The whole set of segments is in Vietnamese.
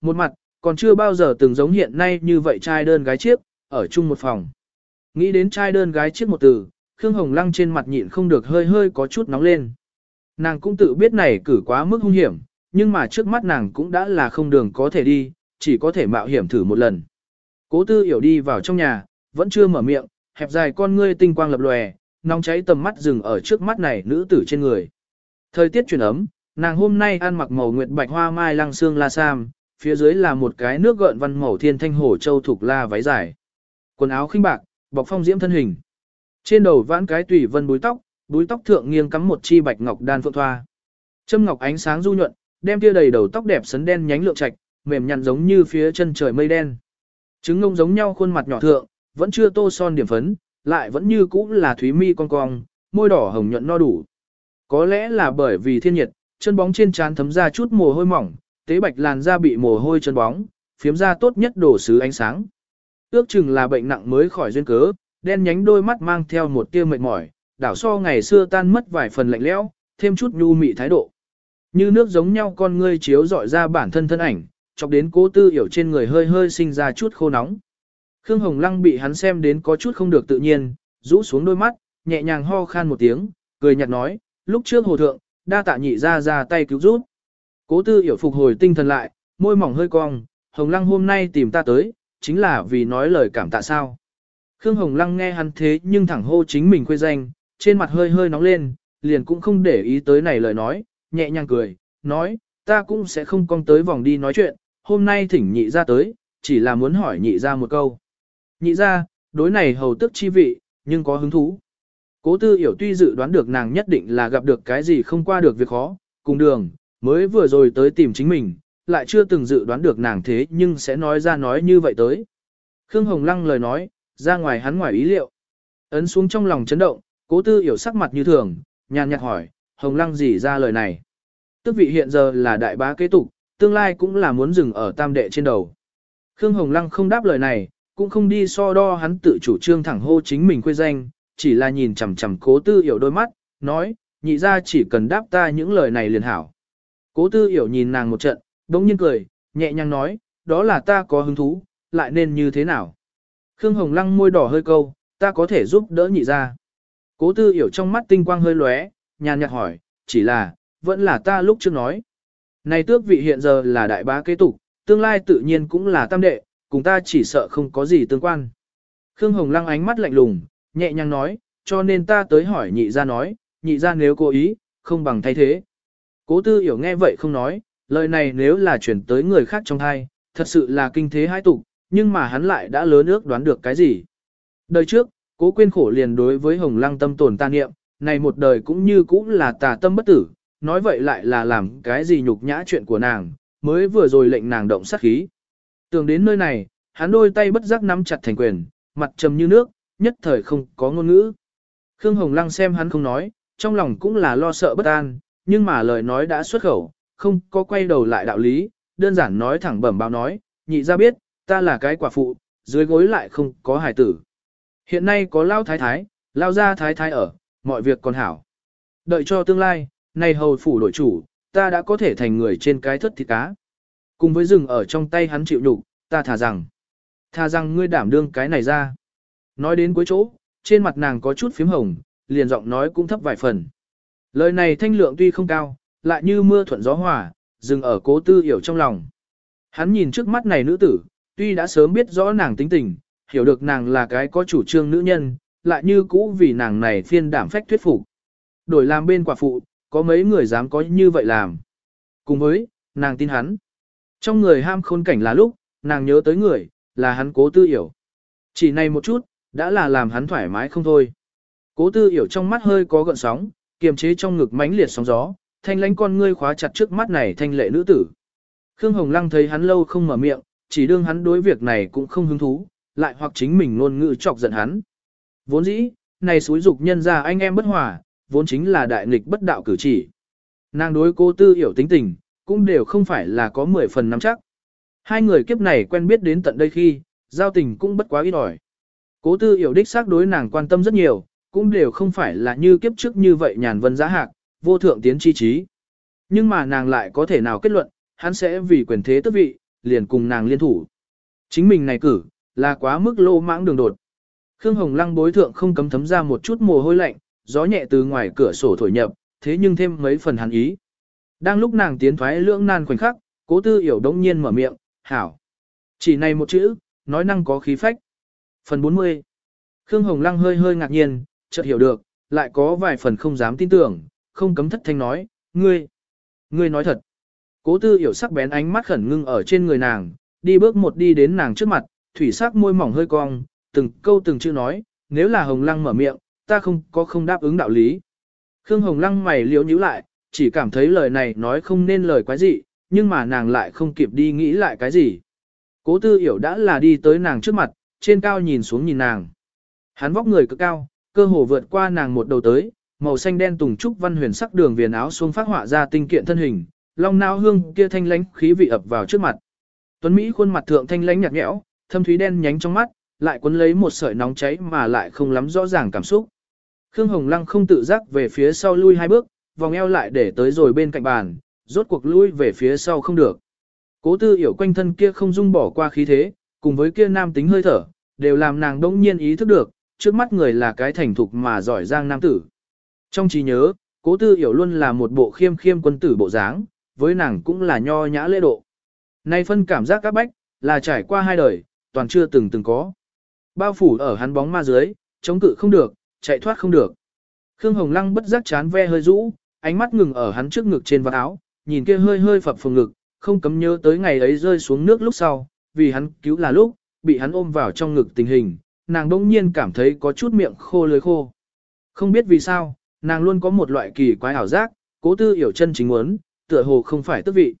Một mặt, còn chưa bao giờ từng giống hiện nay như vậy trai đơn gái chiếc, ở chung một phòng. Nghĩ đến trai đơn gái chiếc một từ, Khương Hồng Lăng trên mặt nhịn không được hơi hơi có chút nóng lên. Nàng cũng tự biết này cử quá mức hung hiểm, nhưng mà trước mắt nàng cũng đã là không đường có thể đi, chỉ có thể mạo hiểm thử một lần. Cố tư hiểu đi vào trong nhà, vẫn chưa mở miệng, hẹp dài con ngươi tinh quang lập lòe, nóng cháy tầm mắt dừng ở trước mắt này nữ tử trên người. Thời tiết chuyển ấm, nàng hôm nay ăn mặc màu nguyệt bạch hoa mai lăng xương la sam, phía dưới là một cái nước gợn văn màu thiên thanh hổ châu thuộc la váy dài. Quần áo khinh bạc, bọc phong diễm thân hình. Trên đầu vãn cái tùy vân búi tóc, búi tóc thượng nghiêng cắm một chi bạch ngọc đan phượng thoa. Châm ngọc ánh sáng du nhuận, đem tia đầy đầu tóc đẹp sấn đen nhánh lượng trạch, mềm nhăn giống như phía chân trời mây đen. Trứng ngông giống nhau khuôn mặt nhỏ thượng, vẫn chưa tô son điểm phấn, lại vẫn như cũ là thúy mi con cong, môi đỏ hồng nhuận no đủ. Có lẽ là bởi vì thiên nhiệt, chân bóng trên trán thấm ra chút mồ hôi mỏng, tế bạch làn da bị mồ hôi chân bóng, phiếm da tốt nhất đổ sứ ánh sáng. Ước chừng là bệnh nặng mới khỏi duyên cớ, đen nhánh đôi mắt mang theo một tia mệt mỏi, đảo so ngày xưa tan mất vài phần lạnh lẽo, thêm chút nhu mị thái độ. Như nước giống nhau con ngươi chiếu dọi ra bản thân thân ảnh, chọc đến cố tư hiểu trên người hơi hơi sinh ra chút khô nóng. Khương Hồng Lăng bị hắn xem đến có chút không được tự nhiên, rũ xuống đôi mắt, nhẹ nhàng ho khan một tiếng, cười nhạt nói, lúc trước hồ thượng, đa tạ nhị ra ra tay cứu giúp. Cố tư hiểu phục hồi tinh thần lại, môi mỏng hơi cong, Hồng Lăng hôm nay tìm ta tới, chính là vì nói lời cảm tạ sao. Khương Hồng Lăng nghe hắn thế nhưng thẳng hô chính mình quê danh, trên mặt hơi hơi nóng lên, liền cũng không để ý tới này lời nói, nhẹ nhàng cười, nói, ta cũng sẽ không cong tới vòng đi nói chuyện, hôm nay thỉnh nhị ra tới, chỉ là muốn hỏi nhị ra một câu. Nhị ra, đối này hầu tức chi vị, nhưng có hứng thú. Cố tư hiểu tuy dự đoán được nàng nhất định là gặp được cái gì không qua được việc khó, cùng đường, mới vừa rồi tới tìm chính mình, lại chưa từng dự đoán được nàng thế nhưng sẽ nói ra nói như vậy tới. Khương Hồng Lăng lời nói, ra ngoài hắn ngoài ý liệu. Ấn xuống trong lòng chấn động, cố tư hiểu sắc mặt như thường, nhàn nhạt hỏi, Hồng Lăng gì ra lời này. Tức vị hiện giờ là đại bá kế tục, tương lai cũng là muốn dừng ở tam đệ trên đầu. Khương Hồng Lăng không đáp lời này, cũng không đi so đo hắn tự chủ trương thẳng hô chính mình quê danh, chỉ là nhìn chằm chằm cố tư hiểu đôi mắt, nói, nhị ra chỉ cần đáp ta những lời này liền hảo. Cố tư hiểu nhìn nàng một trận, đống nhiên cười, nhẹ nhàng nói, đó là ta có hứng thú, lại nên như thế nào. Khương Hồng Lăng môi đỏ hơi câu, ta có thể giúp đỡ nhị ra. Cố tư hiểu trong mắt tinh quang hơi lóe, nhàn nhạt hỏi, chỉ là, vẫn là ta lúc trước nói. Này tước vị hiện giờ là đại bá kế tục, tương lai tự nhiên cũng là tam đệ, cùng ta chỉ sợ không có gì tương quan. Khương Hồng Lăng ánh mắt lạnh lùng, nhẹ nhàng nói, cho nên ta tới hỏi nhị ra nói, nhị ra nếu cố ý, không bằng thay thế. Cố tư hiểu nghe vậy không nói, lời này nếu là chuyển tới người khác trong thai, thật sự là kinh thế hai tục, nhưng mà hắn lại đã lớn ước đoán được cái gì. Đời trước, cố Quyên khổ liền đối với Hồng Lăng tâm tồn ta niệm, này một đời cũng như cũng là tà tâm bất tử, nói vậy lại là làm cái gì nhục nhã chuyện của nàng, mới vừa rồi lệnh nàng động sát khí. Tưởng đến nơi này, hắn đôi tay bất giác nắm chặt thành quyền, mặt trầm như nước, nhất thời không có ngôn ngữ. Khương Hồng Lăng xem hắn không nói, trong lòng cũng là lo sợ bất an, nhưng mà lời nói đã xuất khẩu, không có quay đầu lại đạo lý, đơn giản nói thẳng bẩm báo nói, nhị ra biết, ta là cái quả phụ, dưới gối lại không có hài tử. Hiện nay có lao thái thái, lao ra thái thái ở, mọi việc còn hảo. Đợi cho tương lai, này hầu phủ đổi chủ, ta đã có thể thành người trên cái thất thịt cá. Cùng với rừng ở trong tay hắn chịu nhục, ta thả rằng, thà rằng ngươi đảm đương cái này ra. Nói đến cuối chỗ, trên mặt nàng có chút phím hồng, liền giọng nói cũng thấp vài phần. Lời này thanh lượng tuy không cao, lại như mưa thuận gió hòa, dừng ở cố tư hiểu trong lòng. Hắn nhìn trước mắt này nữ tử, tuy đã sớm biết rõ nàng tính tình, hiểu được nàng là cái có chủ trương nữ nhân, lại như cũ vì nàng này phiên đảm phách thuyết phục. Đổi làm bên quả phụ, có mấy người dám có như vậy làm. Cùng với, nàng tin hắn. Trong người ham khôn cảnh là lúc, nàng nhớ tới người, là hắn cố tư hiểu. Chỉ này một chút, đã là làm hắn thoải mái không thôi. Cố tư hiểu trong mắt hơi có gợn sóng, kiềm chế trong ngực mãnh liệt sóng gió, thanh lãnh con ngươi khóa chặt trước mắt này thanh lệ nữ tử. Khương Hồng Lăng thấy hắn lâu không mở miệng, chỉ đương hắn đối việc này cũng không hứng thú, lại hoặc chính mình ngôn ngữ chọc giận hắn. Vốn dĩ, này xúi dục nhân ra anh em bất hòa, vốn chính là đại nghịch bất đạo cử chỉ. Nàng đối cô tư hiểu tính tình, cũng đều không phải là có 10 phần nắm chắc. Hai người kiếp này quen biết đến tận đây khi, giao tình cũng bất quá ít ỏi. Cố tư hiểu đích xác đối nàng quan tâm rất nhiều, cũng đều không phải là như kiếp trước như vậy nhàn vân giá hạc, vô thượng tiến chi trí. Nhưng mà nàng lại có thể nào kết luận, hắn sẽ vì quyền thế tức vị, liền cùng nàng liên thủ. Chính mình này cử, là quá mức lô mãng đường đột. Khương Hồng Lăng bối thượng không cấm thấm ra một chút mồ hôi lạnh, gió nhẹ từ ngoài cửa sổ thổi nhập, thế nhưng thêm mấy phần hàn ý. Đang lúc nàng tiến thoái lưỡng nan khoảnh khắc, cố tư hiểu đống nhiên mở miệng, hảo. Chỉ này một chữ, nói năng có khí phách. Phần 40 Khương Hồng Lăng hơi hơi ngạc nhiên, chợt hiểu được, lại có vài phần không dám tin tưởng, không cấm thất thanh nói, ngươi, ngươi nói thật. Cố tư hiểu sắc bén ánh mắt khẩn ngưng ở trên người nàng, đi bước một đi đến nàng trước mặt, thủy sắc môi mỏng hơi cong, từng câu từng chữ nói, nếu là Hồng Lăng mở miệng, ta không có không đáp ứng đạo lý. Khương Hồng Lăng mày liếu nhíu lại, chỉ cảm thấy lời này nói không nên lời quái gì, nhưng mà nàng lại không kịp đi nghĩ lại cái gì. Cố tư hiểu đã là đi tới nàng trước mặt, trên cao nhìn xuống nhìn nàng. Hắn vóc người cực cao, cơ hồ vượt qua nàng một đầu tới, màu xanh đen tùng trúc văn huyền sắc đường viền áo xuống phát họa ra tinh kiện thân hình, long nao hương kia thanh lãnh khí vị ập vào trước mặt. Tuấn Mỹ khuôn mặt thượng thanh lãnh nhạt nhẽo, thâm thúy đen nhánh trong mắt, lại cuốn lấy một sợi nóng cháy mà lại không lắm rõ ràng cảm xúc. Khương Hồng Lăng không tự giác về phía sau lui hai bước, vòng eo lại để tới rồi bên cạnh bàn, rốt cuộc lui về phía sau không được. Cố tư hiểu quanh thân kia không dung bỏ qua khí thế, cùng với kia nam tính hơi thở, đều làm nàng đông nhiên ý thức được, trước mắt người là cái thành thục mà giỏi giang nam tử. Trong trí nhớ, cố tư hiểu luôn là một bộ khiêm khiêm quân tử bộ dáng, với nàng cũng là nho nhã lễ độ. Nay phân cảm giác các bách, là trải qua hai đời, toàn chưa từng từng có. Bao phủ ở hắn bóng ma dưới, chống cự không được, chạy thoát không được. Khương Hồng Lăng bất giác chán ve hơi rũ, ánh mắt ngừng ở hắn trước ngực trên vạt áo, nhìn kia hơi hơi phập phồng ngực, không cấm nhớ tới ngày ấy rơi xuống nước lúc sau, vì hắn cứu là lúc, bị hắn ôm vào trong ngực tình hình, nàng đông nhiên cảm thấy có chút miệng khô lưới khô. Không biết vì sao, nàng luôn có một loại kỳ quái ảo giác, cố tư hiểu chân chính muốn, tựa hồ không phải tức vị.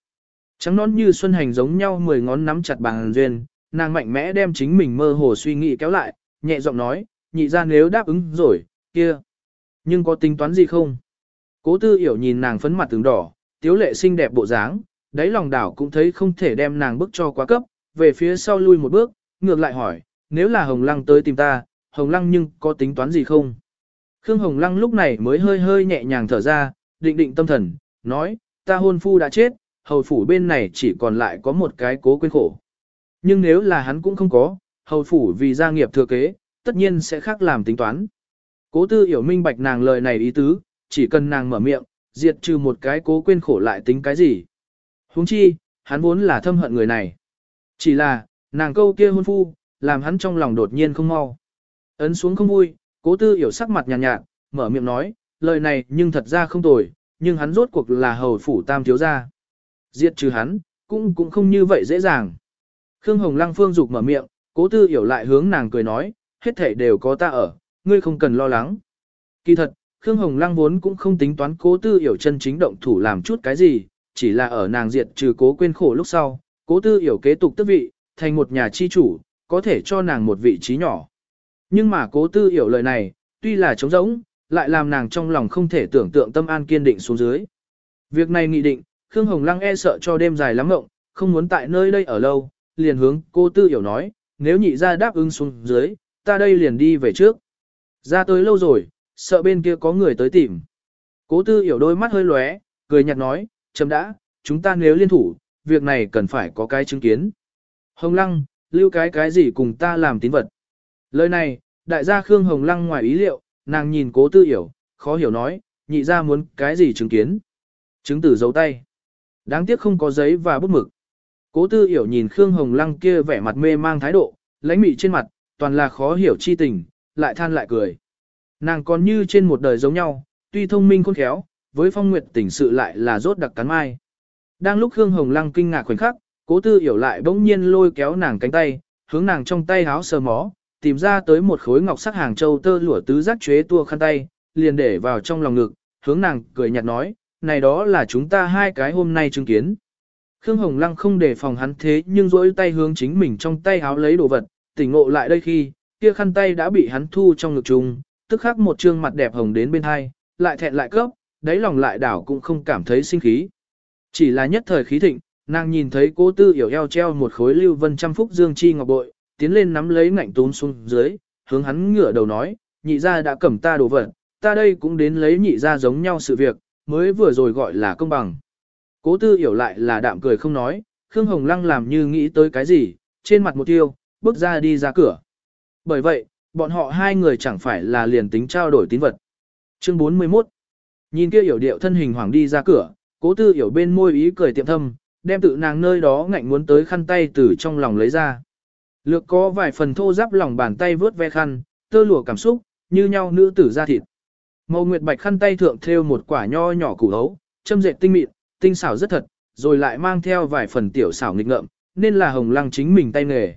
Trắng nón như xuân hành giống nhau mười ngón nắm chặt bàn duyên, nàng mạnh mẽ đem chính mình mơ hồ suy nghĩ kéo lại, nhẹ giọng nói, nhị ra nếu đáp ứng rồi, kia. Nhưng có tính toán gì không? Cố tư hiểu nhìn nàng phấn mặt tướng đỏ, tiếu lệ xinh đẹp bộ dáng, đáy lòng đảo cũng thấy không thể đem nàng bước cho quá cấp, về phía sau lui một bước, ngược lại hỏi, nếu là Hồng Lăng tới tìm ta, Hồng Lăng nhưng có tính toán gì không? Khương Hồng Lăng lúc này mới hơi hơi nhẹ nhàng thở ra, định định tâm thần, nói, ta hôn phu đã chết, hầu phủ bên này chỉ còn lại có một cái cố quên khổ. Nhưng nếu là hắn cũng không có, hầu phủ vì gia nghiệp thừa kế, tất nhiên sẽ khác làm tính toán. Cố tư hiểu minh bạch nàng lời này ý tứ, chỉ cần nàng mở miệng, diệt trừ một cái cố quên khổ lại tính cái gì. Huống chi, hắn vốn là thâm hận người này. Chỉ là, nàng câu kia hôn phu, làm hắn trong lòng đột nhiên không mau. Ấn xuống không vui, cố tư hiểu sắc mặt nhàn nhạt, nhạt, mở miệng nói, lời này nhưng thật ra không tồi, nhưng hắn rốt cuộc là hầu phủ tam thiếu gia. Diệt trừ hắn, cũng cũng không như vậy dễ dàng. Khương Hồng Lăng phương dục mở miệng, cố tư hiểu lại hướng nàng cười nói, hết thể đều có ta ở, ngươi không cần lo lắng. Kỳ thật, Khương Hồng Lăng vốn cũng không tính toán cố tư hiểu chân chính động thủ làm chút cái gì, chỉ là ở nàng diệt trừ cố quên khổ lúc sau, cố tư hiểu kế tục tước vị, thành một nhà chi chủ, có thể cho nàng một vị trí nhỏ. Nhưng mà cố tư hiểu lời này, tuy là trống rỗng, lại làm nàng trong lòng không thể tưởng tượng tâm an kiên định xuống dưới. Việc này nghị định, Khương Hồng Lăng e sợ cho đêm dài lắm mộng, không muốn tại nơi đây ở lâu, liền hướng cô tư hiểu nói, nếu nhị ra đáp ứng xuống dưới, ta đây liền đi về trước. Ra tới lâu rồi, sợ bên kia có người tới tìm. Cố tư hiểu đôi mắt hơi lóe, cười nhạt nói, chấm đã, chúng ta nếu liên thủ, việc này cần phải có cái chứng kiến. Hồng Lăng, lưu cái cái gì cùng ta làm tín vật. Lời này, đại gia Khương Hồng Lăng ngoài ý liệu, nàng nhìn cố tư hiểu, khó hiểu nói, nhị gia muốn cái gì chứng kiến. Chứng tử giấu tay. Đáng tiếc không có giấy và bút mực. Cố tư hiểu nhìn Khương Hồng Lăng kia vẻ mặt mê mang thái độ, lãnh mị trên mặt, toàn là khó hiểu chi tình, lại than lại cười. Nàng còn như trên một đời giống nhau, tuy thông minh khôn khéo, với phong nguyệt tình sự lại là rốt đặc cắn mai. Đang lúc Khương Hồng Lăng kinh ngạc khoảnh khắc, cố tư hiểu lại bỗng nhiên lôi kéo nàng cánh tay, hướng nàng trong tay háo sờ mó, tìm ra tới một khối ngọc sắc hàng châu tơ lụa tứ giác chế tua khăn tay, liền để vào trong lòng ngực, hướng nàng cười nhạt nói, này đó là chúng ta hai cái hôm nay chứng kiến. Khương Hồng Lăng không để phòng hắn thế nhưng rỗi tay hướng chính mình trong tay háo lấy đồ vật, tỉnh ngộ lại đây khi, kia khăn tay đã bị hắn thu trong ngực trùng, tức khắc một trương mặt đẹp hồng đến bên hai, lại thẹn lại cấp, đáy lòng lại đảo cũng không cảm thấy sinh khí. Chỉ là nhất thời khí thịnh, nàng nhìn thấy cố tư hiểu eo treo một khối lưu vân trăm phúc dương chi ngọc bội, tiến lên nắm lấy ngạnh tún xuống dưới, hướng hắn ngửa đầu nói, nhị gia đã cầm ta đồ vật, ta đây cũng đến lấy nhị gia giống nhau sự việc, mới vừa rồi gọi là công bằng. Cố tư hiểu lại là đạm cười không nói, Khương Hồng Lăng làm như nghĩ tới cái gì, trên mặt một tiêu, bước ra đi ra cửa. Bởi vậy, bọn họ hai người chẳng phải là liền tính trao đổi tín vật. Chương 41 Nhìn kia hiểu điệu thân hình hoàng đi ra cửa, cố tư hiểu bên môi ý cười tiệm thâm, đem tự nàng nơi đó ngạnh muốn tới khăn tay từ trong lòng lấy ra. Lược có vài phần thô giáp lòng bàn tay vớt ve khăn, tơ lụa cảm xúc, như nhau nữ tử ra thịt. Màu nguyệt bạch khăn tay thượng thêu một quả nho nhỏ củ hấu, châm dệt tinh mịn, tinh xảo rất thật, rồi lại mang theo vài phần tiểu xảo nghịch ngợm, nên là hồng lăng chính mình tay nghề.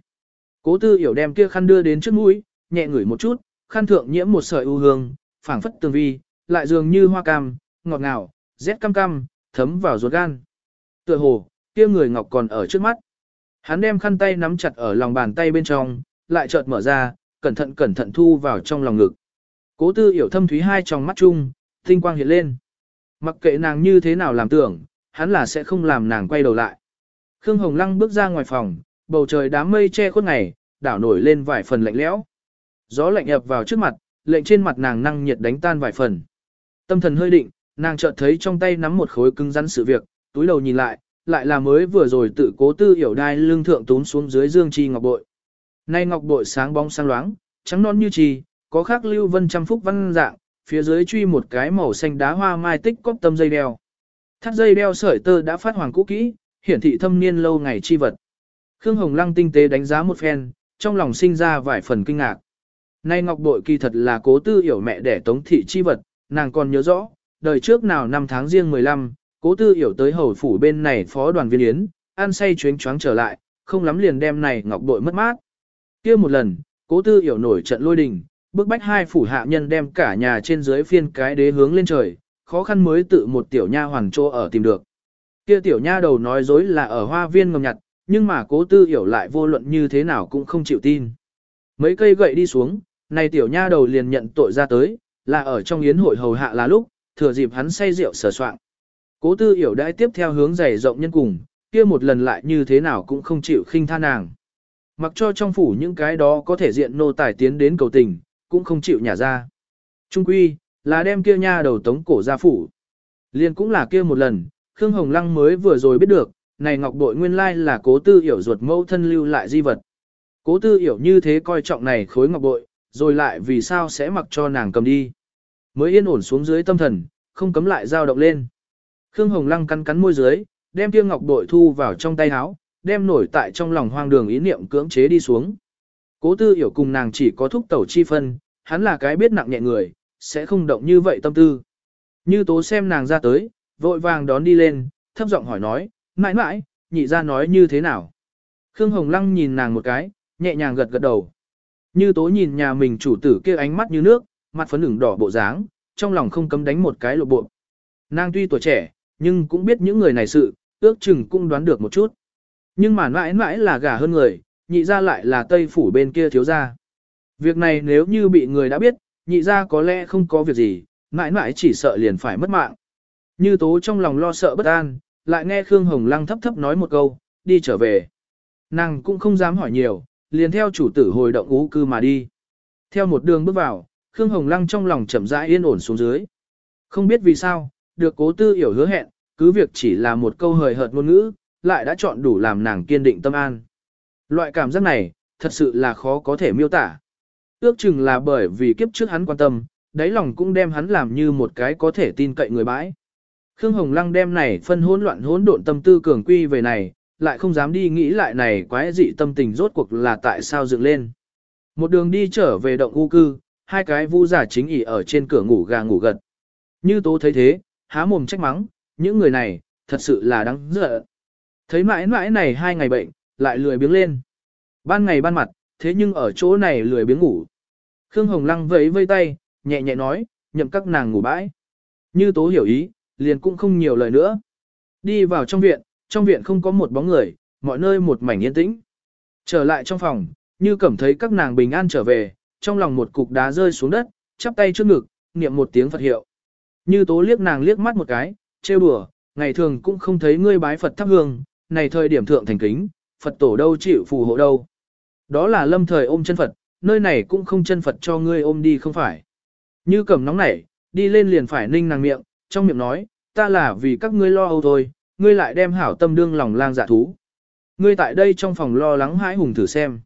Cố tư hiểu đem kia khăn đưa đến trước mũi, nhẹ ngửi một chút, khăn thượng nhiễm một sợi ưu hương, phảng phất tường vi, lại dường như hoa cam, ngọt ngào, rét cam cam, thấm vào ruột gan. Tựa hồ, kia người ngọc còn ở trước mắt. Hắn đem khăn tay nắm chặt ở lòng bàn tay bên trong, lại chợt mở ra, cẩn thận cẩn thận thu vào trong lòng ngực. Cố tư hiểu thâm thúy hai trong mắt chung, tinh quang hiện lên. Mặc kệ nàng như thế nào làm tưởng, hắn là sẽ không làm nàng quay đầu lại. Khương Hồng Lăng bước ra ngoài phòng, bầu trời đám mây che khuất ngày, đảo nổi lên vài phần lạnh lẽo. Gió lạnh ập vào trước mặt, lệnh trên mặt nàng năng nhiệt đánh tan vài phần. Tâm thần hơi định, nàng chợt thấy trong tay nắm một khối cứng rắn sự việc, túi đầu nhìn lại, lại là mới vừa rồi tự cố tư hiểu đai lưng thượng tún xuống dưới dương chi ngọc bội. Nay ngọc bội sáng bóng sáng loáng, trắng non như trì, có khắc lưu vân trăm phúc văn dạng, phía dưới truy một cái màu xanh đá hoa mai tích cóp tâm dây đeo. Thắt dây đeo sợi tơ đã phát hoàng cũ kỹ, hiển thị thâm niên lâu ngày chi vật. Khương Hồng Lăng tinh tế đánh giá một phen, trong lòng sinh ra vài phần kinh ngạc. Nay ngọc bội kỳ thật là cố tư hiểu mẹ đẻ tống thị chi vật, nàng còn nhớ rõ, đời trước nào năm tháng riêng 15, cố tư hiểu tới hầu phủ bên này phó đoàn viên yến, ăn say chuyến choáng trở lại, không lắm liền đem này ngọc bội mất mát. kia một lần, cố tư hiểu nổi trận lôi đình, bức bách hai phủ hạ nhân đem cả nhà trên dưới phiên cái đế hướng lên trời, khó khăn mới tự một tiểu nha hoàng trô ở tìm được. Kia tiểu nha đầu nói dối là ở hoa viên ngầm nhặt, nhưng mà cố tư hiểu lại vô luận như thế nào cũng không chịu tin. Mấy cây gậy đi xuống, này tiểu nha đầu liền nhận tội ra tới, là ở trong yến hội hầu hạ là lúc, thừa dịp hắn say rượu sờ soạn. Cố tư hiểu đãi tiếp theo hướng dày rộng nhân cùng, kia một lần lại như thế nào cũng không chịu khinh tha nàng. Mặc cho trong phủ những cái đó có thể diện nô tài tiến đến cầu tình, cũng không chịu nhả ra. Trung quy, là đem kia nha đầu tống cổ ra phủ. Liên cũng là kia một lần, Khương Hồng Lăng mới vừa rồi biết được, này ngọc bội nguyên lai là cố tư hiểu ruột mẫu thân lưu lại di vật. Cố tư hiểu như thế coi trọng này khối ngọc bội, rồi lại vì sao sẽ mặc cho nàng cầm đi. Mới yên ổn xuống dưới tâm thần, không cấm lại dao động lên. Khương Hồng Lăng cắn cắn môi dưới, đem kia ngọc bội thu vào trong tay áo, đem nổi tại trong lòng hoang đường ý niệm cưỡng chế đi xuống. Cố tư hiểu cùng nàng chỉ có thúc tẩu chi phân, hắn là cái biết nặng nhẹ người, sẽ không động như vậy tâm tư. Như tố xem nàng ra tới, vội vàng đón đi lên, thấp giọng hỏi nói, mãi mãi, nhị ra nói như thế nào. Khương Hồng Lăng nhìn nàng một cái, nhẹ nhàng gật gật đầu. Như tố nhìn nhà mình chủ tử kia ánh mắt như nước, mặt phấn ửng đỏ bộ dáng, trong lòng không cấm đánh một cái lộ bộ. Nàng tuy tuổi trẻ, nhưng cũng biết những người này sự, ước chừng cũng đoán được một chút. Nhưng mà mãi mãi là gả hơn người, nhị ra lại là tây phủ bên kia thiếu ra. Việc này nếu như bị người đã biết, nhị ra có lẽ không có việc gì, mãi mãi chỉ sợ liền phải mất mạng. Như tố trong lòng lo sợ bất an, lại nghe Khương Hồng Lăng thấp thấp nói một câu, đi trở về. Nàng cũng không dám hỏi nhiều, liền theo chủ tử hồi động ú cư mà đi. Theo một đường bước vào, Khương Hồng Lăng trong lòng chậm rãi yên ổn xuống dưới. Không biết vì sao, được cố tư hiểu hứa hẹn, cứ việc chỉ là một câu hời hợt ngôn ngữ, lại đã chọn đủ làm nàng kiên định tâm an. Loại cảm giác này, thật sự là khó có thể miêu tả. Ước chừng là bởi vì kiếp trước hắn quan tâm, đáy lòng cũng đem hắn làm như một cái có thể tin cậy người bãi. Khương Hồng Lăng đem này phân hỗn loạn hỗn độn tâm tư cường quy về này, lại không dám đi nghĩ lại này quái dị tâm tình rốt cuộc là tại sao dựng lên. Một đường đi trở về động u cư, hai cái vu giả chính ỉ ở trên cửa ngủ gà ngủ gật. Như tố thấy thế, há mồm trách mắng, những người này, thật sự là đáng dở. Thấy mãi mãi này hai ngày bệnh, lại lười biếng lên. Ban ngày ban mặt, thế nhưng ở chỗ này lười biếng ngủ. Khương Hồng Lăng vẫy vây tay, nhẹ nhẹ nói, nhậm các nàng ngủ bãi. Như tố hiểu ý, liền cũng không nhiều lời nữa. Đi vào trong viện, trong viện không có một bóng người, mọi nơi một mảnh yên tĩnh. Trở lại trong phòng, như cảm thấy các nàng bình an trở về, trong lòng một cục đá rơi xuống đất, chắp tay trước ngực, niệm một tiếng Phật hiệu. Như tố liếc nàng liếc mắt một cái, trêu đùa, ngày thường cũng không thấy ngươi bái Phật thắp hương, này thời điểm thượng thành kính, Phật tổ đâu chịu phù hộ đâu. Đó là lâm thời ôm chân Phật, nơi này cũng không chân Phật cho ngươi ôm đi không phải. Như cầm nóng nảy, đi lên liền phải ninh nàng miệng, trong miệng nói, ta là vì các ngươi lo âu thôi, ngươi lại đem hảo tâm đương lòng lang dạ thú. ngươi tại đây trong phòng lo lắng hãi hùng thử xem.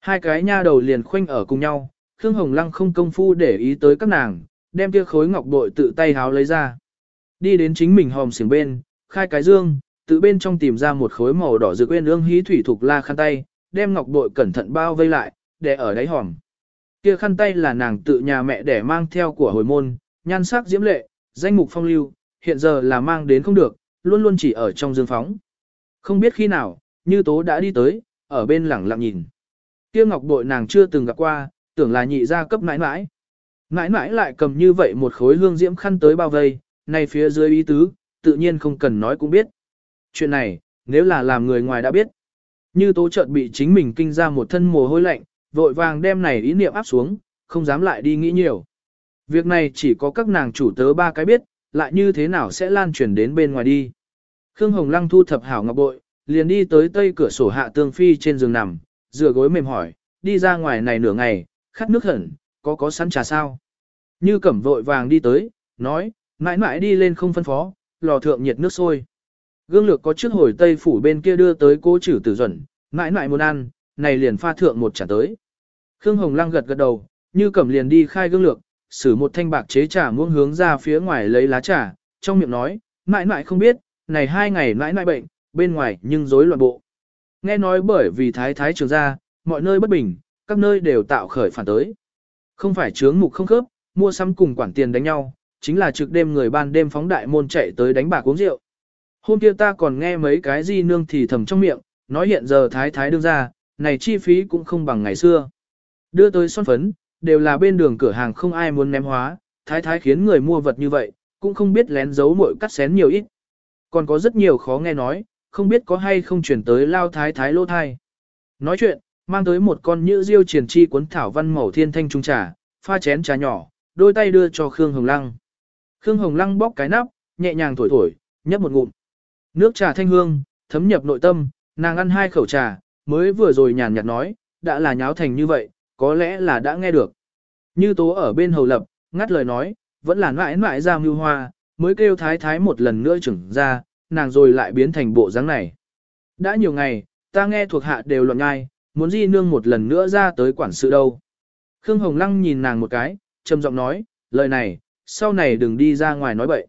Hai cái nha đầu liền khoanh ở cùng nhau, Khương Hồng Lăng không công phu để ý tới các nàng, đem kia khối ngọc bội tự tay háo lấy ra. Đi đến chính mình hòm xiềng bên, khai cái dương, tự bên trong tìm ra một khối màu đỏ dược quên ương hí thủy thuộc la khăn tay, đem ngọc bội cẩn thận bao vây lại, để ở đáy hòm. Kia khăn tay là nàng tự nhà mẹ để mang theo của hồi môn, nhan sắc diễm lệ, danh mục phong lưu, hiện giờ là mang đến không được, luôn luôn chỉ ở trong dương phóng. Không biết khi nào, như tố đã đi tới, ở bên lẳng lặng nhìn. Kia ngọc bội nàng chưa từng gặp qua, tưởng là nhị gia cấp mãi mãi. Mãi mãi lại cầm như vậy một khối hương diễm khăn tới bao vây, này phía dưới ý tứ, tự nhiên không cần nói cũng biết. Chuyện này, nếu là làm người ngoài đã biết. Như tố chợt bị chính mình kinh ra một thân mồ hôi lạnh, vội vàng đem này ý niệm áp xuống, không dám lại đi nghĩ nhiều. Việc này chỉ có các nàng chủ tớ ba cái biết, lại như thế nào sẽ lan truyền đến bên ngoài đi. Khương Hồng Lăng thu thập hảo ngọc bội, liền đi tới tây cửa sổ hạ tương phi trên giường nằm, dựa gối mềm hỏi, đi ra ngoài này nửa ngày, khát nước hẩn, có có sẵn trà sao? Như cẩm vội vàng đi tới, nói, mãi mãi đi lên không phân phó, lò thượng nhiệt nước sôi. Gương lược có trước hồi tây phủ bên kia đưa tới cố chử tử duẩn, mãi mãi muốn ăn, này liền pha thượng một trà tới. Khương Hồng Lăng gật gật đầu, như cẩm liền đi khai gương lược, sử một thanh bạc chế trà muông hướng ra phía ngoài lấy lá trà, trong miệng nói, mãi mãi không biết, này hai ngày mãi mãi bệnh, bên ngoài nhưng rối loạn bộ. Nghe nói bởi vì thái thái trường ra, mọi nơi bất bình, các nơi đều tạo khởi phản tới. Không phải chướng mục không khớp, mua sắm cùng quản tiền đánh nhau, chính là trực đêm người ban đêm phóng đại môn chạy tới đánh bạc uống rượu. Hôm kia ta còn nghe mấy cái gì nương thì thầm trong miệng, nói hiện giờ thái thái đương ra, này chi phí cũng không bằng ngày xưa. Đưa tới son phấn, đều là bên đường cửa hàng không ai muốn ném hóa, thái thái khiến người mua vật như vậy, cũng không biết lén giấu mội cắt xén nhiều ít. Còn có rất nhiều khó nghe nói, không biết có hay không chuyển tới lao thái thái lô thai. Nói chuyện, mang tới một con nhữ diêu triển chi cuốn thảo văn màu thiên thanh trung trà, pha chén trà nhỏ, đôi tay đưa cho Khương Hồng Lăng. Khương Hồng Lăng bóc cái nắp, nhẹ nhàng thổi thổi, nhấp một ngụm. Nước trà thanh hương, thấm nhập nội tâm, nàng ăn hai khẩu trà, mới vừa rồi nhàn nhạt nói, đã là nháo thành như vậy, có lẽ là đã nghe được. Như tố ở bên hầu lập, ngắt lời nói, vẫn là mãi mãi ra mưu hoa, mới kêu thái thái một lần nữa trưởng ra, nàng rồi lại biến thành bộ dáng này. Đã nhiều ngày, ta nghe thuộc hạ đều luận ngai, muốn di nương một lần nữa ra tới quản sự đâu. Khương Hồng Lăng nhìn nàng một cái, trầm giọng nói, lời này, sau này đừng đi ra ngoài nói bậy.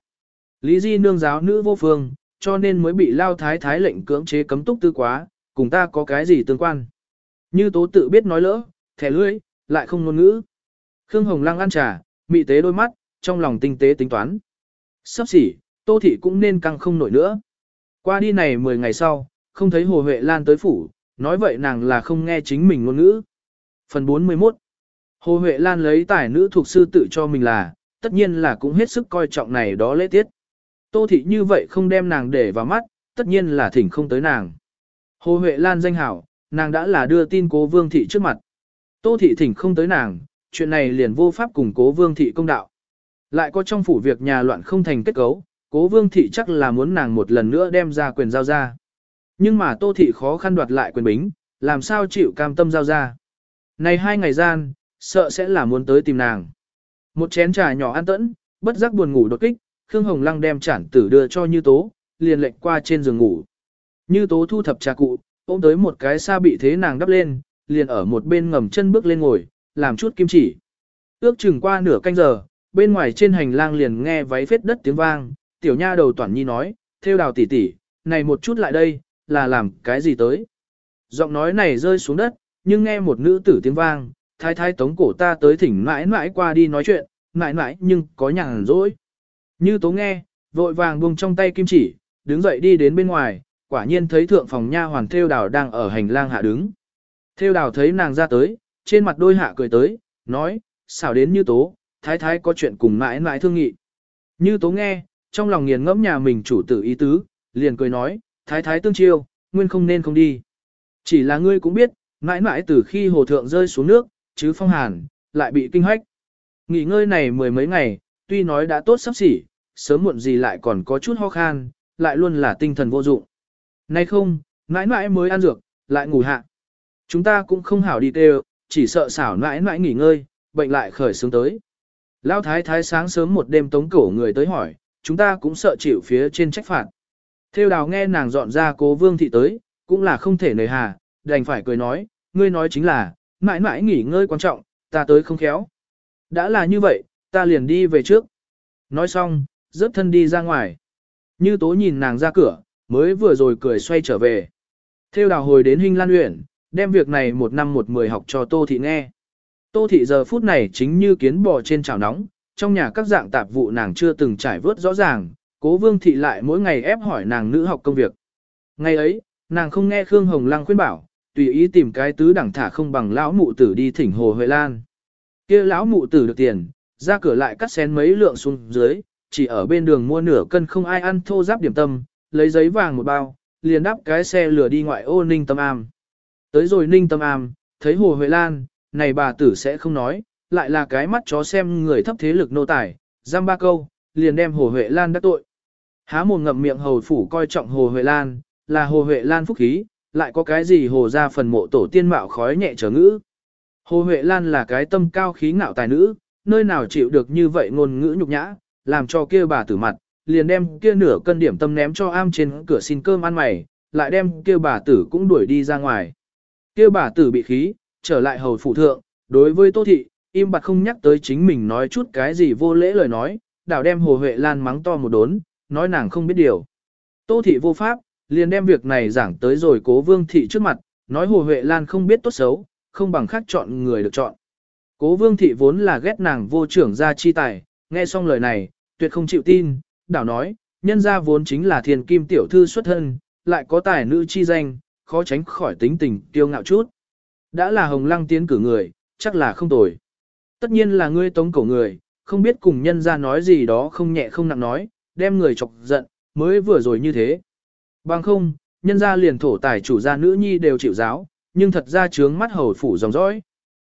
Lý di nương giáo nữ vô phương, cho nên mới bị lao thái thái lệnh cưỡng chế cấm túc tư quá, cùng ta có cái gì tương quan. Như tố tự biết nói lỡ, thẻ lưỡi, lại không ngôn ngữ. Khương Hồng Lăng ăn trà, mị tế đôi mắt, trong lòng tinh tế tính toán. Sắp xỉ, Tô Thị cũng nên căng không nổi nữa. Qua đi này 10 ngày sau, không thấy Hồ Huệ Lan tới phủ, nói vậy nàng là không nghe chính mình ngôn ngữ. Phần 41 Hồ Huệ Lan lấy tài nữ thuộc sư tự cho mình là, tất nhiên là cũng hết sức coi trọng này đó lễ tiết. Tô Thị như vậy không đem nàng để vào mắt, tất nhiên là thỉnh không tới nàng. Hồ Huệ Lan danh hảo, nàng đã là đưa tin cố Vương Thị trước mặt. Tô Thị thỉnh không tới nàng, chuyện này liền vô pháp cùng cố Vương Thị công đạo. Lại có trong phủ việc nhà loạn không thành kết cấu, cố Vương Thị chắc là muốn nàng một lần nữa đem ra quyền giao ra. Nhưng mà Tô Thị khó khăn đoạt lại quyền bính, làm sao chịu cam tâm giao ra. Này hai ngày gian, sợ sẽ là muốn tới tìm nàng. Một chén trà nhỏ an tẫn, bất giác buồn ngủ đột kích, Khương Hồng Lăng đem chản tử đưa cho Như Tố, liền lệnh qua trên giường ngủ. Như Tố thu thập trà cụ, ôm tới một cái xa bị thế nàng đắp lên, liền ở một bên ngầm chân bước lên ngồi, làm chút kim chỉ. Ước chừng qua nửa canh giờ, bên ngoài trên hành lang liền nghe váy phết đất tiếng vang, tiểu nha đầu toàn nhi nói, theo đào tỷ tỷ, này một chút lại đây, là làm cái gì tới. Giọng nói này rơi xuống đất, nhưng nghe một nữ tử tiếng vang, thái thái tống cổ ta tới thỉnh mãi mãi qua đi nói chuyện, mãi mãi nhưng có nhàn rỗi. Như tố nghe, vội vàng buông trong tay kim chỉ, đứng dậy đi đến bên ngoài, quả nhiên thấy thượng phòng nha hoàn theo đào đang ở hành lang hạ đứng. Theo đào thấy nàng ra tới, trên mặt đôi hạ cười tới, nói, xảo đến như tố, thái thái có chuyện cùng mãi mãi thương nghị. Như tố nghe, trong lòng nghiền ngẫm nhà mình chủ tử ý tứ, liền cười nói, thái thái tương chiêu, nguyên không nên không đi. Chỉ là ngươi cũng biết, mãi mãi từ khi hồ thượng rơi xuống nước, chứ phong hàn, lại bị kinh hoách. Nghỉ ngơi này mười mấy ngày, tuy nói đã tốt sắp xỉ, sớm muộn gì lại còn có chút ho khan, lại luôn là tinh thần vô dụng. Nay không, mãi mãi mới ăn dược, lại ngủ hạ. Chúng ta cũng không hảo đi đều chỉ sợ xảo mãi mãi nghỉ ngơi, bệnh lại khởi sướng tới. Lão thái thái sáng sớm một đêm tống cổ người tới hỏi, chúng ta cũng sợ chịu phía trên trách phạt. Theo đào nghe nàng dọn ra cố vương thị tới, cũng là không thể nời hà, đành phải cười nói, ngươi nói chính là, mãi mãi nghỉ ngơi quan trọng, ta tới không khéo. Đã là như vậy, ta liền đi về trước. Nói xong, rớt thân đi ra ngoài. Như tố nhìn nàng ra cửa, mới vừa rồi cười xoay trở về. Theo đào hồi đến Hinh Lan Uyển, đem việc này một năm một mười học cho Tô Thị nghe. Tô Thị giờ phút này chính như kiến bò trên chảo nóng, trong nhà các dạng tạp vụ nàng chưa từng trải vớt rõ ràng, cố Vương Thị lại mỗi ngày ép hỏi nàng nữ học công việc. Ngày ấy, nàng không nghe Khương Hồng Lăng khuyên bảo, tùy ý tìm cái tứ đẳng thả không bằng lão mụ tử đi thỉnh Hồ Huệ Lan. kia lão mụ tử được tiền, ra cửa lại cắt xén mấy lượng xuống dưới, chỉ ở bên đường mua nửa cân không ai ăn thô giáp điểm tâm, lấy giấy vàng một bao, liền đắp cái xe lửa đi ngoại ô Ninh Tâm Am. Tới rồi Ninh Tâm Am, thấy Hồ Huệ Lan, này bà tử sẽ không nói, lại là cái mắt chó xem người thấp thế lực nô tài, giam ba câu, liền đem Hồ Huệ Lan đắc tội. Há mồm ngậm miệng hầu phủ coi trọng Hồ Huệ Lan, là Hồ Huệ Lan phúc khí, lại có cái gì hồ ra phần mộ tổ tiên mạo khói nhẹ trở ngữ. Hồ Huệ Lan là cái tâm cao khí ngạo tài nữ, nơi nào chịu được như vậy ngôn ngữ nhục nhã, làm cho kia bà tử mặt, liền đem kia nửa cân điểm tâm ném cho am trên cửa xin cơm ăn mày, lại đem kia bà tử cũng đuổi đi ra ngoài. Kia bà tử bị khí, trở lại hầu phủ thượng, đối với Tô Thị, im bặt không nhắc tới chính mình nói chút cái gì vô lễ lời nói, đảo đem Hồ Huệ Lan mắng to một đốn, nói nàng không biết điều. Tô Thị vô pháp, liền đem việc này giảng tới rồi cố Vương Thị trước mặt, nói Hồ Huệ Lan không biết tốt xấu, không bằng khác chọn người được chọn. Cố Vương Thị vốn là ghét nàng vô trưởng gia chi tài, nghe xong lời này, tuyệt không chịu tin, đảo nói, nhân gia vốn chính là thiền kim tiểu thư xuất thân, lại có tài nữ chi danh, khó tránh khỏi tính tình tiêu ngạo chút. Đã là hồng lăng tiến cử người, chắc là không tồi. Tất nhiên là ngươi tống cổ người, không biết cùng nhân gia nói gì đó không nhẹ không nặng nói, đem người chọc giận, mới vừa rồi như thế. Bằng không, nhân gia liền thổ tài chủ gia nữ nhi đều chịu giáo, nhưng thật ra trướng mắt hầu phủ dòng dõi.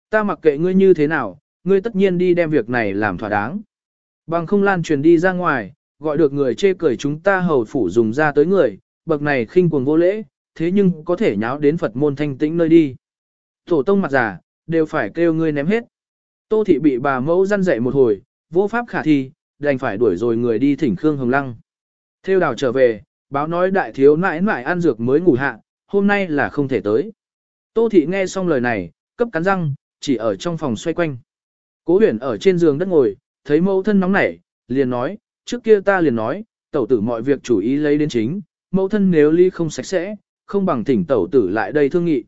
Ta mặc kệ ngươi như thế nào, ngươi tất nhiên đi đem việc này làm thỏa đáng. Bằng không lan truyền đi ra ngoài, gọi được người chê cười chúng ta hầu phủ dùng ra tới người, bậc này khinh cuồng vô lễ, thế nhưng có thể nháo đến Phật môn thanh tĩnh nơi đi. Tổ tông mặt giả, đều phải kêu ngươi ném hết. Tô thị bị bà mẫu răn dạy một hồi, vô pháp khả thi, đành phải đuổi rồi người đi thỉnh Khương Hồng Lăng. Theo đào trở về, báo nói đại thiếu nãi nãi ăn dược mới ngủ hạ, hôm nay là không thể tới. Tô thị nghe xong lời này, cấp cắn răng, chỉ ở trong phòng xoay quanh. Cố huyền ở trên giường đất ngồi, thấy mẫu thân nóng nảy, liền nói, trước kia ta liền nói, tẩu tử mọi việc chủ ý lấy đến chính, mẫu thân nếu ly không sạch sẽ, không bằng thỉnh tẩu tử lại đây thương nghị.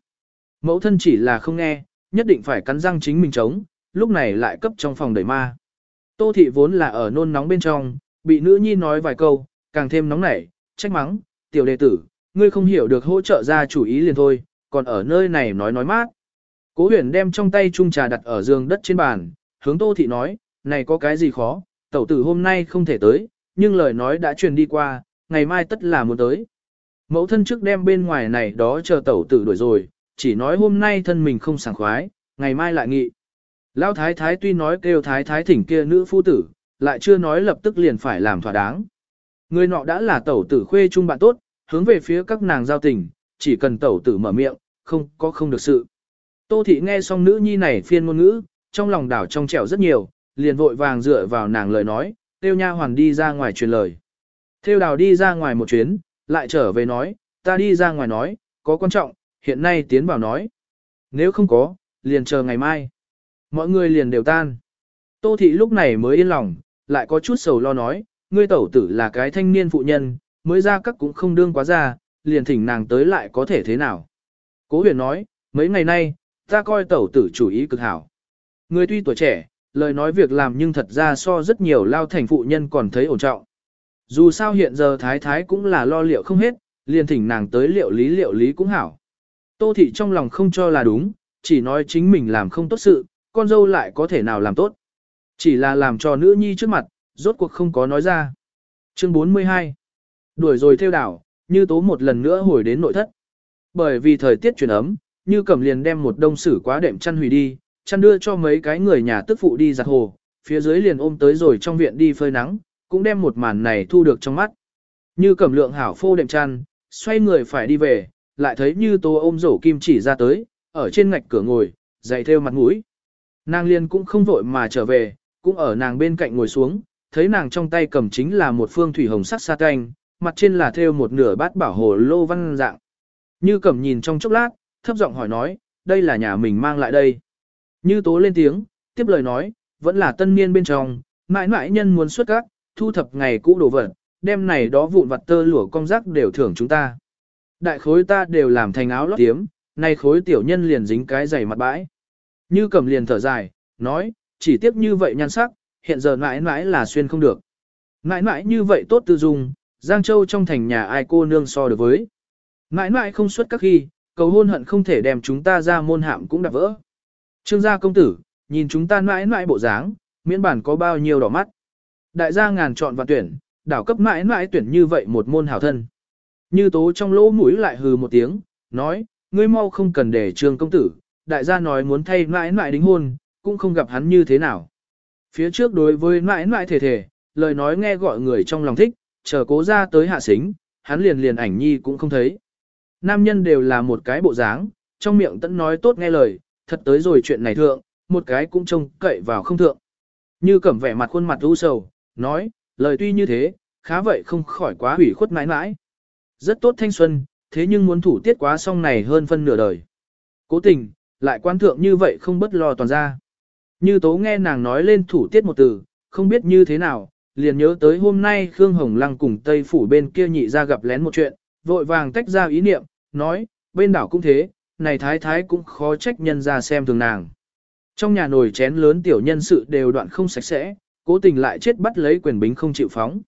Mẫu thân chỉ là không nghe, nhất định phải cắn răng chính mình chống, lúc này lại cấp trong phòng đẩy ma. Tô thị vốn là ở nôn nóng bên trong, bị nữ nhi nói vài câu, càng thêm nóng nảy, trách mắng, tiểu đệ tử, ngươi không hiểu được hỗ trợ ra chủ ý liền thôi, còn ở nơi này nói nói mát. Cố huyền đem trong tay chung trà đặt ở giường đất trên bàn, hướng tô thị nói, này có cái gì khó, tẩu tử hôm nay không thể tới, nhưng lời nói đã truyền đi qua, ngày mai tất là muốn tới. Mẫu thân trước đem bên ngoài này đó chờ tẩu tử đuổi rồi, chỉ nói hôm nay thân mình không sảng khoái, ngày mai lại nghị. Lão thái thái tuy nói kêu thái thái thỉnh kia nữ phu tử, lại chưa nói lập tức liền phải làm thỏa đáng. Người nọ đã là tẩu tử khuê chung bạn tốt, hướng về phía các nàng giao tình, chỉ cần tẩu tử mở miệng, không có không được sự. Tô thị nghe xong nữ nhi này phiên ngôn ngữ, trong lòng đảo trong trẻo rất nhiều, liền vội vàng dựa vào nàng lời nói, tiêu nha hoàn đi ra ngoài truyền lời. Theo đào đi ra ngoài một chuyến, lại trở về nói, ta đi ra ngoài nói, có quan trọng, hiện nay tiến vào nói. Nếu không có, liền chờ ngày mai. Mọi người liền đều tan. Tô thị lúc này mới yên lòng, lại có chút sầu lo nói, ngươi tẩu tử là cái thanh niên phụ nhân, mới ra các cũng không đương quá ra, liền thỉnh nàng tới lại có thể thế nào. Cố huyền nói, mấy ngày nay, ta coi tẩu tử chủ ý cực hảo. Người tuy tuổi trẻ, lời nói việc làm nhưng thật ra so rất nhiều lao thành phụ nhân còn thấy ổn trọng. Dù sao hiện giờ thái thái cũng là lo liệu không hết, liền thỉnh nàng tới liệu lý liệu lý cũng hảo. Tô thị trong lòng không cho là đúng, chỉ nói chính mình làm không tốt sự, con dâu lại có thể nào làm tốt. Chỉ là làm cho nữ nhi trước mặt, rốt cuộc không có nói ra. Chương 42 Đuổi rồi theo đảo, như tố một lần nữa hồi đến nội thất. Bởi vì thời tiết chuyển ấm, như cẩm liền đem một đông sử quá đệm chăn hủy đi, chăn đưa cho mấy cái người nhà tức phụ đi giặt hồ, phía dưới liền ôm tới rồi trong viện đi phơi nắng, cũng đem một màn này thu được trong mắt. Như cẩm lượng hảo phô đệm chăn, xoay người phải đi về, lại thấy như tố ôm rổ kim chỉ ra tới, ở trên ngạch cửa ngồi, dày theo mặt mũi. Nàng liền cũng không vội mà trở về, cũng ở nàng bên cạnh ngồi xuống, thấy nàng trong tay cầm chính là một phương thủy hồng sắc sa canh, mặt trên là theo một nửa bát bảo hồ lô văn dạng. Như cẩm nhìn trong chốc lát, thấp giọng hỏi nói, đây là nhà mình mang lại đây. Như tố lên tiếng, tiếp lời nói, vẫn là tân niên bên trong, mãi mãi nhân muốn xuất các, thu thập ngày cũ đồ vật, đem này đó vụn vặt tơ lụa công rác đều thưởng chúng ta. Đại khối ta đều làm thành áo lót tiếm, nay khối tiểu nhân liền dính cái giày mặt bãi. Như cầm liền thở dài, nói, chỉ tiếp như vậy nhan sắc, hiện giờ mãi mãi là xuyên không được. Mãi mãi như vậy tốt tư dung, Giang Châu trong thành nhà ai cô nương so được với. Mãi mãi không xuất các khi, cầu hôn hận không thể đem chúng ta ra môn hạm cũng đã vỡ. Trương gia công tử, nhìn chúng ta mãi mãi bộ dáng, miễn bản có bao nhiêu đỏ mắt. Đại gia ngàn chọn và tuyển, đảo cấp mãi mãi tuyển như vậy một môn hảo thân. Như tố trong lỗ mũi lại hừ một tiếng, nói, ngươi mau không cần để trương công tử, đại gia nói muốn thay mãi mãi đính hôn, cũng không gặp hắn như thế nào. Phía trước đối với mãi mãi thể thể, lời nói nghe gọi người trong lòng thích, chờ cố ra tới hạ xính, hắn liền liền ảnh nhi cũng không thấy. Nam nhân đều là một cái bộ dáng, trong miệng tẫn nói tốt nghe lời, thật tới rồi chuyện này thượng, một cái cũng trông cậy vào không thượng. Như cẩm vẻ mặt khuôn mặt u sầu, nói, lời tuy như thế, khá vậy không khỏi quá hủy khuất mãi mãi. Rất tốt thanh xuân, thế nhưng muốn thủ tiết quá xong này hơn phân nửa đời. Cố tình, lại quan thượng như vậy không bất lo toàn ra. Như tố nghe nàng nói lên thủ tiết một từ, không biết như thế nào, liền nhớ tới hôm nay Khương Hồng Lăng cùng Tây Phủ bên kia nhị ra gặp lén một chuyện, vội vàng tách ra ý niệm, nói, bên đảo cũng thế, này thái thái cũng khó trách nhân ra xem thường nàng. Trong nhà nồi chén lớn tiểu nhân sự đều đoạn không sạch sẽ, cố tình lại chết bắt lấy quyền bính không chịu phóng.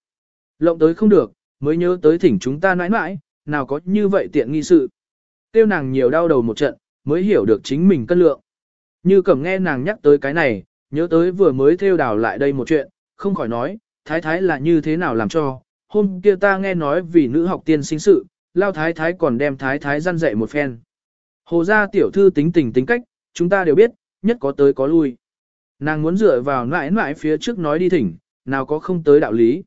Lộng tới không được, mới nhớ tới thỉnh chúng ta nãi nãi, nào có như vậy tiện nghi sự. Tiêu nàng nhiều đau đầu một trận, mới hiểu được chính mình cân lượng. Như cẩm nghe nàng nhắc tới cái này, nhớ tới vừa mới theo đào lại đây một chuyện, không khỏi nói, thái thái là như thế nào làm cho, hôm kia ta nghe nói vì nữ học tiên sinh sự, lao thái thái còn đem thái thái răn dạy một phen. Hồ gia tiểu thư tính tình tính cách, chúng ta đều biết, nhất có tới có lui. Nàng muốn dựa vào mãi nãi phía trước nói đi thỉnh, nào có không tới đạo lý.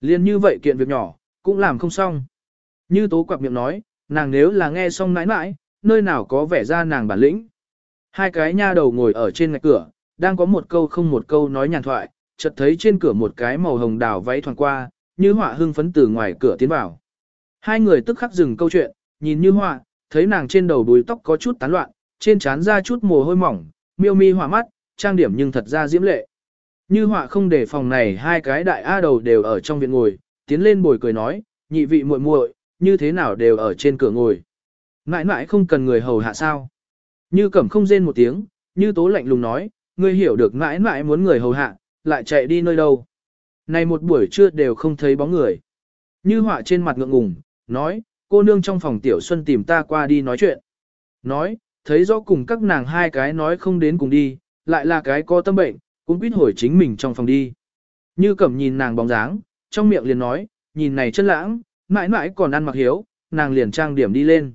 Liên như vậy kiện việc nhỏ, cũng làm không xong. Như tố quặc miệng nói, nàng nếu là nghe xong mãi nãi, nơi nào có vẻ ra nàng bản lĩnh. Hai cái nha đầu ngồi ở trên ngạch cửa, đang có một câu không một câu nói nhàn thoại, chợt thấy trên cửa một cái màu hồng đào váy thoảng qua, như họa hưng phấn từ ngoài cửa tiến vào. Hai người tức khắc dừng câu chuyện, nhìn như họa, thấy nàng trên đầu đuôi tóc có chút tán loạn, trên trán ra chút mồ hôi mỏng, miêu mi hỏa mắt, trang điểm nhưng thật ra diễm lệ. Như họa không để phòng này hai cái đại A đầu đều ở trong viện ngồi, tiến lên bồi cười nói, nhị vị muội muội, như thế nào đều ở trên cửa ngồi. Mãi mãi không cần người hầu hạ sao. Như cẩm không rên một tiếng, như tố lạnh lùng nói, ngươi hiểu được mãi mãi muốn người hầu hạ, lại chạy đi nơi đâu. Này một buổi trưa đều không thấy bóng người. Như họa trên mặt ngượng ngùng, nói, cô nương trong phòng tiểu xuân tìm ta qua đi nói chuyện. Nói, thấy rõ cùng các nàng hai cái nói không đến cùng đi, lại là cái có tâm bệnh, cũng quýt hồi chính mình trong phòng đi. Như cẩm nhìn nàng bóng dáng, trong miệng liền nói, nhìn này chân lãng, mãi mãi còn ăn mặc hiếu, nàng liền trang điểm đi lên.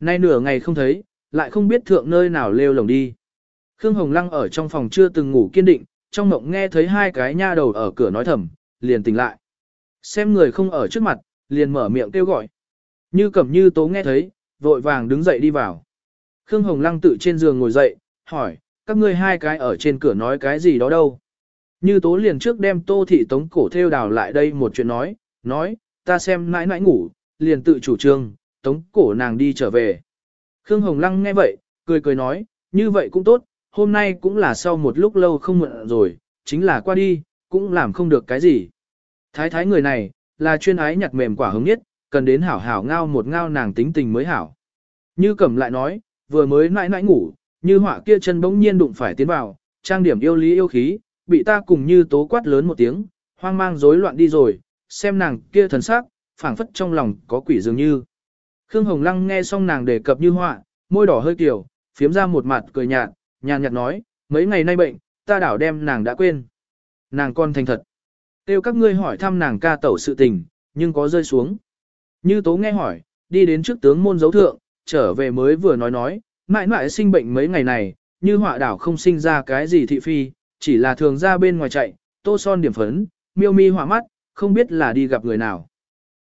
Nay nửa ngày không thấy, lại không biết thượng nơi nào lêu lồng đi. Khương Hồng Lăng ở trong phòng chưa từng ngủ kiên định, trong mộng nghe thấy hai cái nha đầu ở cửa nói thầm, liền tỉnh lại. Xem người không ở trước mặt, liền mở miệng kêu gọi. Như cẩm như tố nghe thấy, vội vàng đứng dậy đi vào. Khương Hồng Lăng tự trên giường ngồi dậy, hỏi, các ngươi hai cái ở trên cửa nói cái gì đó đâu. Như tố liền trước đem tô thị tống cổ theo đào lại đây một chuyện nói, nói, ta xem nãi nãi ngủ, liền tự chủ trương, tống cổ nàng đi trở về. Khương Hồng Lăng nghe vậy, cười cười nói, như vậy cũng tốt, hôm nay cũng là sau một lúc lâu không mượn rồi, chính là qua đi, cũng làm không được cái gì. Thái thái người này, là chuyên ái nhặt mềm quả hứng nhất, cần đến hảo hảo ngao một ngao nàng tính tình mới hảo. Như cẩm lại nói, vừa mới nãi nãi ngủ, như họa kia chân bỗng nhiên đụng phải tiến vào, trang điểm yêu lý yêu khí, bị ta cùng như tố quát lớn một tiếng, hoang mang rối loạn đi rồi, xem nàng kia thần sắc, phảng phất trong lòng có quỷ dường như. Khương Hồng Lăng nghe xong nàng đề cập như họa, môi đỏ hơi kiểu, phiếm ra một mặt cười nhạt, nhàn nhạt nói, mấy ngày nay bệnh, ta đảo đem nàng đã quên. Nàng con thành thật. Tiêu các ngươi hỏi thăm nàng ca tẩu sự tình, nhưng có rơi xuống. Như tố nghe hỏi, đi đến trước tướng môn dấu thượng, trở về mới vừa nói nói, mãi mãi sinh bệnh mấy ngày này, như họa đảo không sinh ra cái gì thị phi, chỉ là thường ra bên ngoài chạy, tô son điểm phấn, miêu mi họa mắt, không biết là đi gặp người nào.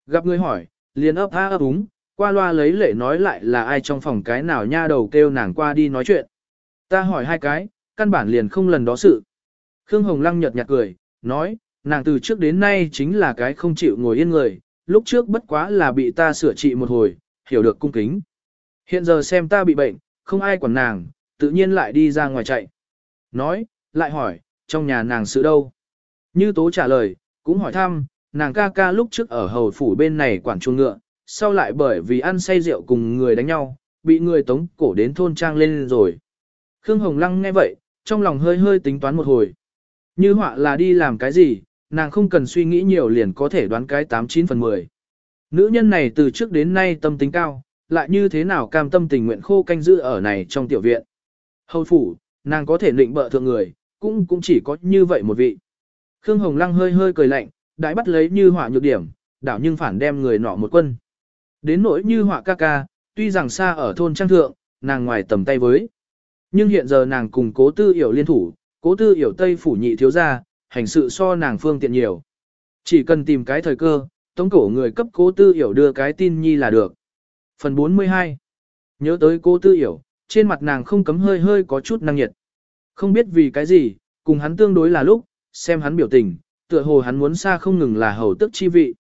Gặp người hỏi, liền ấp a ấp úng, qua loa lấy lệ nói lại là ai trong phòng cái nào nha đầu kêu nàng qua đi nói chuyện. Ta hỏi hai cái, căn bản liền không lần đó sự. Khương Hồng Lăng nhật nhạt cười, nói, nàng từ trước đến nay chính là cái không chịu ngồi yên người, lúc trước bất quá là bị ta sửa trị một hồi, hiểu được cung kính. Hiện giờ xem ta bị bệnh, không ai quản nàng, tự nhiên lại đi ra ngoài chạy. Nói, lại hỏi, trong nhà nàng sự đâu? Như tố trả lời, cũng hỏi thăm, nàng ca ca lúc trước ở hầu phủ bên này quản chuồng ngựa, sau lại bởi vì ăn say rượu cùng người đánh nhau, bị người tống cổ đến thôn trang lên rồi. Khương Hồng Lăng nghe vậy, trong lòng hơi hơi tính toán một hồi. Như họa là đi làm cái gì, nàng không cần suy nghĩ nhiều liền có thể đoán cái 89 phần 10. Nữ nhân này từ trước đến nay tâm tính cao, lại như thế nào cam tâm tình nguyện khô canh giữ ở này trong tiểu viện. Hầu phủ, nàng có thể định bợ thượng người, cũng cũng chỉ có như vậy một vị. Khương Hồng Lăng hơi hơi cười lạnh, đại bắt lấy như họa nhược điểm, đảo nhưng phản đem người nọ một quân. Đến nỗi như họa ca ca, tuy rằng xa ở thôn trang thượng, nàng ngoài tầm tay với. Nhưng hiện giờ nàng cùng cố tư hiểu liên thủ, cố tư hiểu tây phủ nhị thiếu gia, hành sự so nàng phương tiện nhiều. Chỉ cần tìm cái thời cơ, tống cổ người cấp cố tư hiểu đưa cái tin nhi là được. Phần 42 Nhớ tới cố tư hiểu, trên mặt nàng không cấm hơi hơi có chút năng nhiệt. Không biết vì cái gì, cùng hắn tương đối là lúc, xem hắn biểu tình, tựa hồ hắn muốn xa không ngừng là hầu tức chi vị.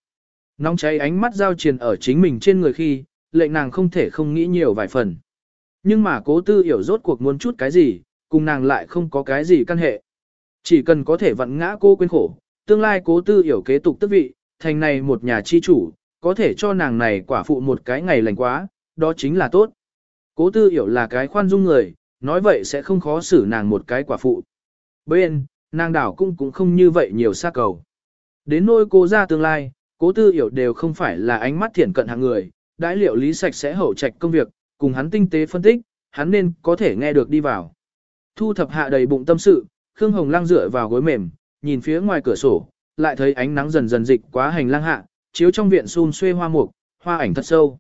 Nóng cháy ánh mắt giao triền ở chính mình trên người khi, lệnh nàng không thể không nghĩ nhiều vài phần. Nhưng mà cố tư hiểu rốt cuộc muốn chút cái gì, cùng nàng lại không có cái gì căn hệ. Chỉ cần có thể vặn ngã cô quên khổ, tương lai cố tư hiểu kế tục tức vị, thành này một nhà chi chủ, có thể cho nàng này quả phụ một cái ngày lành quá, đó chính là tốt. Cố tư hiểu là cái khoan dung người, nói vậy sẽ không khó xử nàng một cái quả phụ. Bên, nàng đảo cũng cũng không như vậy nhiều xa cầu. Đến nôi cô ra tương lai, cố tư hiểu đều không phải là ánh mắt thiện cận hạng người, đãi liệu lý sạch sẽ hậu trạch công việc, cùng hắn tinh tế phân tích, hắn nên có thể nghe được đi vào. Thu thập hạ đầy bụng tâm sự, Khương Hồng Lăng dựa vào gối mềm, nhìn phía ngoài cửa sổ, lại thấy ánh nắng dần dần dịch quá hành lang hạ, chiếu trong viện xun xuê hoa mục, hoa ảnh thật sâu.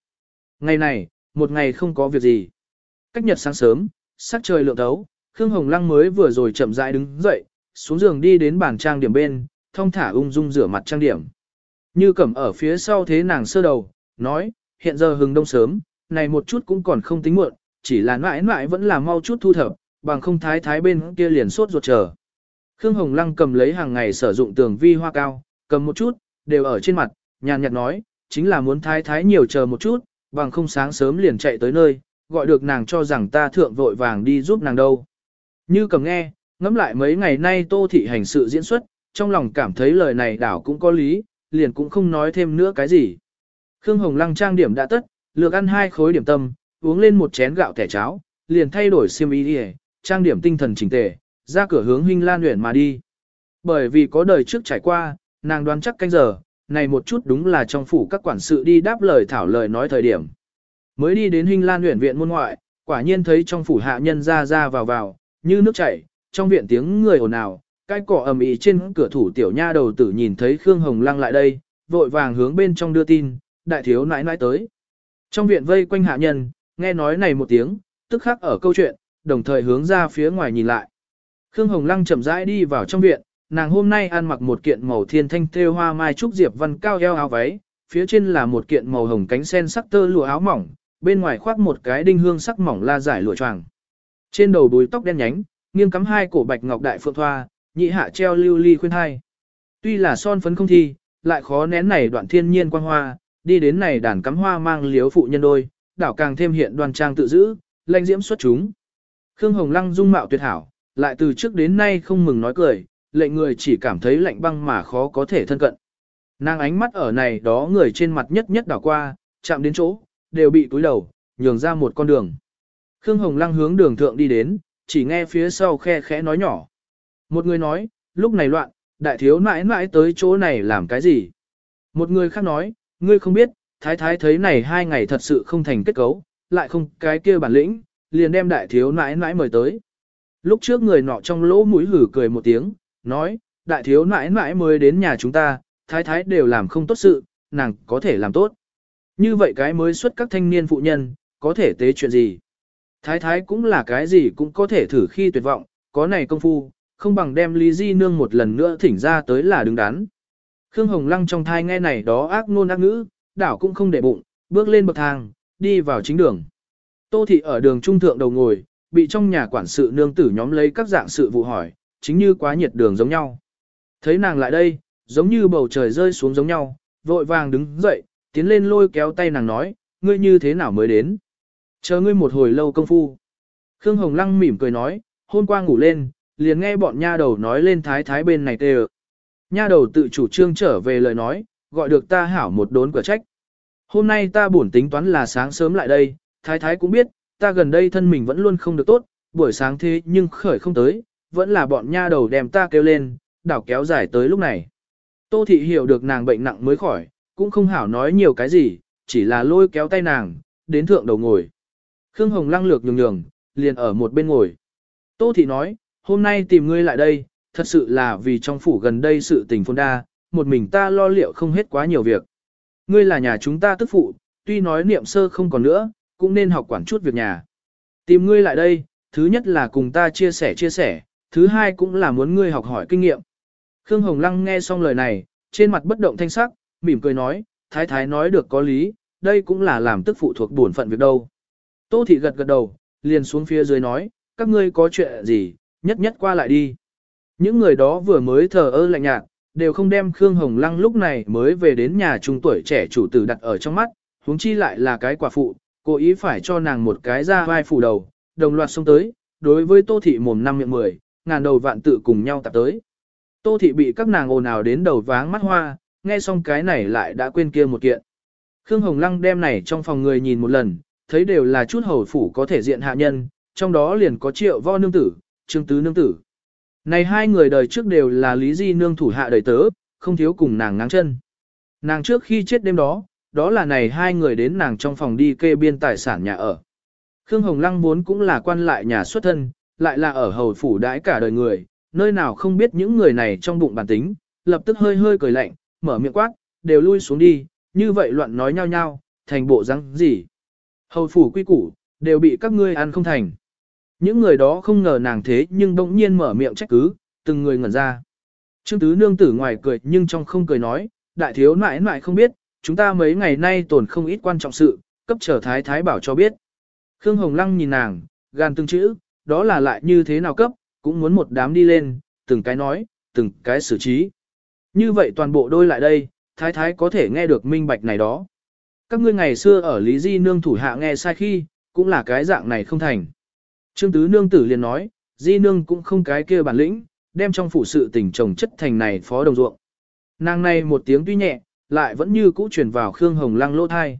Ngày này, một ngày không có việc gì. Cách nhật sáng sớm, sắc trời lượng thấu, Khương Hồng Lăng mới vừa rồi chậm rãi đứng dậy, xuống giường đi đến bàn trang điểm bên, thong thả ung dung rửa mặt trang điểm. Như cẩm ở phía sau thế nàng sơ đầu, nói, hiện giờ hừng đông sớm, này một chút cũng còn không tính muộn, chỉ là mãi mãi vẫn là mau chút thu thập, bằng không thái thái bên kia liền sốt ruột chờ. Khương Hồng Lăng cầm lấy hàng ngày sử dụng tường vi hoa cao, cầm một chút, đều ở trên mặt, nhàn nhạt nói, chính là muốn thái thái nhiều chờ một chút, bằng không sáng sớm liền chạy tới nơi, gọi được nàng cho rằng ta thượng vội vàng đi giúp nàng đâu. Như cầm nghe, ngẫm lại mấy ngày nay tô thị hành sự diễn xuất, trong lòng cảm thấy lời này đảo cũng có lý, liền cũng không nói thêm nữa cái gì. Khương Hồng Lăng trang điểm đã tất, lược ăn hai khối điểm tâm, uống lên một chén gạo thẻ cháo, liền thay đổi xiêm y đi trang điểm tinh thần chỉnh tề, ra cửa hướng Hinh Lan Uyển mà đi. Bởi vì có đời trước trải qua, nàng đoán chắc canh giờ, này một chút đúng là trong phủ các quản sự đi đáp lời thảo lời nói thời điểm. Mới đi đến Hinh Lan Uyển viện môn ngoại, quả nhiên thấy trong phủ hạ nhân ra ra vào vào, như nước chảy, trong viện tiếng người ồn ào, cái cỏ ầm ĩ trên cửa thủ tiểu nha đầu tử nhìn thấy Khương Hồng Lăng lại đây, vội vàng hướng bên trong đưa tin, đại thiếu nãi nãi tới. Trong viện vây quanh hạ nhân, nghe nói này một tiếng, tức khắc ở câu chuyện, đồng thời hướng ra phía ngoài nhìn lại. Khương Hồng Lăng chậm rãi đi vào trong viện, nàng hôm nay ăn mặc một kiện màu thiên thanh thêu hoa mai trúc diệp văn cao eo áo váy, phía trên là một kiện màu hồng cánh sen sắc tơ lụa áo mỏng, bên ngoài khoác một cái đinh hương sắc mỏng la giải lụa choàng. Trên đầu đuôi tóc đen nhánh, nghiêng cắm hai cổ bạch ngọc đại phượng thoa, nhị hạ treo lưu ly khuyên hai. Tuy là son phấn không thi, lại khó nén này đoạn thiên nhiên quang hoa, đi đến này đàn cắm hoa mang liếu phụ nhân đôi, đảo càng thêm hiện đoàn trang tự giữ, lanh diễm xuất chúng. Khương Hồng Lăng dung mạo tuyệt hảo, lại từ trước đến nay không mừng nói cười, lệnh người chỉ cảm thấy lạnh băng mà khó có thể thân cận. Nàng ánh mắt ở này đó người trên mặt nhất nhất đảo qua, chạm đến chỗ, đều bị túi đầu, nhường ra một con đường. Khương Hồng Lăng hướng đường thượng đi đến, chỉ nghe phía sau khe khẽ nói nhỏ. Một người nói, lúc này loạn, đại thiếu nãi nãi tới chỗ này làm cái gì? Một người khác nói, ngươi không biết, thái thái thấy này hai ngày thật sự không thành kết cấu, lại không cái kia bản lĩnh, liền đem đại thiếu nãi nãi mời tới. Lúc trước người nọ trong lỗ mũi hử cười một tiếng, nói, đại thiếu nãi nãi mới đến nhà chúng ta, thái thái đều làm không tốt sự, nàng có thể làm tốt. Như vậy cái mới xuất các thanh niên phụ nhân, có thể tế chuyện gì? Thái thái cũng là cái gì cũng có thể thử khi tuyệt vọng, có này công phu, không bằng đem Lý Di Nương một lần nữa thỉnh ra tới là đứng đắn. Khương Hồng Lăng trong thai nghe này đó ác nôn ác ngữ, đảo cũng không để bụng, bước lên bậc thang, đi vào chính đường. Tô thị ở đường trung thượng đầu ngồi, bị trong nhà quản sự nương tử nhóm lấy các dạng sự vụ hỏi, chính như quá nhiệt đường giống nhau. Thấy nàng lại đây, giống như bầu trời rơi xuống giống nhau, vội vàng đứng dậy, tiến lên lôi kéo tay nàng nói, ngươi như thế nào mới đến. Chờ ngươi một hồi lâu công phu. Khương Hồng Lăng mỉm cười nói, hôm qua ngủ lên, liền nghe bọn nha đầu nói lên thái thái bên này tê Nha đầu tự chủ trương trở về lời nói, gọi được ta hảo một đốn quả trách. Hôm nay ta buồn tính toán là sáng sớm lại đây, thái thái cũng biết, ta gần đây thân mình vẫn luôn không được tốt, buổi sáng thế nhưng khởi không tới, vẫn là bọn nha đầu đem ta kêu lên, đảo kéo dài tới lúc này. Tô thị hiểu được nàng bệnh nặng mới khỏi, cũng không hảo nói nhiều cái gì, chỉ là lôi kéo tay nàng, đến thượng đầu ngồi. Khương Hồng lăng lược nhường nhường, liền ở một bên ngồi. Tô thị nói, hôm nay tìm ngươi lại đây, thật sự là vì trong phủ gần đây sự tình phong đa, một mình ta lo liệu không hết quá nhiều việc. Ngươi là nhà chúng ta tức phụ, tuy nói niệm sơ không còn nữa, cũng nên học quản chút việc nhà. Tìm ngươi lại đây, thứ nhất là cùng ta chia sẻ chia sẻ, thứ hai cũng là muốn ngươi học hỏi kinh nghiệm. Khương Hồng Lăng nghe xong lời này, trên mặt bất động thanh sắc, mỉm cười nói, thái thái nói được có lý, đây cũng là làm tức phụ thuộc bổn phận việc đâu. Tô thị gật gật đầu, liền xuống phía dưới nói, các ngươi có chuyện gì, nhất nhất qua lại đi. Những người đó vừa mới thờ ơ lạnh nhạt, đều không đem Khương Hồng Lăng lúc này mới về đến nhà trung tuổi trẻ chủ tử đặt ở trong mắt, huống chi lại là cái quả phụ, cố ý phải cho nàng một cái ra vai phủ đầu, đồng loạt xông tới, đối với Tô Thị mồm năm miệng mười, ngàn đầu vạn tự cùng nhau tập tới. Tô Thị bị các nàng ồn ào đến đầu váng mắt hoa, nghe xong cái này lại đã quên kia một kiện. Khương Hồng Lăng đem này trong phòng người nhìn một lần, thấy đều là chút hầu phủ có thể diện hạ nhân, trong đó liền có triệu vo nương tử, trương tứ nương tử. Này hai người đời trước đều là lý di nương thủ hạ đời tớ, không thiếu cùng nàng ngáng chân. Nàng trước khi chết đêm đó, đó là này hai người đến nàng trong phòng đi kê biên tài sản nhà ở. Khương Hồng Lăng vốn cũng là quan lại nhà xuất thân, lại là ở hầu phủ đãi cả đời người, nơi nào không biết những người này trong bụng bản tính, lập tức hơi hơi cười lạnh, mở miệng quát, đều lui xuống đi, như vậy loạn nói nhau nhau, thành bộ răng gì. Hầu phủ quy củ, đều bị các ngươi ăn không thành. Những người đó không ngờ nàng thế nhưng bỗng nhiên mở miệng trách cứ, từng người ngẩn ra. Trương tứ nương tử ngoài cười nhưng trong không cười nói, đại thiếu nãi nãi không biết, chúng ta mấy ngày nay tổn không ít quan trọng sự, cấp trở thái thái bảo cho biết. Khương Hồng Lăng nhìn nàng, gan từng chữ, đó là lại như thế nào cấp, cũng muốn một đám đi lên, từng cái nói, từng cái xử trí. Như vậy toàn bộ đôi lại đây, thái thái có thể nghe được minh bạch này đó. Các ngươi ngày xưa ở Lý Di Nương thủ hạ nghe sai khi, cũng là cái dạng này không thành. Trương Tứ Nương tử liền nói, Di Nương cũng không cái kia bản lĩnh, đem trong phủ sự tình chồng chất thành này phó đồng ruộng. Nàng này một tiếng tuy nhẹ, lại vẫn như cũ truyền vào Khương Hồng Lăng lỗ thai.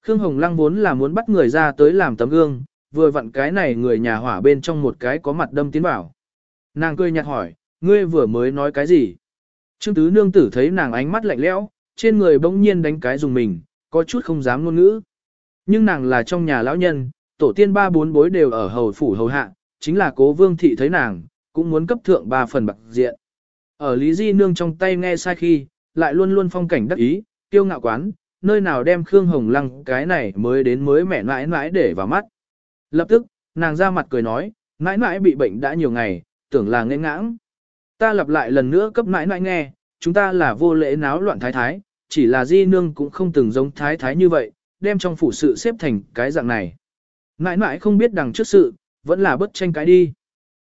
Khương Hồng Lăng vốn là muốn bắt người ra tới làm tấm gương, vừa vặn cái này người nhà hỏa bên trong một cái có mặt đâm tiến vào. Nàng cười nhạt hỏi, ngươi vừa mới nói cái gì? Trương Tứ Nương tử thấy nàng ánh mắt lạnh lẽo, trên người bỗng nhiên đánh cái dùng mình, có chút không dám ngôn ngữ. Nhưng nàng là trong nhà lão nhân, tổ tiên ba bốn bối đều ở hầu phủ hầu hạ, chính là cố vương thị thấy nàng, cũng muốn cấp thượng ba phần bạc diện. Ở Lý Di Nương trong tay nghe sai khi, lại luôn luôn phong cảnh đắc ý, tiêu ngạo quán, nơi nào đem Khương Hồng Lăng cái này mới đến mới mẹ mãi mãi để vào mắt. Lập tức, nàng ra mặt cười nói, mãi mãi bị bệnh đã nhiều ngày, tưởng là ngây ngãng. Ta lặp lại lần nữa cấp mãi mãi nghe, chúng ta là vô lễ náo loạn thái thái, chỉ là di nương cũng không từng giống thái thái như vậy, đem trong phủ sự xếp thành cái dạng này. Mãi mãi không biết đằng trước sự, vẫn là bất tranh cái đi.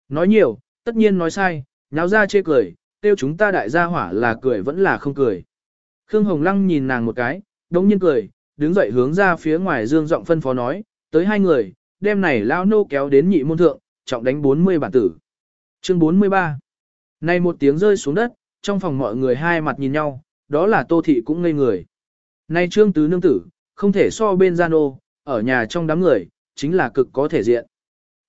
Nói nhiều, tất nhiên nói sai, nháo ra chê cười, tiêu chúng ta đại gia hỏa là cười vẫn là không cười. Khương Hồng Lăng nhìn nàng một cái, đống nhiên cười, đứng dậy hướng ra phía ngoài dương giọng phân phó nói, tới hai người, đêm này lao nô kéo đến nhị môn thượng, trọng đánh 40 bản tử. Chương 43 Này một tiếng rơi xuống đất, trong phòng mọi người hai mặt nhìn nhau, đó là tô thị cũng ngây người. Này trương tứ nương tử, không thể so bên gian ô, ở nhà trong đám người, chính là cực có thể diện.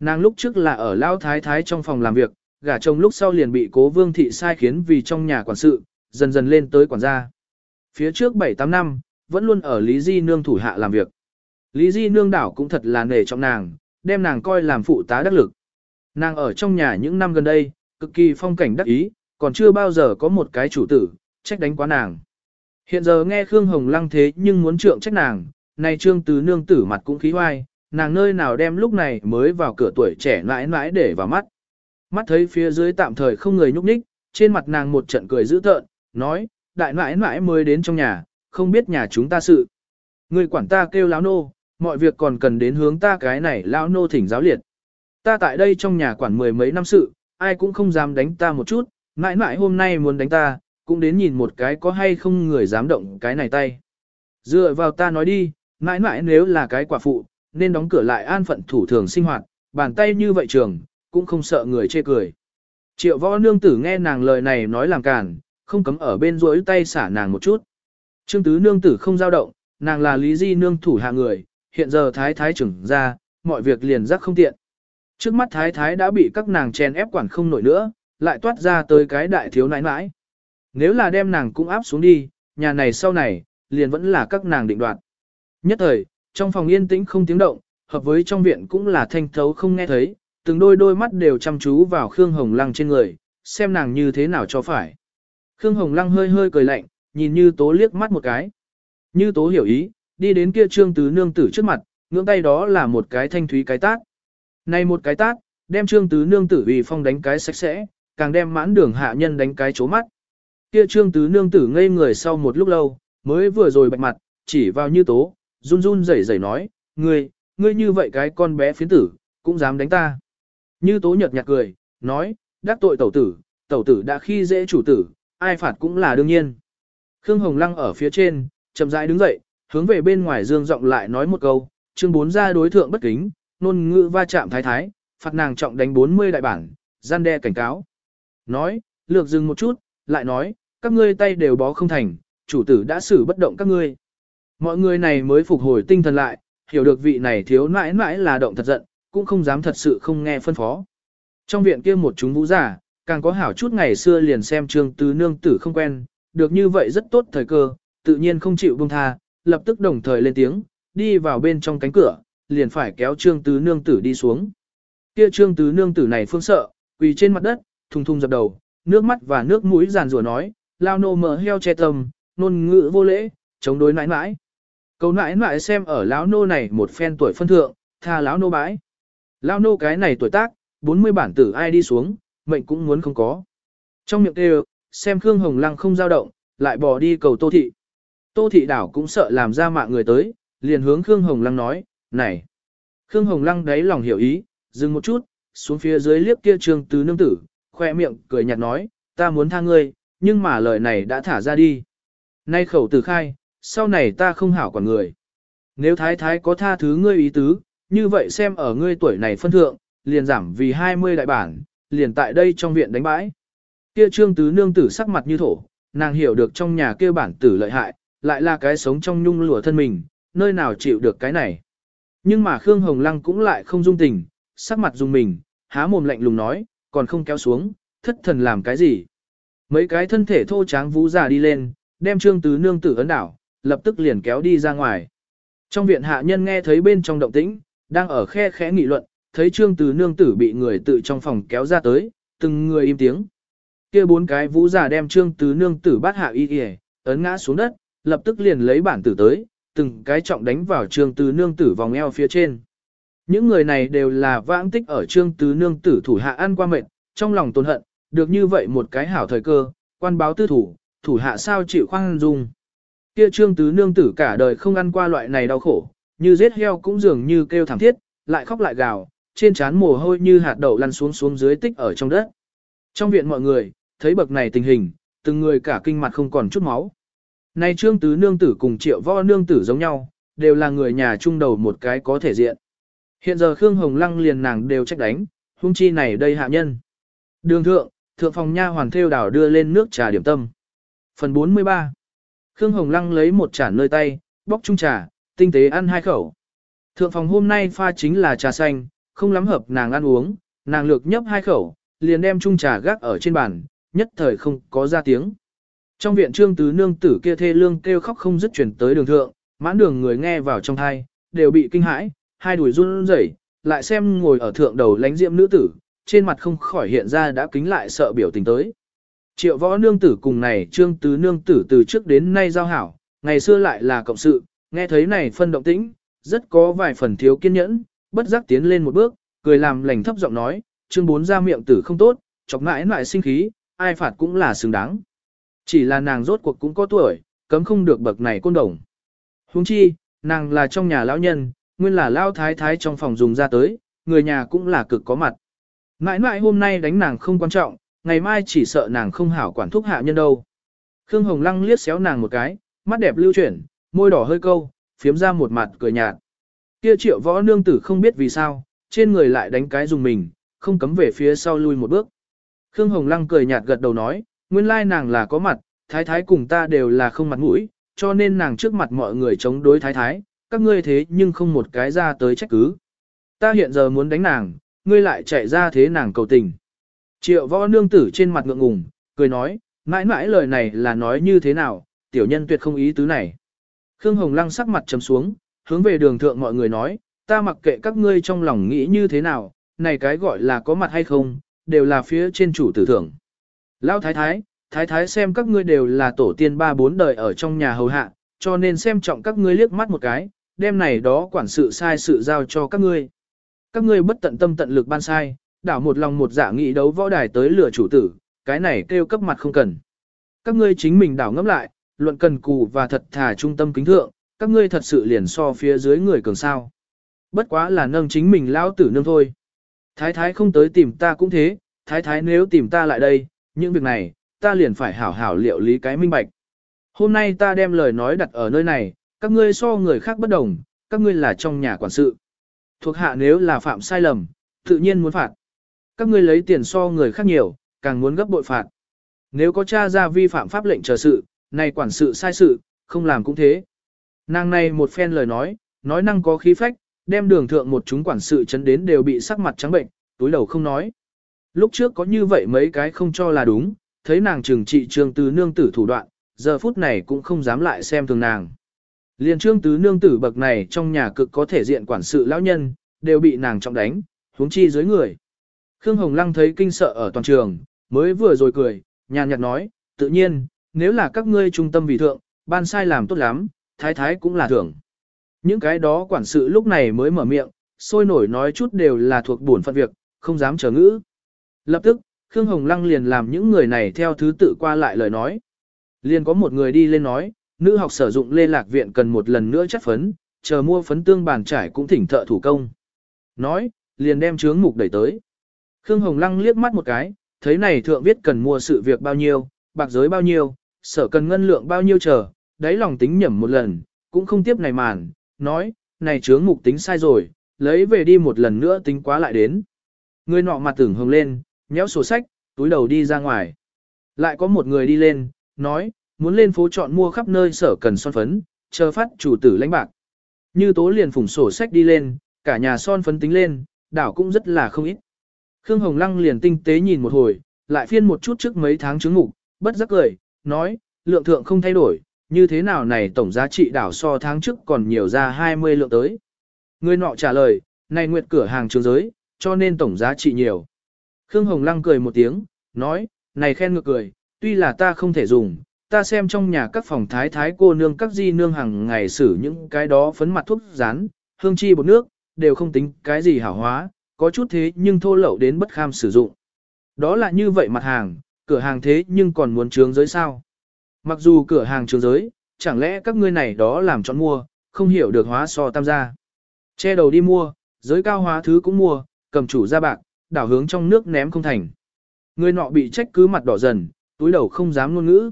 Nàng lúc trước là ở lao thái thái trong phòng làm việc, gả chồng lúc sau liền bị cố vương thị sai khiến vì trong nhà quản sự, dần dần lên tới quản gia. Phía trước 7-8 năm, vẫn luôn ở Lý Di Nương thủ hạ làm việc. Lý Di Nương đảo cũng thật là nể trọng nàng, đem nàng coi làm phụ tá đắc lực. Nàng ở trong nhà những năm gần đây, cực kỳ phong cảnh đắc ý, còn chưa bao giờ có một cái chủ tử, trách đánh quá nàng. Hiện giờ nghe Khương Hồng Lăng thế nhưng muốn trượng trách nàng, này trương tứ nương tử mặt cũng khí hoai, nàng nơi nào đem lúc này mới vào cửa tuổi trẻ mãi mãi để vào mắt. Mắt thấy phía dưới tạm thời không người nhúc nhích, trên mặt nàng một trận cười dữ tợn, nói, đại mãi mãi mới đến trong nhà, không biết nhà chúng ta sự. Người quản ta kêu lão nô, mọi việc còn cần đến hướng ta cái này lão nô thỉnh giáo liệt. Ta tại đây trong nhà quản mười mấy năm sự, ai cũng không dám đánh ta một chút, mãi mãi hôm nay muốn đánh ta, cũng đến nhìn một cái có hay không người dám động cái này tay. Dựa vào ta nói đi, mãi mãi nếu là cái quả phụ, nên đóng cửa lại an phận thủ thường sinh hoạt, bàn tay như vậy trường, cũng không sợ người chê cười. Triệu võ nương tử nghe nàng lời này nói làm cản, không cấm ở bên rỗi tay xả nàng một chút. Trương tứ nương tử không giao động, nàng là lý di nương thủ hạ người, hiện giờ thái thái trưởng ra, mọi việc liền rắc không tiện. Trước mắt thái thái đã bị các nàng chen ép quản không nổi nữa, lại toát ra tới cái đại thiếu nãi nãi. Nếu là đem nàng cũng áp xuống đi, nhà này sau này, liền vẫn là các nàng định đoạt. Nhất thời, trong phòng yên tĩnh không tiếng động, hợp với trong viện cũng là thanh thấu không nghe thấy, từng đôi đôi mắt đều chăm chú vào Khương Hồng Lăng trên người, xem nàng như thế nào cho phải. Khương Hồng Lăng hơi hơi cười lạnh, nhìn Như Tố liếc mắt một cái. Như Tố hiểu ý, đi đến kia trương tứ nương tử trước mặt, ngưỡng tay đó là một cái thanh thúy cái tát. Này một cái tát, đem trương tứ nương tử vì phong đánh cái sạch sẽ, càng đem mãn đường hạ nhân đánh cái chố mắt. Kia trương tứ nương tử ngây người sau một lúc lâu, mới vừa rồi bạch mặt, chỉ vào như tố, run run rẩy rẩy nói, ngươi, ngươi như vậy cái con bé phiến tử, cũng dám đánh ta. Như tố Nhật nhạt cười, nói, đắc tội tẩu tử, tẩu tử đã khi dễ chủ tử, ai phạt cũng là đương nhiên. Khương Hồng Lăng ở phía trên, chậm rãi đứng dậy, hướng về bên ngoài dương giọng lại nói một câu, chương bốn ra đối thượng bất kính, nôn ngữ va chạm thái thái, phạt nàng trọng đánh 40 đại bản, gian đe cảnh cáo. Nói, lược dừng một chút, lại nói, các ngươi tay đều bó không thành, chủ tử đã xử bất động các ngươi. Mọi người này mới phục hồi tinh thần lại, hiểu được vị này thiếu nãi nãi là động thật giận, cũng không dám thật sự không nghe phân phó. Trong viện kia một chúng vũ giả, càng có hảo chút ngày xưa liền xem trương tứ nương tử không quen, được như vậy rất tốt thời cơ, tự nhiên không chịu buông tha, lập tức đồng thời lên tiếng, đi vào bên trong cánh cửa, liền phải kéo trương tứ nương tử đi xuống. Kia trương tứ nương tử này phương sợ, quỳ trên mặt đất, thùng thùng dập đầu, nước mắt và nước mũi giàn rủa nói, lao nô mở heo che tâm, nôn ngữ vô lễ, chống đối nãi nãi. Cầu nãi nãi xem ở lão nô này một phen tuổi phân thượng, tha lão nô bãi. Lão nô cái này tuổi tác, 40 bản tử ai đi xuống, mệnh cũng muốn không có. Trong miệng kêu, xem Khương Hồng Lăng không dao động, lại bỏ đi cầu Tô Thị. Tô Thị đảo cũng sợ làm ra mạng người tới, liền hướng Khương Hồng Lăng nói, này. Khương Hồng Lăng đấy lòng hiểu ý, dừng một chút, xuống phía dưới liếc kia trường tứ nương tử, khoe miệng cười nhạt nói, ta muốn tha ngươi, nhưng mà lời này đã thả ra đi. Nay khẩu tử khai, sau này ta không hảo quản người. Nếu thái thái có tha thứ ngươi ý tứ, như vậy xem ở ngươi tuổi này phân thượng, liền giảm vì 20 đại bản, liền tại đây trong viện đánh bãi. Kia trương tứ nương tử sắc mặt như thổ, nàng hiểu được trong nhà kia bản tử lợi hại, lại là cái sống trong nhung lụa thân mình, nơi nào chịu được cái này. Nhưng mà Khương Hồng Lăng cũng lại không dung tình, sắc mặt dùng mình, há mồm lạnh lùng nói, còn không kéo xuống, thất thần làm cái gì. Mấy cái thân thể thô tráng vũ già đi lên, đem trương tứ nương tử ấn đảo, lập tức liền kéo đi ra ngoài. Trong viện hạ nhân nghe thấy bên trong động tĩnh, đang ở khe khẽ nghị luận, thấy trương tứ nương tử bị người tự trong phòng kéo ra tới, từng người im tiếng. kia bốn cái vũ giả đem trương tứ nương tử bắt hạ y y, ấn ngã xuống đất, lập tức liền lấy bản tử tới, từng cái trọng đánh vào trương tứ nương tử vòng eo phía trên. Những người này đều là vãng tích ở trương tứ nương tử thủ hạ ăn qua mệt, trong lòng tồn hận, được như vậy một cái hảo thời cơ, quan báo tư thủ, thủ hạ sao chịu khoan dung. Kia trương tứ nương tử cả đời không ăn qua loại này đau khổ, như giết heo cũng dường như kêu thảm thiết, lại khóc lại gào, trên trán mồ hôi như hạt đậu lăn xuống xuống dưới tích ở trong đất. Trong viện mọi người, thấy bậc này tình hình, từng người cả kinh mặt không còn chút máu. Nay trương tứ nương tử cùng triệu võ nương tử giống nhau, đều là người nhà trung đầu một cái có thể diện. Hiện giờ Khương Hồng Lăng liền nàng đều trách đánh, hung chi này đây hạ nhân. Đường thượng, thượng phòng nha hoàn theo đảo đưa lên nước trà điểm tâm. Phần 43 Khương Hồng Lăng lấy một chản nơi tay, bóc chung trà, tinh tế ăn hai khẩu. Thượng phòng hôm nay pha chính là trà xanh, không lắm hợp nàng ăn uống, nàng lược nhấp hai khẩu, liền đem chung trà gác ở trên bàn, nhất thời không có ra tiếng. Trong viện trương tứ nương tử kia thê lương kêu khóc không dứt chuyển tới đường thượng, mãn đường người nghe vào trong thai, đều bị kinh hãi, hai đùi run rẩy, lại xem ngồi ở thượng đầu lánh diệm nữ tử, trên mặt không khỏi hiện ra đã kính lại sợ biểu tình tới. Triệu võ nương tử cùng này trương tứ nương tử từ trước đến nay giao hảo, ngày xưa lại là cộng sự, nghe thấy này phân động tĩnh, rất có vài phần thiếu kiên nhẫn, bất giác tiến lên một bước, cười làm lành thấp giọng nói, trương bốn ra miệng tử không tốt, chọc mãi mãi sinh khí, ai phạt cũng là xứng đáng. Chỉ là nàng rốt cuộc cũng có tuổi, cấm không được bậc này côn đồng. Huống chi, nàng là trong nhà lão nhân, nguyên là lao thái thái trong phòng dùng ra tới, người nhà cũng là cực có mặt. Mãi mãi hôm nay đánh nàng không quan trọng, ngày mai chỉ sợ nàng không hảo quản thúc hạ nhân đâu. Khương Hồng Lăng liếc xéo nàng một cái, mắt đẹp lưu chuyển, môi đỏ hơi câu, phiếm ra một mặt cười nhạt. Kia triệu võ nương tử không biết vì sao, trên người lại đánh cái dùng mình, không cấm về phía sau lui một bước. Khương Hồng Lăng cười nhạt gật đầu nói, nguyên lai nàng là có mặt, thái thái cùng ta đều là không mặt mũi, cho nên nàng trước mặt mọi người chống đối thái thái, các ngươi thế nhưng không một cái ra tới trách cứ. Ta hiện giờ muốn đánh nàng, ngươi lại chạy ra thế nàng cầu tình. Triệu võ nương tử trên mặt ngượng ngùng, cười nói, mãi mãi lời này là nói như thế nào, tiểu nhân tuyệt không ý tứ này. Khương Hồng Lăng sắc mặt trầm xuống, hướng về đường thượng mọi người nói, ta mặc kệ các ngươi trong lòng nghĩ như thế nào, này cái gọi là có mặt hay không, đều là phía trên chủ tử thưởng. Lão thái thái, thái thái xem các ngươi đều là tổ tiên ba bốn đời ở trong nhà hầu hạ, cho nên xem trọng các ngươi liếc mắt một cái, đêm này đó quản sự sai sự giao cho các ngươi. Các ngươi bất tận tâm tận lực ban sai, đảo một lòng một dạ nghị đấu võ đài tới lửa chủ tử, cái này kêu cấp mặt không cần. Các ngươi chính mình đảo ngẫm lại, luận cần cù và thật thà trung tâm kính thượng, các ngươi thật sự liền so phía dưới người cường sao. Bất quá là nâng chính mình lao tử nương thôi. Thái thái không tới tìm ta cũng thế, thái thái nếu tìm ta lại đây, những việc này, ta liền phải hảo hảo liệu lý cái minh bạch. Hôm nay ta đem lời nói đặt ở nơi này, các ngươi so người khác bất đồng, các ngươi là trong nhà quản sự. Thuộc hạ nếu là phạm sai lầm, tự nhiên muốn phạt. Các ngươi lấy tiền so người khác nhiều, càng muốn gấp bội phạt. Nếu có tra ra vi phạm pháp lệnh chờ sự, này quản sự sai sự, không làm cũng thế. Nàng này một phen lời nói, nói năng có khí phách, đem đường thượng một chúng quản sự chấn đến đều bị sắc mặt trắng bệnh, túi đầu không nói. Lúc trước có như vậy mấy cái không cho là đúng, thấy nàng trừng trị trương tứ nương tử thủ đoạn, giờ phút này cũng không dám lại xem thường nàng. liền trương tứ nương tử bậc này trong nhà cực có thể diện quản sự lão nhân, đều bị nàng trọng đánh, huống chi dưới người. Khương Hồng Lăng thấy kinh sợ ở toàn trường, mới vừa rồi cười, nhàn nhạt nói, tự nhiên, nếu là các ngươi trung tâm vì thượng, ban sai làm tốt lắm, thái thái cũng là thưởng. Những cái đó quản sự lúc này mới mở miệng, sôi nổi nói chút đều là thuộc bổn phận việc, không dám chờ ngữ. Lập tức, Khương Hồng Lăng liền làm những người này theo thứ tự qua lại lời nói. Liền có một người đi lên nói, nữ học sử dụng lê lạc viện cần một lần nữa chất phấn, chờ mua phấn tương bàn trải cũng thỉnh thợ thủ công. Nói, liền đem chướng mục đẩy tới. Khương Hồng Lăng liếc mắt một cái, thấy này thượng viết cần mua sự việc bao nhiêu, bạc giới bao nhiêu, sở cần ngân lượng bao nhiêu chờ, đáy lòng tính nhẩm một lần, cũng không tiếp này màn, nói, này chướng mục tính sai rồi, lấy về đi một lần nữa tính quá lại đến. Người nọ mặt tưởng hồng lên, nhéo sổ sách, túi đầu đi ra ngoài. Lại có một người đi lên, nói, muốn lên phố chọn mua khắp nơi sở cần son phấn, chờ phát chủ tử lãnh bạc. Như tố liền phủng sổ sách đi lên, cả nhà son phấn tính lên, đảo cũng rất là không ít. Khương Hồng Lăng liền tinh tế nhìn một hồi, lại phiên một chút trước mấy tháng chứng ngục, bất giác cười, nói, lượng thượng không thay đổi, như thế nào này tổng giá trị đảo so tháng trước còn nhiều ra 20 lượng tới. Người nọ trả lời, này nguyệt cửa hàng trường giới, cho nên tổng giá trị nhiều. Khương Hồng Lăng cười một tiếng, nói, này khen ngược cười, tuy là ta không thể dùng, ta xem trong nhà các phòng thái thái cô nương các di nương hàng ngày xử những cái đó phấn mặt thuốc rán, hương chi bột nước, đều không tính cái gì hảo hóa, có chút thế nhưng thô lậu đến bất kham sử dụng. Đó là như vậy mặt hàng, cửa hàng thế nhưng còn muốn trướng giới sao. Mặc dù cửa hàng trướng giới, chẳng lẽ các ngươi này đó làm chọn mua, không hiểu được hóa so tam gia. Che đầu đi mua, giới cao hóa thứ cũng mua, cầm chủ ra bạc, đảo hướng trong nước ném không thành. Người nọ bị trách cứ mặt đỏ dần, túi đầu không dám ngôn ngữ.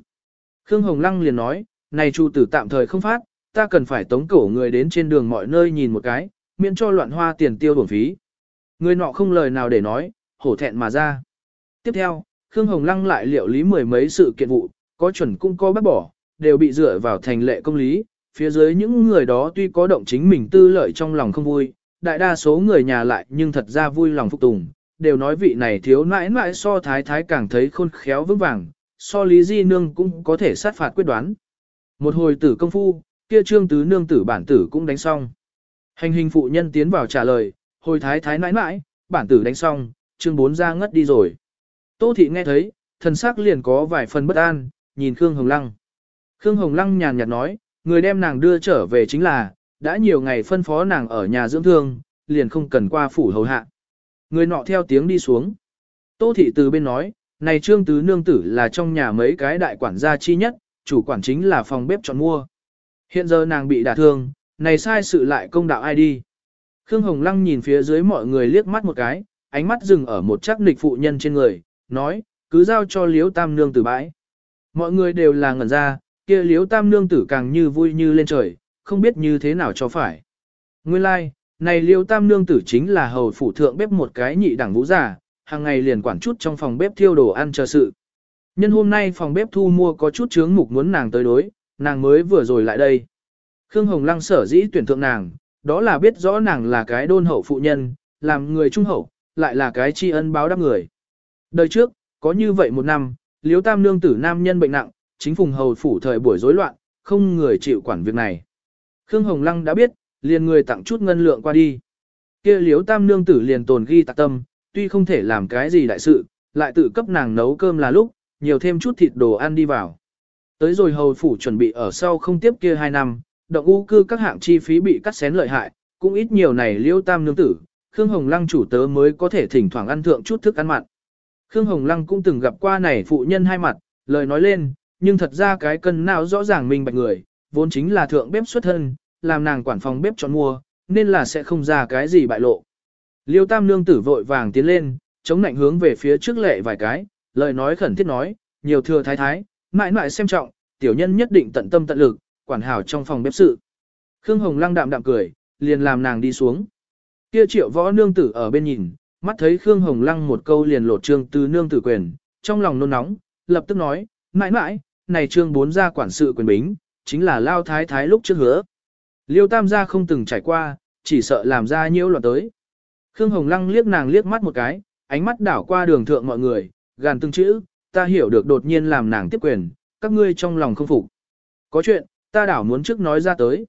Khương Hồng Lăng liền nói, này chủ tử tạm thời không phát, ta cần phải tống cổ người đến trên đường mọi nơi nhìn một cái, miễn cho loạn hoa tiền tiêu bổn phí. Người nọ không lời nào để nói, hổ thẹn mà ra. Tiếp theo, Khương Hồng Lăng lại liệu lý mười mấy sự kiện vụ, có chuẩn cũng có bác bỏ, đều bị dựa vào thành lệ công lý. Phía dưới những người đó tuy có động chính mình tư lợi trong lòng không vui, đại đa số người nhà lại nhưng thật ra vui lòng phục tùng, đều nói vị này thiếu nãi nãi so thái thái càng thấy khôn khéo vững vàng, so lý di nương cũng có thể sát phạt quyết đoán. Một hồi tử công phu, kia trương tứ nương tử bản tử cũng đánh xong. Hành hình phụ nhân tiến vào trả lời, hồi thái thái nãi nãi, bản tử đánh xong, trương bốn ra ngất đi rồi. Tô thị nghe thấy, thần sắc liền có vài phần bất an, nhìn Khương Hồng Lăng. Khương Hồng Lăng nhàn nhạt nói, người đem nàng đưa trở về chính là, đã nhiều ngày phân phó nàng ở nhà dưỡng thương, liền không cần qua phủ hầu hạ. Người nọ theo tiếng đi xuống. Tô thị từ bên nói, này trương tứ nương tử là trong nhà mấy cái đại quản gia chi nhất, chủ quản chính là phòng bếp chọn mua. Hiện giờ nàng bị đả thương, này sai sự lại công đạo ai đi. Khương Hồng Lăng nhìn phía dưới mọi người liếc mắt một cái, ánh mắt dừng ở một chắc nịch phụ nhân trên người, nói, cứ giao cho liếu tam nương tử bãi. Mọi người đều là ngẩn ra, kia liếu tam nương tử càng như vui như lên trời, không biết như thế nào cho phải. Nguyên lai, like, Này Liễu tam nương tử chính là hầu phủ thượng bếp một cái nhị đẳng vũ giả, hàng ngày liền quản chút trong phòng bếp thiêu đồ ăn chờ sự. Nhân hôm nay phòng bếp thu mua có chút chướng mục muốn nàng tới đối, nàng mới vừa rồi lại đây. Khương Hồng Lăng sở dĩ tuyển thượng nàng, đó là biết rõ nàng là cái đôn hậu phụ nhân, làm người trung hậu, lại là cái tri ân báo đáp người. Đời trước, có như vậy một năm, liếu tam nương tử nam nhân bệnh nặng, chính phùng hầu phủ thời buổi rối loạn, không người chịu quản việc này. Khương Hồng Lăng đã biết, liền người tặng chút ngân lượng qua đi. kia liếu tam nương tử liền tồn ghi tạc tâm, tuy không thể làm cái gì đại sự, lại tự cấp nàng nấu cơm là lúc, nhiều thêm chút thịt đồ ăn đi vào. Tới rồi hầu phủ chuẩn bị ở sau không tiếp kia hai năm, động u cư các hạng chi phí bị cắt xén lợi hại, cũng ít nhiều này liêu tam nương tử, Khương Hồng Lăng chủ tớ mới có thể thỉnh thoảng ăn thượng chút thức ăn mặn. Khương Hồng Lăng cũng từng gặp qua này phụ nhân hai mặt, lời nói lên, nhưng thật ra cái cân nào rõ ràng mình bạch người, vốn chính là thượng bếp xuất thân, làm nàng quản phòng bếp chọn mua, nên là sẽ không ra cái gì bại lộ. Liêu tam nương tử vội vàng tiến lên, chống nạnh hướng về phía trước lệ vài cái, lời nói khẩn thiết nói, nhiều thừa thái thái, mãi mãi xem trọng, tiểu nhân nhất định tận tâm tận lực, quản hảo trong phòng bếp sự. Khương Hồng lăng đạm đạm cười, liền làm nàng đi xuống. Kia triệu võ nương tử ở bên nhìn, mắt thấy Khương Hồng lăng một câu liền lột trương từ nương tử quyền, trong lòng nôn nóng, lập tức nói, mãi mãi, này trương bốn gia quản sự quyền bính, chính là lao thái thái lúc trước hứa. Liêu tam gia không từng trải qua, chỉ sợ làm ra nhiễu loạn tới. Khương Hồng lăng liếc nàng liếc mắt một cái, ánh mắt đảo qua đường thượng mọi người, gàn từng chữ, ta hiểu được đột nhiên làm nàng tiếp quyền, các ngươi trong lòng không phục. Có chuyện, ta đảo muốn trước nói ra tới.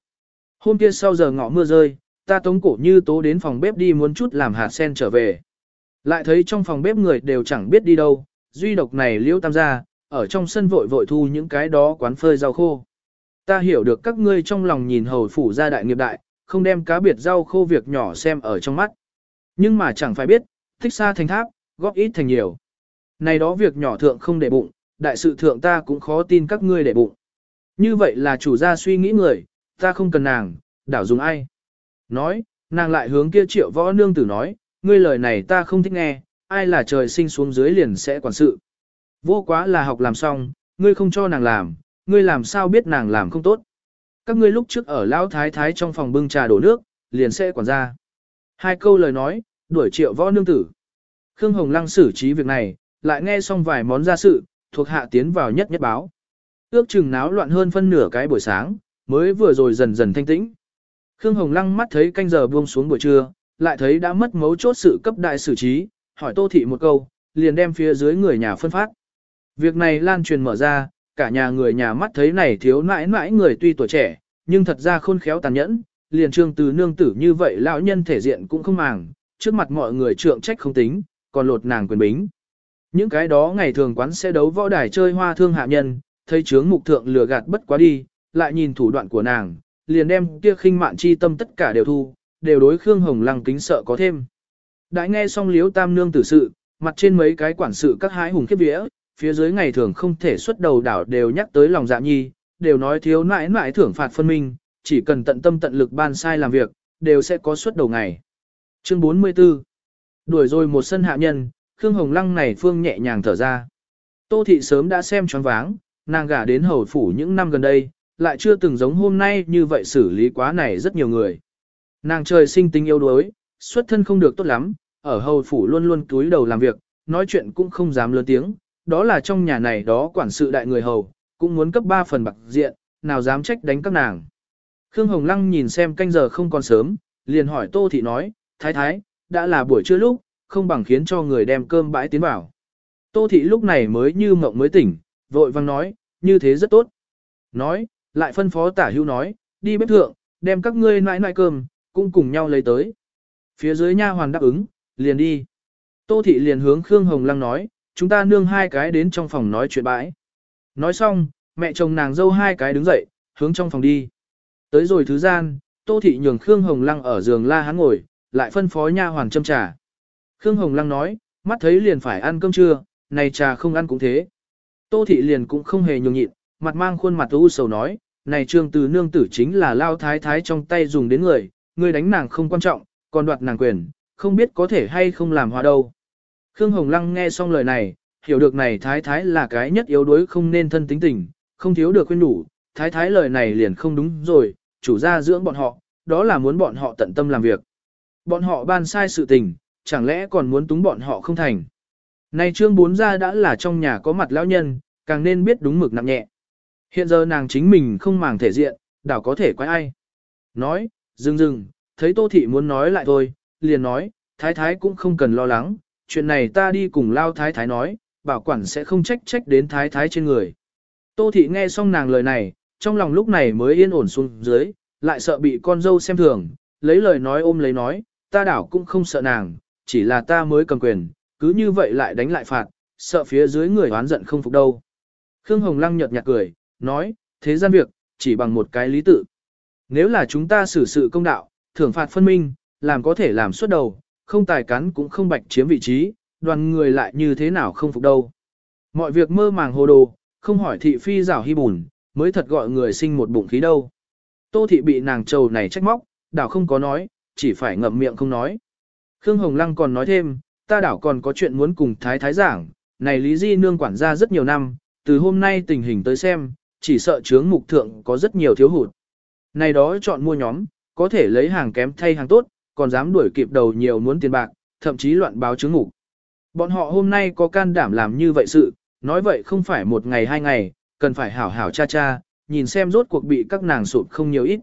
Hôm kia sau giờ ngọ mưa rơi, ta tống cổ như tố đến phòng bếp đi muốn chút làm hạt sen trở về. Lại thấy trong phòng bếp người đều chẳng biết đi đâu, duy độc này liễu tam gia, ở trong sân vội vội thu những cái đó quán phơi rau khô. Ta hiểu được các ngươi trong lòng nhìn hầu phủ gia đại nghiệp đại, không đem cá biệt rau khô việc nhỏ xem ở trong mắt. Nhưng mà chẳng phải biết, thích xa thành tháp, góp ít thành nhiều. Này đó việc nhỏ thượng không để bụng, đại sự thượng ta cũng khó tin các ngươi để bụng. Như vậy là chủ gia suy nghĩ người, ta không cần nàng, đảo dùng ai. Nói, nàng lại hướng kia triệu võ nương tử nói, ngươi lời này ta không thích nghe, ai là trời sinh xuống dưới liền sẽ quản sự. Vô quá là học làm xong, ngươi không cho nàng làm, ngươi làm sao biết nàng làm không tốt. Các ngươi lúc trước ở lão thái thái trong phòng bưng trà đổ nước, liền sẽ quản ra. Hai câu lời nói, đuổi triệu võ nương tử. Khương Hồng Lăng xử trí việc này, lại nghe xong vài món gia sự, thuộc hạ tiến vào nhất nhất báo. Ước chừng náo loạn hơn phân nửa cái buổi sáng, mới vừa rồi dần dần thanh tĩnh. Khương Hồng Lăng mắt thấy canh giờ buông xuống buổi trưa, lại thấy đã mất mấu chốt sự cấp đại xử trí, hỏi Tô Thị một câu, liền đem phía dưới người nhà phân phát. Việc này lan truyền mở ra, cả nhà người nhà mắt thấy này thiếu nãi nãi người tuy tuổi trẻ, nhưng thật ra khôn khéo tàn nhẫn, liền trương từ nương tử như vậy lão nhân thể diện cũng không màng, trước mặt mọi người trượng trách không tính, còn lột nàng quyền bính. Những cái đó ngày thường quán sẽ đấu võ đài chơi hoa thương hạ nhân, thấy chướng mục thượng lừa gạt bất quá đi, lại nhìn thủ đoạn của nàng, liền đem kia khinh mạn chi tâm tất cả đều thu, đều đối Khương Hồng Lăng kính sợ có thêm. Đại nghe xong liếu tam nương tử sự, mặt trên mấy cái quản sự các hái hùng khiếp vía, phía dưới ngày thường không thể xuất đầu đảo đều nhắc tới lòng dạ nhi, đều nói thiếu nãi nãi thưởng phạt phân minh, chỉ cần tận tâm tận lực ban sai làm việc, đều sẽ có xuất đầu ngày. Chương 44 Đuổi rồi một sân hạ nhân, Khương Hồng Lăng này phương nhẹ nhàng thở ra. Tô Thị sớm đã xem choáng váng, nàng gả đến hầu phủ những năm gần đây, lại chưa từng giống hôm nay như vậy xử lý quá này rất nhiều người. Nàng trời sinh tính yêu đuối, xuất thân không được tốt lắm, ở hầu phủ luôn luôn túi đầu làm việc, nói chuyện cũng không dám lớn tiếng, đó là trong nhà này đó quản sự đại người hầu, cũng muốn cấp 3 phần bạc diện, nào dám trách đánh các nàng. Khương Hồng Lăng nhìn xem canh giờ không còn sớm, liền hỏi Tô Thị nói, Thái Thái, đã là buổi trưa lúc, không bằng khiến cho người đem cơm bãi tiến vào. Tô Thị lúc này mới như mộng mới tỉnh, vội vang nói, như thế rất tốt. Nói, lại phân phó tả hưu nói, đi bếp thượng, đem các ngươi nãi nãi cơm, cũng cùng nhau lấy tới. Phía dưới nha hoàn đáp ứng, liền đi. Tô Thị liền hướng Khương Hồng Lăng nói, chúng ta nương hai cái đến trong phòng nói chuyện bãi. Nói xong, mẹ chồng nàng dâu hai cái đứng dậy, hướng trong phòng đi. Tới rồi thứ gian, Tô Thị nhường Khương Hồng Lăng ở giường la hắn ngồi, lại phân phó nha hoàn châm trà. Khương Hồng Lăng nói, mắt thấy liền phải ăn cơm trưa, này trà không ăn cũng thế. Tô Thị liền cũng không hề nhường nhịn, mặt mang khuôn mặt u sầu nói, này trương từ nương tử chính là lao thái thái trong tay dùng đến người, người đánh nàng không quan trọng, còn đoạt nàng quyền, không biết có thể hay không làm hòa đâu. Khương Hồng Lăng nghe xong lời này, hiểu được này thái thái là cái nhất yếu đuối không nên thân tính tình, không thiếu được khuyên đủ, thái thái lời này liền không đúng rồi, chủ gia dưỡng bọn họ, đó là muốn bọn họ tận tâm làm việc. Bọn họ ban sai sự tình, chẳng lẽ còn muốn túng bọn họ không thành. Này trương bốn ra đã là trong nhà có mặt lão nhân, càng nên biết đúng mực nặng nhẹ. Hiện giờ nàng chính mình không màng thể diện, đảo có thể quay ai. Nói, dừng dừng, thấy tô thị muốn nói lại thôi, liền nói, thái thái cũng không cần lo lắng, chuyện này ta đi cùng lao thái thái nói, bảo quản sẽ không trách trách đến thái thái trên người. Tô thị nghe xong nàng lời này, trong lòng lúc này mới yên ổn xuống dưới, lại sợ bị con dâu xem thường, lấy lời nói ôm lấy nói, ta đảo cũng không sợ nàng, chỉ là ta mới cầm quyền, cứ như vậy lại đánh lại phạt, sợ phía dưới người oán giận không phục đâu. Khương Hồng Lăng nhợt nhạt cười, nói, thế gian việc, chỉ bằng một cái lý tự. Nếu là chúng ta xử sự công đạo, thưởng phạt phân minh, làm có thể làm suốt đầu, không tài cắn cũng không bạch chiếm vị trí, đoàn người lại như thế nào không phục đâu. Mọi việc mơ màng hồ đồ, không hỏi thị phi rảo hy bùn, mới thật gọi người sinh một bụng khí đâu. Tô thị bị nàng trầu này trách móc, đảo không có nói, chỉ phải ngậm miệng không nói. Khương Hồng Lăng còn nói thêm, ta đảo còn có chuyện muốn cùng thái thái giảng, này Lý Di Nương quản gia rất nhiều năm, từ hôm nay tình hình tới xem, chỉ sợ chướng mục thượng có rất nhiều thiếu hụt. Này đó chọn mua nhóm, có thể lấy hàng kém thay hàng tốt, còn dám đuổi kịp đầu nhiều muốn tiền bạc, thậm chí loạn báo chướng mục. Bọn họ hôm nay có can đảm làm như vậy sự, nói vậy không phải một ngày hai ngày, cần phải hảo hảo cha cha, nhìn xem rốt cuộc bị các nàng sụp không nhiều ít.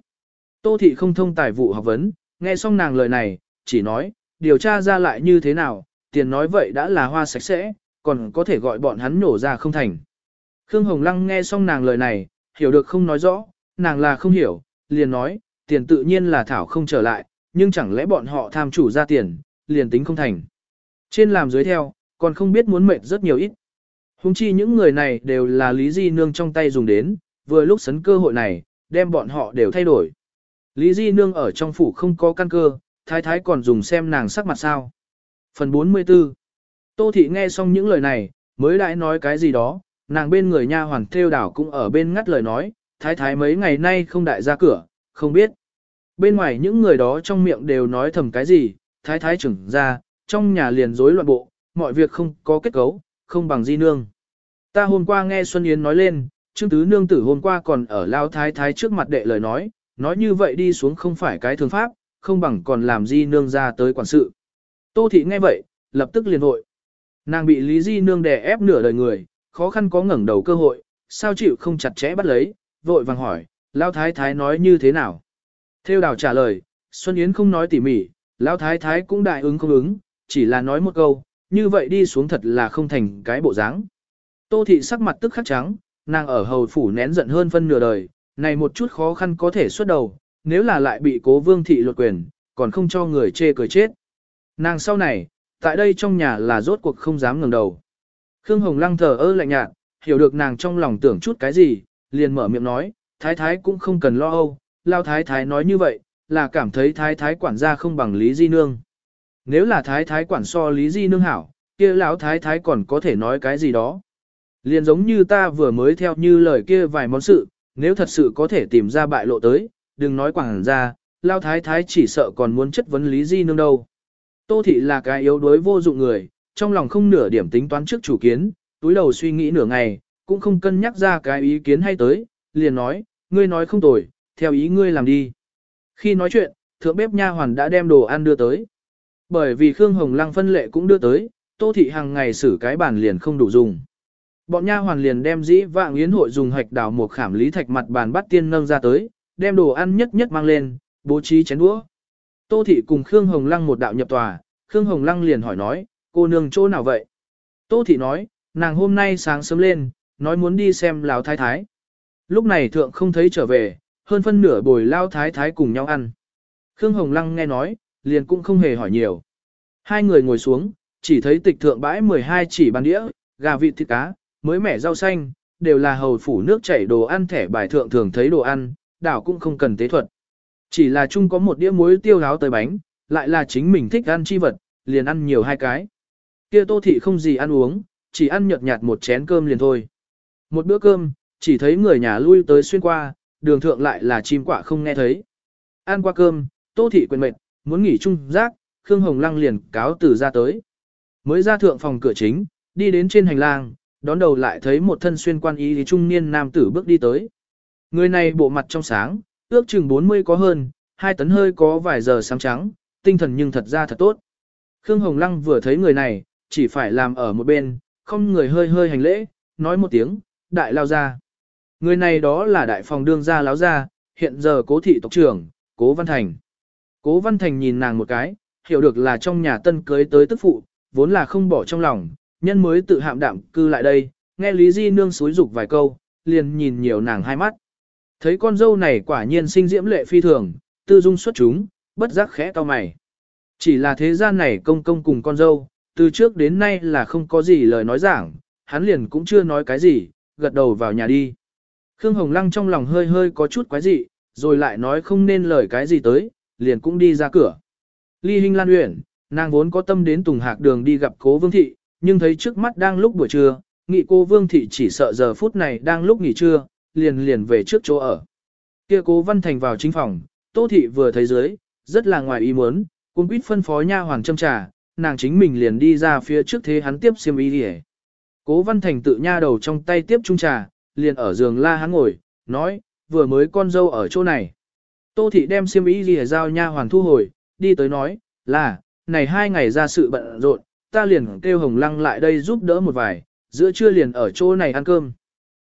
Tô thị không thông tài vụ học vấn, nghe xong nàng lời này, chỉ nói, điều tra ra lại như thế nào, tiền nói vậy đã là hoa sạch sẽ, còn có thể gọi bọn hắn nổ ra không thành. Khương Hồng Lăng nghe xong nàng lời này, hiểu được không nói rõ, nàng là không hiểu, liền nói, tiền tự nhiên là thảo không trở lại, nhưng chẳng lẽ bọn họ tham chủ ra tiền, liền tính không thành. Trên làm dưới theo, còn không biết muốn mệt rất nhiều ít. Hùng chi những người này đều là Lý Di Nương trong tay dùng đến, vừa lúc sấn cơ hội này, đem bọn họ đều thay đổi. Lý Di Nương ở trong phủ không có căn cơ, thái thái còn dùng xem nàng sắc mặt sao. Phần 44 Tô Thị nghe xong những lời này, mới lại nói cái gì đó, nàng bên người nha hoàn theo đảo cũng ở bên ngắt lời nói, thái thái mấy ngày nay không đại ra cửa, không biết. Bên ngoài những người đó trong miệng đều nói thầm cái gì, thái thái trưởng ra, trong nhà liền rối loạn bộ, mọi việc không có kết cấu, không bằng di nương. Ta hôm qua nghe Xuân Yến nói lên, Trương Tứ Nương tử hôm qua còn ở Lao Thái Thái trước mặt đệ lời nói, nói như vậy đi xuống không phải cái thường pháp, không bằng còn làm di nương ra tới quản sự. Tô Thị nghe vậy, lập tức liền hội. Nàng bị Lý Di Nương đè ép nửa đời người, khó khăn có ngẩng đầu cơ hội, sao chịu không chặt chẽ bắt lấy, vội vàng hỏi, Lão Thái Thái nói như thế nào? Theo đào trả lời, Xuân Yến không nói tỉ mỉ, Lão Thái Thái cũng đại ứng không ứng, chỉ là nói một câu, như vậy đi xuống thật là không thành cái bộ dáng. Tô thị sắc mặt tức khắc trắng, nàng ở hầu phủ nén giận hơn phân nửa đời, này một chút khó khăn có thể xuất đầu, nếu là lại bị cố vương thị luật quyền, còn không cho người chê cười chết. Nàng sau này, tại đây trong nhà là rốt cuộc không dám ngẩng đầu. Khương Hồng Lăng thờ ơ lạnh nhạt, hiểu được nàng trong lòng tưởng chút cái gì, liền mở miệng nói, thái thái cũng không cần lo âu, lao thái thái nói như vậy, là cảm thấy thái thái quản gia không bằng Lý Di Nương. Nếu là thái thái quản so Lý Di Nương hảo, kia lão thái thái còn có thể nói cái gì đó. Liền giống như ta vừa mới theo như lời kia vài món sự, nếu thật sự có thể tìm ra bại lộ tới, đừng nói quảng ra, lao thái thái chỉ sợ còn muốn chất vấn Lý Di Nương đâu. Tô thị là cái yếu đuối vô dụng người, trong lòng không nửa điểm tính toán trước chủ kiến, túi đầu suy nghĩ nửa ngày, cũng không cân nhắc ra cái ý kiến hay tới, liền nói, ngươi nói không tồi, theo ý ngươi làm đi. Khi nói chuyện, thượng bếp nha hoàn đã đem đồ ăn đưa tới. Bởi vì Khương Hồng Lăng phân lệ cũng đưa tới, Tô thị hàng ngày xử cái bàn liền không đủ dùng. Bọn nha hoàn liền đem dĩ vạng yến hội dùng hạch đào một khảm lý thạch mặt bàn bắt tiên nâng ra tới, đem đồ ăn nhất nhất mang lên, bố trí chén đũa. Tô thị cùng Khương Hồng Lăng một đạo nhập tòa, Khương Hồng Lăng liền hỏi nói, cô nương chỗ nào vậy? Tô thị nói, nàng hôm nay sáng sớm lên, nói muốn đi xem lão thái thái. Lúc này thượng không thấy trở về, hơn phân nửa bồi Lão thái thái cùng nhau ăn. Khương Hồng Lăng nghe nói, liền cũng không hề hỏi nhiều. Hai người ngồi xuống, chỉ thấy tịch thượng bãi 12 chỉ bàn đĩa, gà vịt thịt cá, mới mẻ rau xanh, đều là hầu phủ nước chảy đồ ăn thẻ bài thượng thường thấy đồ ăn, đảo cũng không cần tế thuật. Chỉ là chung có một đĩa muối tiêu gáo tới bánh, lại là chính mình thích ăn chi vật, liền ăn nhiều hai cái. Kia tô thị không gì ăn uống, chỉ ăn nhợt nhạt một chén cơm liền thôi. Một bữa cơm, chỉ thấy người nhà lui tới xuyên qua, đường thượng lại là chim quả không nghe thấy. Ăn qua cơm, tô thị quên mệt, muốn nghỉ chung giác, Khương Hồng Lăng liền cáo từ ra tới. Mới ra thượng phòng cửa chính, đi đến trên hành lang, đón đầu lại thấy một thân xuyên quan y thì trung niên nam tử bước đi tới. Người này bộ mặt trong sáng, ước chừng 40 có hơn, hai tấn hơi có vài giờ sáng trắng, tinh thần nhưng thật ra thật tốt. Khương Hồng Lăng vừa thấy người này, chỉ phải làm ở một bên, không người hơi hơi hành lễ, nói một tiếng, đại lao ra. Người này đó là đại phòng đương gia láo gia, hiện giờ cố thị tộc trưởng, cố Văn Thành. Cố Văn Thành nhìn nàng một cái, hiểu được là trong nhà tân cưới tới tức phụ, vốn là không bỏ trong lòng, nhân mới tự hạm đạm cư lại đây, nghe Lý Di Nương xúi dục vài câu, liền nhìn nhiều nàng hai mắt. Thấy con dâu này quả nhiên sinh diễm lệ phi thường, tư dung xuất chúng, bất giác khẽ to mày. Chỉ là thế gian này công công cùng con dâu, từ trước đến nay là không có gì lời nói giảng, hắn liền cũng chưa nói cái gì, gật đầu vào nhà đi. Khương Hồng Lăng trong lòng hơi hơi có chút quái dị, rồi lại nói không nên lời cái gì tới, liền cũng đi ra cửa. Ly Hinh Lan Uyển, nàng vốn có tâm đến Tùng Hạc đường đi gặp Cố Vương Thị, nhưng thấy trước mắt đang lúc buổi trưa, nghị cô Vương Thị chỉ sợ giờ phút này đang lúc nghỉ trưa, liền liền về trước chỗ ở. Kia Cố Văn Thành vào chính phòng, Tô Thị vừa thấy dưới, rất là ngoài ý muốn, cũng quýt phân phó nha hoàng châm trà, nàng chính mình liền đi ra phía trước thế hắn tiếp xiêm y đi Cố Văn Thành tự nha đầu trong tay tiếp trung trà, liền ở giường la hắn ngồi, nói, vừa mới con dâu ở chỗ này. Tô thị đem xiêm y đi giao nha hoàn thu hồi, đi tới nói, là, này hai ngày ra sự bận rộn, ta liền kêu Hồng Lăng lại đây giúp đỡ một vài, giữa trưa liền ở chỗ này ăn cơm.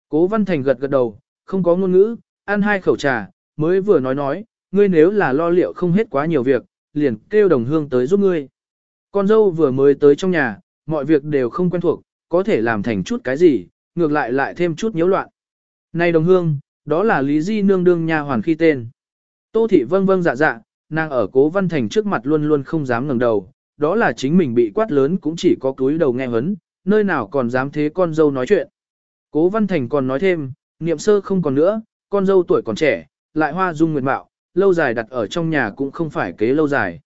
Cố Văn Thành gật gật đầu, không có ngôn ngữ, ăn hai khẩu trà, mới vừa nói nói, ngươi nếu là lo liệu không hết quá nhiều việc, liền kêu đồng hương tới giúp ngươi. Con dâu vừa mới tới trong nhà, mọi việc đều không quen thuộc, có thể làm thành chút cái gì, ngược lại lại thêm chút nhiễu loạn. Này đồng hương, đó là Lý Di nương đương nha hoàn khi tên. Tô thị vâng vâng dạ dạ, nàng ở cố văn thành trước mặt luôn luôn không dám ngẩng đầu, đó là chính mình bị quát lớn cũng chỉ có túi đầu nghe hấn, nơi nào còn dám thế con dâu nói chuyện. Cố văn thành còn nói thêm, niệm sơ không còn nữa, con dâu tuổi còn trẻ, lại hoa dung nguyệt mạo, lâu dài đặt ở trong nhà cũng không phải kế lâu dài.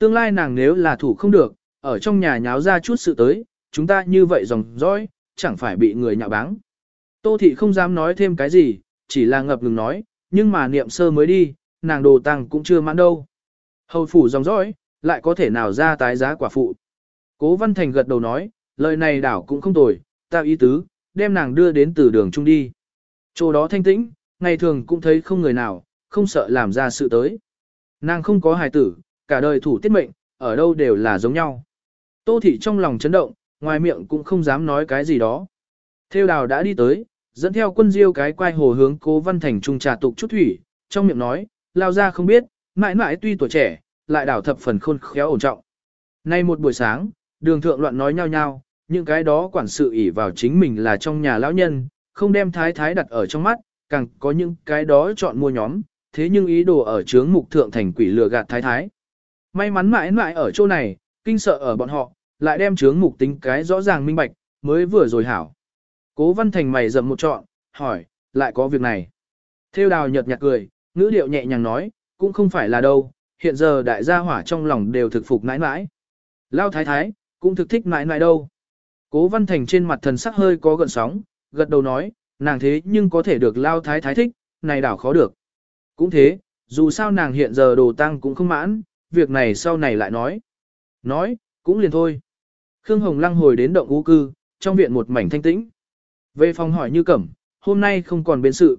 Tương lai nàng nếu là thủ không được, ở trong nhà nháo ra chút sự tới, chúng ta như vậy dòng dõi, chẳng phải bị người nhạo báng. Tô thị không dám nói thêm cái gì, chỉ là ngập ngừng nói, nhưng mà niệm sơ mới đi, nàng đồ tăng cũng chưa mãn đâu. Hầu phủ dòng dõi, lại có thể nào ra tái giá quả phụ. Cố Văn Thành gật đầu nói, lời này đảo cũng không tồi, ta ý tứ, đem nàng đưa đến từ đường trung đi. Chỗ đó thanh tĩnh, ngày thường cũng thấy không người nào, không sợ làm ra sự tới. Nàng không có hài tử, cả đời thủ tiết mệnh, ở đâu đều là giống nhau. Tô thị trong lòng chấn động, ngoài miệng cũng không dám nói cái gì đó. Theo đào đã đi tới, dẫn theo quân diêu cái quay hồ hướng cố văn thành trung trà tục chút thủy, trong miệng nói, lao ra không biết, mãi mãi tuy tuổi trẻ, lại đảo thập phần khôn khéo ổn trọng. Nay một buổi sáng, đường thượng loạn nói nhau nhau, những cái đó quản sự ỷ vào chính mình là trong nhà lão nhân, không đem thái thái đặt ở trong mắt, càng có những cái đó chọn mua nhóm, thế nhưng ý đồ ở trướng mục thượng thành quỷ lừa gạt thái thái. May mắn mãi mãi ở chỗ này, kinh sợ ở bọn họ, lại đem chướng mục tính cái rõ ràng minh bạch, mới vừa rồi hảo. Cố văn thành mày rậm một trọn, hỏi, lại có việc này. Theo đào nhật nhạt cười, ngữ điệu nhẹ nhàng nói, cũng không phải là đâu, hiện giờ đại gia hỏa trong lòng đều thực phục nãi nãi. Lao thái thái, cũng thực thích nãi nãi đâu. Cố văn thành trên mặt thần sắc hơi có gợn sóng, gật đầu nói, nàng thế nhưng có thể được Lao thái thái thích, này đảo khó được. Cũng thế, dù sao nàng hiện giờ đồ tăng cũng không mãn, việc này sau này lại nói. Nói, cũng liền thôi. Khương Hồng Lăng hồi đến động ú cư, trong viện một mảnh thanh tĩnh. Về phòng hỏi như cẩm, hôm nay không còn bên sự.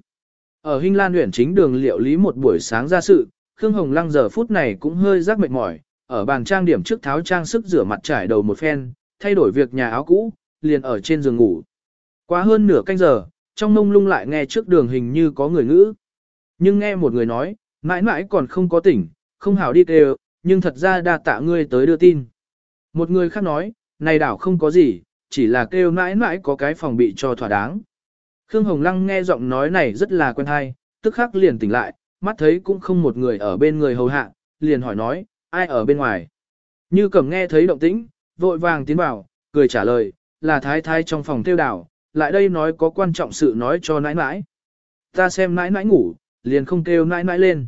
Ở Hinh Lan huyện chính đường liệu lý một buổi sáng ra sự, Khương Hồng Lăng giờ phút này cũng hơi rắc mệt mỏi, ở bàn trang điểm trước tháo trang sức rửa mặt trải đầu một phen, thay đổi việc nhà áo cũ, liền ở trên giường ngủ. Quá hơn nửa canh giờ, trong mông lung lại nghe trước đường hình như có người ngữ. Nhưng nghe một người nói, mãi mãi còn không có tỉnh, không hảo đi kêu, nhưng thật ra đa tạ ngươi tới đưa tin. Một người khác nói, này đảo không có gì, chỉ là kêu mãi mãi có cái phòng bị cho thỏa đáng. Khương Hồng Lăng nghe giọng nói này rất là quen hay, tức khắc liền tỉnh lại, mắt thấy cũng không một người ở bên người hầu hạ, liền hỏi nói, ai ở bên ngoài. Như cầm nghe thấy động tĩnh, vội vàng tiến vào, cười trả lời, là thái thái trong phòng tiêu đảo, lại đây nói có quan trọng sự nói cho nãi nãi. Ta xem nãi nãi ngủ, liền không kêu nãi nãi lên.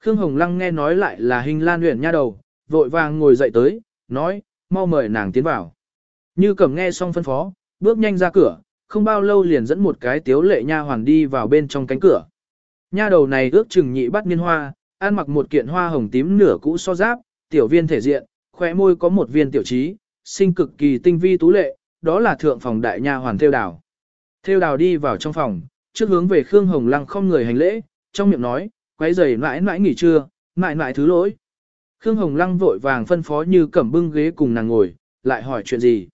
Khương Hồng Lăng nghe nói lại là hình lan luyện nha đầu, vội vàng ngồi dậy tới, nói, mau mời nàng tiến vào. Như cẩm nghe xong phân phó, bước nhanh ra cửa, không bao lâu liền dẫn một cái tiếu lệ nha hoàn đi vào bên trong cánh cửa. Nha đầu này ước chừng nhị bắt niên hoa, ăn mặc một kiện hoa hồng tím nửa cũ so giáp, tiểu viên thể diện, khóe môi có một viên tiểu trí, sinh cực kỳ tinh vi tú lệ, đó là thượng phòng đại nha hoàn theo đào. Theo đào đi vào trong phòng, trước hướng về Khương Hồng Lăng không người hành lễ, trong miệng nói, quấy giày mãi mãi nghỉ trưa, mãi mãi thứ lỗi. Khương Hồng Lăng vội vàng phân phó như cẩm bưng ghế cùng nàng ngồi, lại hỏi chuyện gì.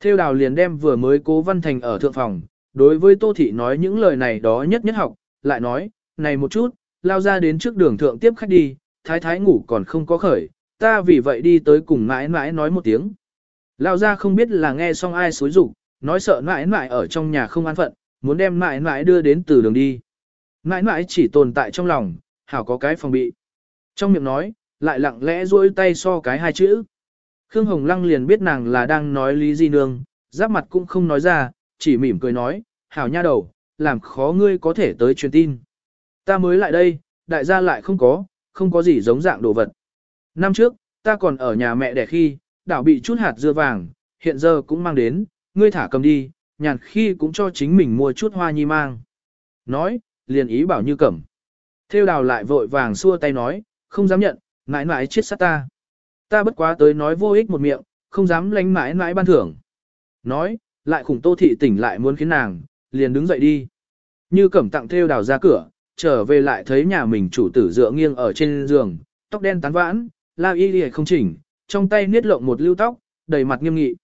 Theo đào liền đem vừa mới cố văn thành ở thượng phòng, đối với Tô Thị nói những lời này đó nhất nhất học, lại nói, này một chút, lao ra đến trước đường thượng tiếp khách đi, thái thái ngủ còn không có khởi, ta vì vậy đi tới cùng mãi mãi nói một tiếng. Lao ra không biết là nghe xong ai xối rủ, nói sợ mãi mãi ở trong nhà không an phận, muốn đem mãi mãi đưa đến từ đường đi. Mãi mãi chỉ tồn tại trong lòng, hảo có cái phòng bị. Trong miệng nói, lại lặng lẽ duỗi tay so cái hai chữ. Khương Hồng Lăng liền biết nàng là đang nói lý di nương, giáp mặt cũng không nói ra, chỉ mỉm cười nói, hảo nha đầu, làm khó ngươi có thể tới truyền tin. Ta mới lại đây, đại gia lại không có, không có gì giống dạng đồ vật. Năm trước, ta còn ở nhà mẹ đẻ khi, đảo bị chút hạt dưa vàng, hiện giờ cũng mang đến, ngươi thả cầm đi, nhàn khi cũng cho chính mình mua chút hoa nhi mang. Nói, liền ý bảo như cẩm. thêu đào lại vội vàng xua tay nói, không dám nhận, mãi mãi chết sát ta. Ta bất quá tới nói vô ích một miệng, không dám lánh mãi mãi ban thưởng. Nói, lại khủng tô thị tỉnh lại muốn khiến nàng, liền đứng dậy đi. Như cẩm tặng thêu đào ra cửa, trở về lại thấy nhà mình chủ tử dựa nghiêng ở trên giường, tóc đen tán vãn, la y đi không chỉnh, trong tay niết lộng một lưu tóc, đầy mặt nghiêm nghị.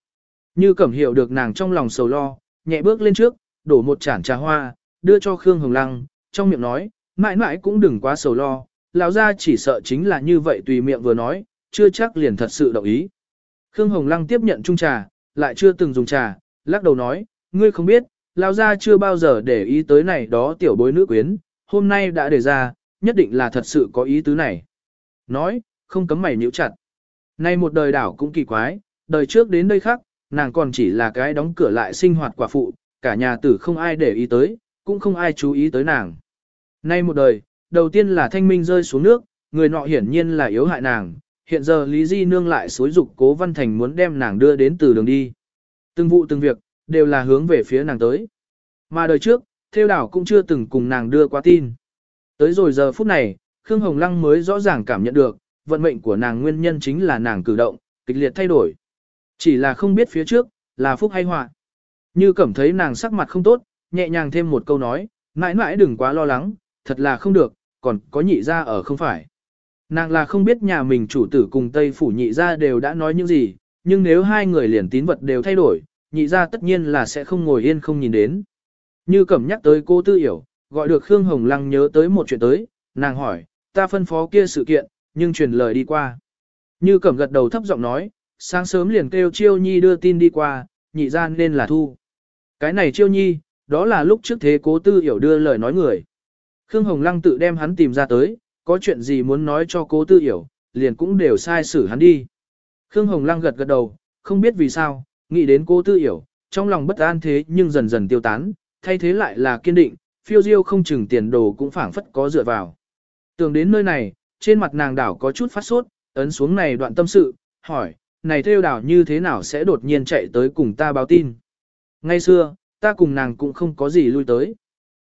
Như cẩm hiểu được nàng trong lòng sầu lo, nhẹ bước lên trước, đổ một chản trà hoa, đưa cho Khương Hồng Lăng, trong miệng nói, mãi mãi cũng đừng quá sầu lo, lão gia chỉ sợ chính là như vậy tùy miệng vừa nói, chưa chắc liền thật sự đồng ý. Khương Hồng Lăng tiếp nhận chung trà, lại chưa từng dùng trà, lắc đầu nói, ngươi không biết, lão gia chưa bao giờ để ý tới này đó tiểu bối nữ quyến, hôm nay đã đề ra, nhất định là thật sự có ý tứ này. Nói, không cấm mày nhíu chặt. Nay một đời đảo cũng kỳ quái, đời trước đến đây khác, nàng còn chỉ là cái đóng cửa lại sinh hoạt quả phụ, cả nhà tử không ai để ý tới, cũng không ai chú ý tới nàng. Nay một đời, đầu tiên là thanh minh rơi xuống nước, người nọ hiển nhiên là yếu hại nàng, hiện giờ Lý Di Nương lại xối dục cố văn thành muốn đem nàng đưa đến từ đường đi. Từng vụ từng việc, đều là hướng về phía nàng tới. Mà đời trước, theo đảo cũng chưa từng cùng nàng đưa qua tin. Tới rồi giờ phút này, Khương Hồng Lăng mới rõ ràng cảm nhận được, vận mệnh của nàng nguyên nhân chính là nàng cử động, kịch liệt thay đổi. Chỉ là không biết phía trước, là phúc hay họa. Như cảm thấy nàng sắc mặt không tốt, nhẹ nhàng thêm một câu nói, mãi mãi đừng quá lo lắng, thật là không được, còn có nhị ra ở không phải. Nàng là không biết nhà mình chủ tử cùng Tây Phủ nhị ra đều đã nói những gì, nhưng nếu hai người liền tín vật đều thay đổi, nhị ra tất nhiên là sẽ không ngồi yên không nhìn đến. Như cẩm nhắc tới cô Tư Hiểu, gọi được Khương Hồng Lăng nhớ tới một chuyện tới, nàng hỏi, ta phân phó kia sự kiện, nhưng truyền lời đi qua. Như cẩm gật đầu thấp giọng nói, sáng sớm liền kêu Chiêu Nhi đưa tin đi qua, nhị ra nên là thu. Cái này Chiêu Nhi, đó là lúc trước thế cố Tư Hiểu đưa lời nói người. Khương Hồng Lăng tự đem hắn tìm ra tới, có chuyện gì muốn nói cho cố Tư hiểu, liền cũng đều sai xử hắn đi. Khương Hồng Lăng gật gật đầu, không biết vì sao, nghĩ đến cố Tư hiểu, trong lòng bất an thế nhưng dần dần tiêu tán, thay thế lại là kiên định, phiêu diêu không chừng tiền đồ cũng phảng phất có dựa vào. Tưởng đến nơi này, trên mặt nàng đảo có chút phát sốt, ấn xuống này đoạn tâm sự, hỏi, này theo đảo như thế nào sẽ đột nhiên chạy tới cùng ta báo tin. Ngay xưa, ta cùng nàng cũng không có gì lui tới.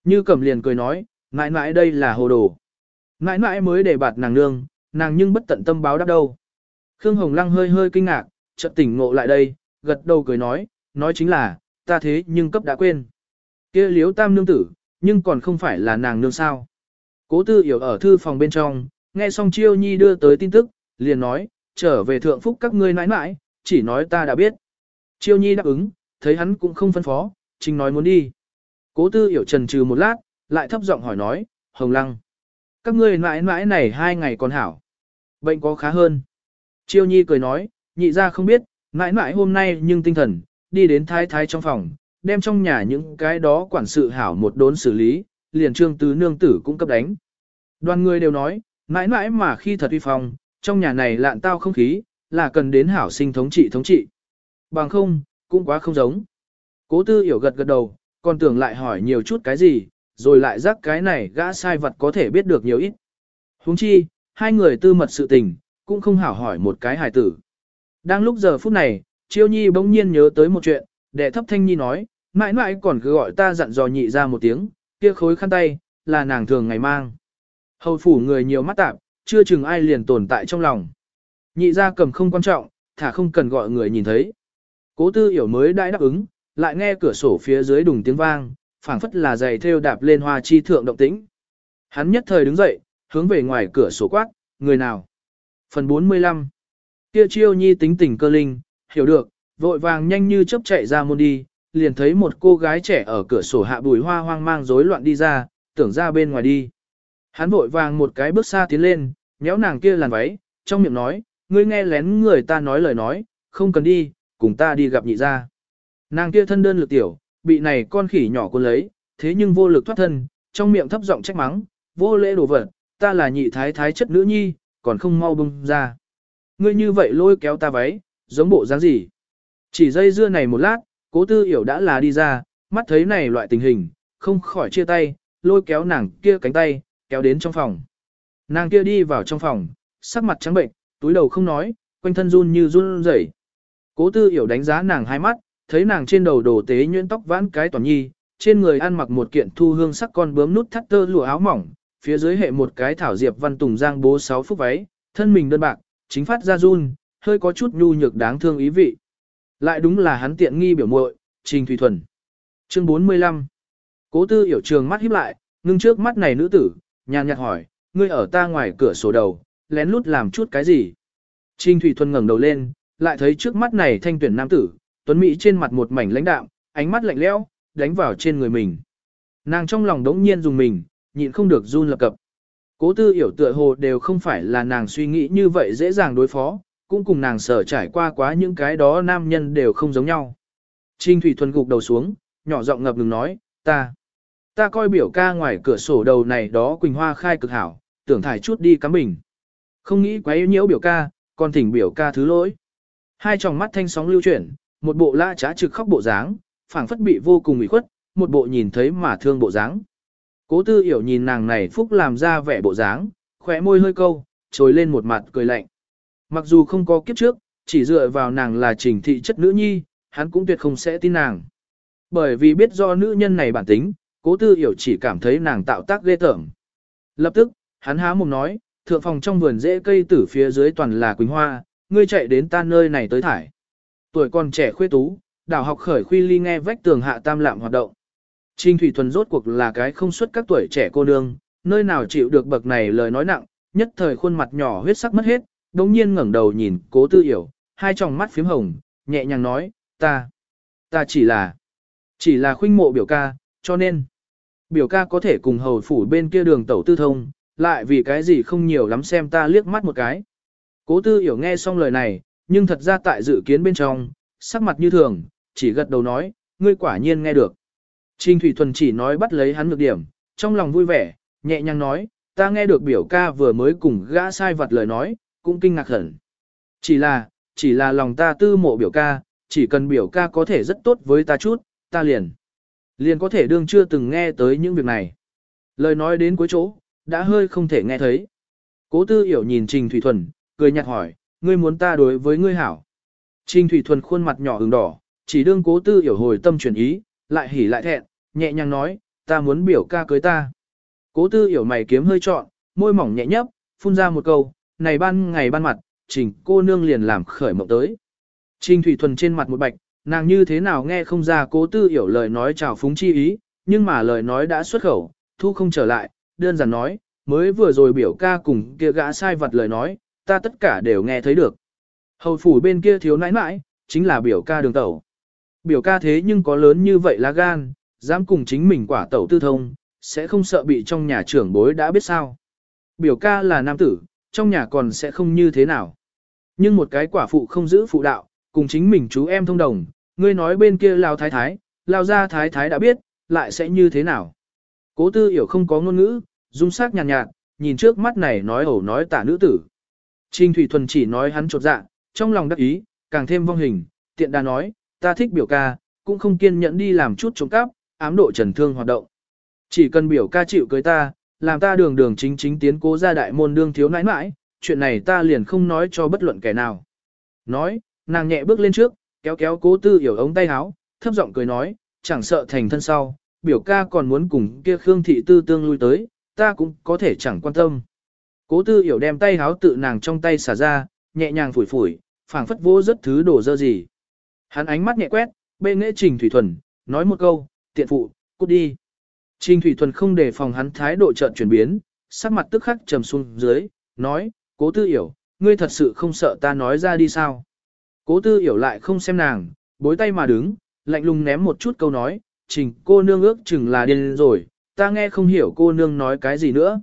Như cẩm liền cười nói, mãi mãi đây là hồ đồ. Mãi mãi mới để bạt nàng nương, nàng nhưng bất tận tâm báo đáp đâu. Khương Hồng Lăng hơi hơi kinh ngạc, chợt tỉnh ngộ lại đây, gật đầu cười nói, nói chính là, ta thế nhưng cấp đã quên kia liếu tam nương tử, nhưng còn không phải là nàng nương sao. Cố tư hiểu ở thư phòng bên trong, nghe xong chiêu nhi đưa tới tin tức, liền nói, trở về thượng phúc các ngươi nãi nãi, chỉ nói ta đã biết. Chiêu nhi đáp ứng, thấy hắn cũng không phân phó, chính nói muốn đi. Cố tư hiểu trần trừ một lát, lại thấp giọng hỏi nói, hồng lăng. Các ngươi mãi mãi này hai ngày còn hảo. Bệnh có khá hơn. Chiêu nhi cười nói, nhị ra không biết, mãi mãi hôm nay nhưng tinh thần, đi đến thái thái trong phòng, đem trong nhà những cái đó quản sự hảo một đốn xử lý, liền trương tứ nương tử cũng cấp đánh. Đoàn người đều nói, mãi mãi mà khi thật uy phong, trong nhà này lạn tao không khí, là cần đến hảo sinh thống trị thống trị. Bằng không, cũng quá không giống. Cố tư hiểu gật gật đầu, còn tưởng lại hỏi nhiều chút cái gì, rồi lại rắc cái này gã sai vật có thể biết được nhiều ít. huống chi, hai người tư mật sự tình, cũng không hảo hỏi một cái hài tử. Đang lúc giờ phút này, Chiêu Nhi bỗng nhiên nhớ tới một chuyện, đệ thấp thanh nhi nói, mãi mãi còn cứ gọi ta dặn dò nhị ra một tiếng, kia khối khăn tay, là nàng thường ngày mang. Hầu phủ người nhiều mắt tạp, chưa chừng ai liền tồn tại trong lòng. Nhị ra cầm không quan trọng, thả không cần gọi người nhìn thấy. Cố tư hiểu mới đã đáp ứng, lại nghe cửa sổ phía dưới đùng tiếng vang, phảng phất là giày theo đạp lên hoa chi thượng động tĩnh. Hắn nhất thời đứng dậy, hướng về ngoài cửa sổ quát, người nào? Phần 45 Kia chiêu nhi tính tình cơ linh, hiểu được, vội vàng nhanh như chớp chạy ra môn đi, liền thấy một cô gái trẻ ở cửa sổ hạ bùi hoa hoang mang rối loạn đi ra, tưởng ra bên ngoài đi. Hắn vội vàng một cái bước xa tiến lên, nhéo nàng kia làn váy, trong miệng nói, ngươi nghe lén người ta nói lời nói, không cần đi, cùng ta đi gặp nhị ra. Nàng kia thân đơn lực tiểu, bị này con khỉ nhỏ cuốn lấy, thế nhưng vô lực thoát thân, trong miệng thấp giọng trách mắng, vô lễ đồ vật, ta là nhị thái thái chất nữ nhi, còn không mau bung ra. Ngươi như vậy lôi kéo ta váy, giống bộ dáng gì? Chỉ dây dưa này một lát, cố tư hiểu đã là đi ra, mắt thấy này loại tình hình, không khỏi chia tay, lôi kéo nàng kia cánh tay, kéo đến trong phòng. Nàng kia đi vào trong phòng, sắc mặt trắng bệnh, túi đầu không nói, quanh thân run như run rẩy. Cố tư hiểu đánh giá nàng hai mắt, thấy nàng trên đầu đồ tế nhuyễn tóc vãn cái toàn nhi, trên người ăn mặc một kiện thu hương sắc con bướm nút thắt tơ lụa áo mỏng, phía dưới hệ một cái thảo diệp văn tùng giang bố sáu phút váy, thân mình đơn bạc, chính phát ra run, hơi có chút nhu nhược đáng thương ý vị. Lại đúng là hắn tiện nghi biểu muội, Trình Thủy Thuần. Chương 45 Cố tư hiểu trường mắt híp lại, ngưng trước mắt này nữ tử, nhàn nhạt hỏi, ngươi ở ta ngoài cửa sổ đầu, lén lút làm chút cái gì? Trình Thủy Thuần ngẩng đầu lên, lại thấy trước mắt này thanh tuyển nam tử, tuấn mỹ trên mặt một mảnh lãnh đạm, ánh mắt lạnh lẽo, đánh vào trên người mình. Nàng trong lòng đống nhiên dùng mình, nhịn không được run lập cập. Cố tư hiểu tựa hồ đều không phải là nàng suy nghĩ như vậy dễ dàng đối phó, cũng cùng nàng sở trải qua quá những cái đó nam nhân đều không giống nhau. Trinh Thủy Thuần gục đầu xuống, nhỏ giọng ngập ngừng nói, ta, ta coi biểu ca ngoài cửa sổ đầu này đó Quỳnh Hoa khai cực hảo, tưởng thải chút đi cắm bình. Không nghĩ quá yếu nhiễu biểu ca, còn thỉnh biểu ca thứ lỗi. Hai tròng mắt thanh sóng lưu chuyển, một bộ la trá trực khóc bộ dáng, phảng phất bị vô cùng ủy khuất, một bộ nhìn thấy mà thương bộ dáng. Cố tư hiểu nhìn nàng này phúc làm ra vẻ bộ dáng, khỏe môi hơi câu, trồi lên một mặt cười lạnh. Mặc dù không có kiếp trước, chỉ dựa vào nàng là trình thị chất nữ nhi, hắn cũng tuyệt không sẽ tin nàng. Bởi vì biết do nữ nhân này bản tính, cố tư hiểu chỉ cảm thấy nàng tạo tác ghê tởm. Lập tức, hắn há mồm nói, thượng phòng trong vườn rễ cây tử phía dưới toàn là quỳnh hoa, ngươi chạy đến ta nơi này tới thải. Tuổi còn trẻ khuê tú, đảo học khởi khuy ly nghe vách tường hạ tam lạm hoạt động. Trình Thủy Thuần rốt cuộc là cái không xuất các tuổi trẻ cô nương, nơi nào chịu được bậc này lời nói nặng, nhất thời khuôn mặt nhỏ huyết sắc mất hết, đồng nhiên ngẩng đầu nhìn cố tư hiểu, hai tròng mắt phím hồng, nhẹ nhàng nói, ta, ta chỉ là, chỉ là khuynh mộ biểu ca, cho nên, biểu ca có thể cùng hầu phủ bên kia đường tẩu tư thông, lại vì cái gì không nhiều lắm xem ta liếc mắt một cái. Cố tư hiểu nghe xong lời này, nhưng thật ra tại dự kiến bên trong, sắc mặt như thường, chỉ gật đầu nói, ngươi quả nhiên nghe được. Trình Thủy Thuần chỉ nói bắt lấy hắn nhược điểm, trong lòng vui vẻ, nhẹ nhàng nói, ta nghe được biểu ca vừa mới cùng gã sai vật lời nói, cũng kinh ngạc hẳn. Chỉ là, chỉ là lòng ta tư mộ biểu ca, chỉ cần biểu ca có thể rất tốt với ta chút, ta liền. Liền có thể đương chưa từng nghe tới những việc này. Lời nói đến cuối chỗ, đã hơi không thể nghe thấy. Cố tư hiểu nhìn Trình Thủy Thuần, cười nhạt hỏi, ngươi muốn ta đối với ngươi hảo. Trình Thủy Thuần khuôn mặt nhỏ ửng đỏ, chỉ đương cố tư hiểu hồi tâm chuyển ý, lại hỉ lại thẹn, nhẹ nhàng nói, ta muốn biểu ca cưới ta. Cố tư hiểu mày kiếm hơi trọn, môi mỏng nhẹ nhấp, phun ra một câu, này ban ngày ban mặt, trình cô nương liền làm khởi mộng tới. Trình Thủy Thuần trên mặt một bạch, nàng như thế nào nghe không ra cố tư hiểu lời nói chào phúng chi ý, nhưng mà lời nói đã xuất khẩu, thu không trở lại, đơn giản nói, mới vừa rồi biểu ca cùng kia gã sai vật lời nói, ta tất cả đều nghe thấy được. Hầu phủ bên kia thiếu nãi nãi, chính là biểu ca đường tẩu. Biểu ca thế nhưng có lớn như vậy lá gan, dám cùng chính mình quả tẩu tư thông, sẽ không sợ bị trong nhà trưởng bối đã biết sao. Biểu ca là nam tử, trong nhà còn sẽ không như thế nào. Nhưng một cái quả phụ không giữ phụ đạo, cùng chính mình chú em thông đồng, ngươi nói bên kia lao thái thái, lao ra thái thái đã biết, lại sẽ như thế nào. Cố tư hiểu không có ngôn ngữ, dung sắc nhàn nhạt, nhạt, nhìn trước mắt này nói ẩu nói tả nữ tử. Trình Thủy Thuần chỉ nói hắn trột dạ, trong lòng đắc ý, càng thêm vong hình, tiện đà nói, ta thích biểu ca, cũng không kiên nhẫn đi làm chút trộm cắp, ám độ trần thương hoạt động. Chỉ cần biểu ca chịu cưới ta, làm ta đường đường chính chính tiến cố ra đại môn đương thiếu nãi nãi, chuyện này ta liền không nói cho bất luận kẻ nào. Nói, nàng nhẹ bước lên trước, kéo kéo cố tư hiểu ống tay áo, thấp giọng cười nói, chẳng sợ thành thân sau, biểu ca còn muốn cùng kia Khương thị tư tương lui tới, ta cũng có thể chẳng quan tâm. Cố tư hiểu đem tay háo tự nàng trong tay xả ra, nhẹ nhàng phủi phủi, phảng phất vô rất thứ đổ dơ gì. Hắn ánh mắt nhẹ quét, bê nghệ trình thủy thuần, nói một câu, tiện phụ, cút đi. Trình thủy thuần không để phòng hắn thái độ chợt chuyển biến, sắc mặt tức khắc trầm xuống dưới, nói, cố tư hiểu, ngươi thật sự không sợ ta nói ra đi sao? Cố tư hiểu lại không xem nàng, bối tay mà đứng, lạnh lùng ném một chút câu nói, trình cô nương ước chừng là điên rồi, ta nghe không hiểu cô nương nói cái gì nữa.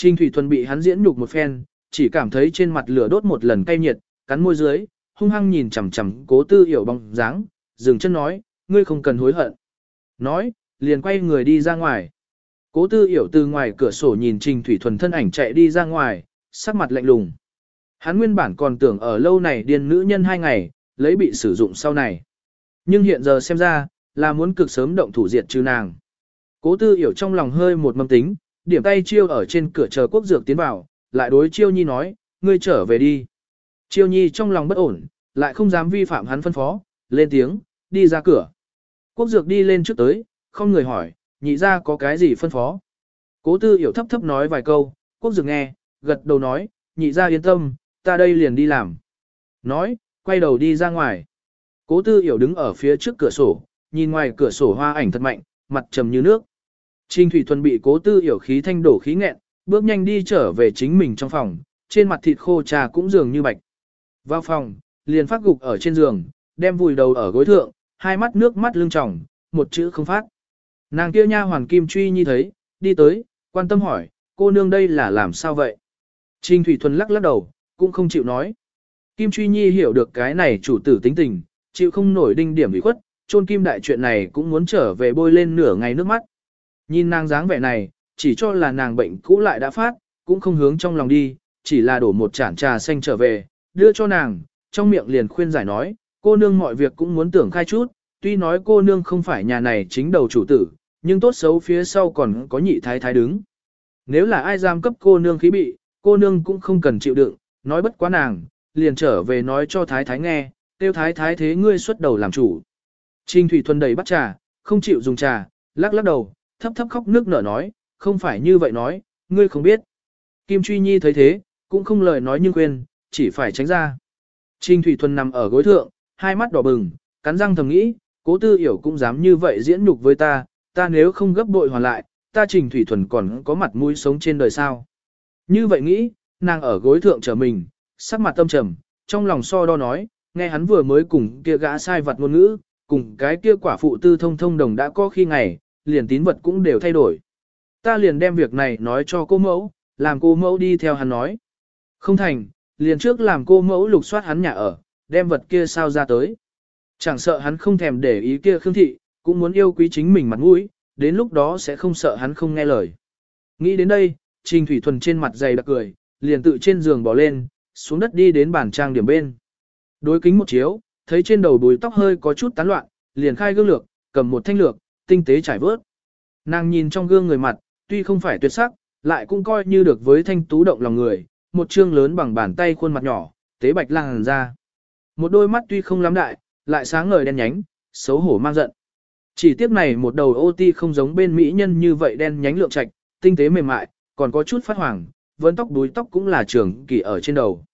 Trình Thủy Thuần bị hắn diễn nhục một phen, chỉ cảm thấy trên mặt lửa đốt một lần cay nhiệt, cắn môi dưới, hung hăng nhìn chằm chằm cố tư hiểu bóng dáng, dừng chân nói, ngươi không cần hối hận. Nói, liền quay người đi ra ngoài. Cố tư hiểu từ ngoài cửa sổ nhìn Trình Thủy Thuần thân ảnh chạy đi ra ngoài, sắc mặt lạnh lùng. Hắn nguyên bản còn tưởng ở lâu này điên nữ nhân hai ngày, lấy bị sử dụng sau này. Nhưng hiện giờ xem ra, là muốn cực sớm động thủ diệt trừ nàng. Cố tư hiểu trong lòng hơi một mâm tính, điểm tay chiêu ở trên cửa chờ quốc dược tiến vào, lại đối chiêu nhi nói, ngươi trở về đi. Chiêu nhi trong lòng bất ổn, lại không dám vi phạm hắn phân phó, lên tiếng, đi ra cửa. Quốc dược đi lên trước tới, không người hỏi, nhị ra có cái gì phân phó. Cố tư hiểu thấp thấp nói vài câu, quốc dược nghe, gật đầu nói, nhị ra yên tâm, ta đây liền đi làm. Nói, quay đầu đi ra ngoài. Cố tư hiểu đứng ở phía trước cửa sổ, nhìn ngoài cửa sổ hoa ảnh thật mạnh, mặt trầm như nước. Trình Thủy Thuần bị cố tư hiểu khí thanh đổ khí nghẹn, bước nhanh đi trở về chính mình trong phòng, trên mặt thịt khô trà cũng dường như bạch. Vào phòng, liền phát gục ở trên giường, đem vùi đầu ở gối thượng, hai mắt nước mắt lưng tròng, một chữ không phát. Nàng kia nha hoàn kim truy nhi thấy, đi tới, quan tâm hỏi, cô nương đây là làm sao vậy? Trình Thủy Thuần lắc lắc đầu, cũng không chịu nói. Kim Truy Nhi hiểu được cái này chủ tử tính tình, chịu không nổi đinh điểm ủy khuất, trôn kim đại chuyện này cũng muốn trở về bôi lên nửa ngày nước mắt. Nhìn nàng dáng vẻ này, chỉ cho là nàng bệnh cũ lại đã phát, cũng không hướng trong lòng đi, chỉ là đổ một chản trà xanh trở về, đưa cho nàng, trong miệng liền khuyên giải nói, cô nương mọi việc cũng muốn tưởng khai chút, tuy nói cô nương không phải nhà này chính đầu chủ tử, nhưng tốt xấu phía sau còn có nhị thái thái đứng. Nếu là ai giam cấp cô nương khí bị, cô nương cũng không cần chịu đựng, nói bất quá nàng, liền trở về nói cho thái thái nghe, tiêu thái thái thế ngươi xuất đầu làm chủ. Trình Thủy Thuần đầy bắt trà, không chịu dùng trà, lắc lắc đầu, thấp thấp khóc nước nở nói, không phải như vậy nói, ngươi không biết. Kim Truy Nhi thấy thế, cũng không lời nói nhưng quên, chỉ phải tránh ra. Trình Thủy Thuần nằm ở gối thượng, hai mắt đỏ bừng, cắn răng thầm nghĩ, cố tư hiểu cũng dám như vậy diễn nhục với ta, ta nếu không gấp bội hoàn lại, ta Trình Thủy Thuần còn có mặt mũi sống trên đời sao. Như vậy nghĩ, nàng ở gối thượng trở mình, sắc mặt tâm trầm, trong lòng so đo nói, nghe hắn vừa mới cùng kia gã sai vật ngôn ngữ, cùng cái kia quả phụ tư thông thông đồng đã có khi ngày, liền tín vật cũng đều thay đổi. Ta liền đem việc này nói cho cô mẫu, làm cô mẫu đi theo hắn nói. Không thành, liền trước làm cô mẫu lục soát hắn nhà ở, đem vật kia sao ra tới. Chẳng sợ hắn không thèm để ý kia khương thị, cũng muốn yêu quý chính mình mặt mũi, đến lúc đó sẽ không sợ hắn không nghe lời. Nghĩ đến đây, Trình Thủy Thuần trên mặt dày đặc cười, liền tự trên giường bỏ lên, xuống đất đi đến bàn trang điểm bên. Đối kính một chiếu, thấy trên đầu bùi tóc hơi có chút tán loạn, liền khai gương lược, cầm một thanh lược, tinh tế trải vớt. Nàng nhìn trong gương người mặt, tuy không phải tuyệt sắc, lại cũng coi như được với thanh tú động lòng người, một trương lớn bằng bàn tay khuôn mặt nhỏ, tế bạch làng ra. Một đôi mắt tuy không lắm đại, lại sáng ngời đen nhánh, xấu hổ mang giận. Chỉ tiếc này một đầu ô ti không giống bên mỹ nhân như vậy đen nhánh lượng trạch, tinh tế mềm mại, còn có chút phát hoàng, vấn tóc đuôi tóc cũng là trường kỳ ở trên đầu.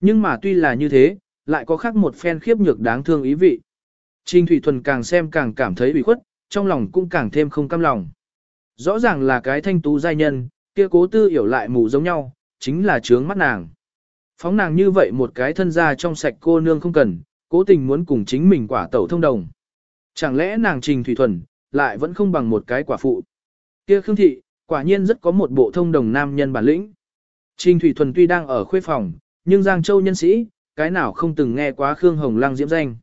Nhưng mà tuy là như thế, lại có khác một phen khiếp nhược đáng thương ý vị. Trình Thủy Thuần càng xem càng cảm thấy bị khuất, trong lòng cũng càng thêm không cam lòng. Rõ ràng là cái thanh tú giai nhân, kia cố tư hiểu lại mù giống nhau, chính là trướng mắt nàng. Phóng nàng như vậy một cái thân gia trong sạch cô nương không cần, cố tình muốn cùng chính mình quả tẩu thông đồng. Chẳng lẽ nàng Trình Thủy Thuần, lại vẫn không bằng một cái quả phụ. Kia Khương Thị, quả nhiên rất có một bộ thông đồng nam nhân bản lĩnh. Trình Thủy Thuần tuy đang ở khuê phòng, nhưng Giang Châu nhân sĩ, cái nào không từng nghe quá Khương Hồng Lăng diễm danh.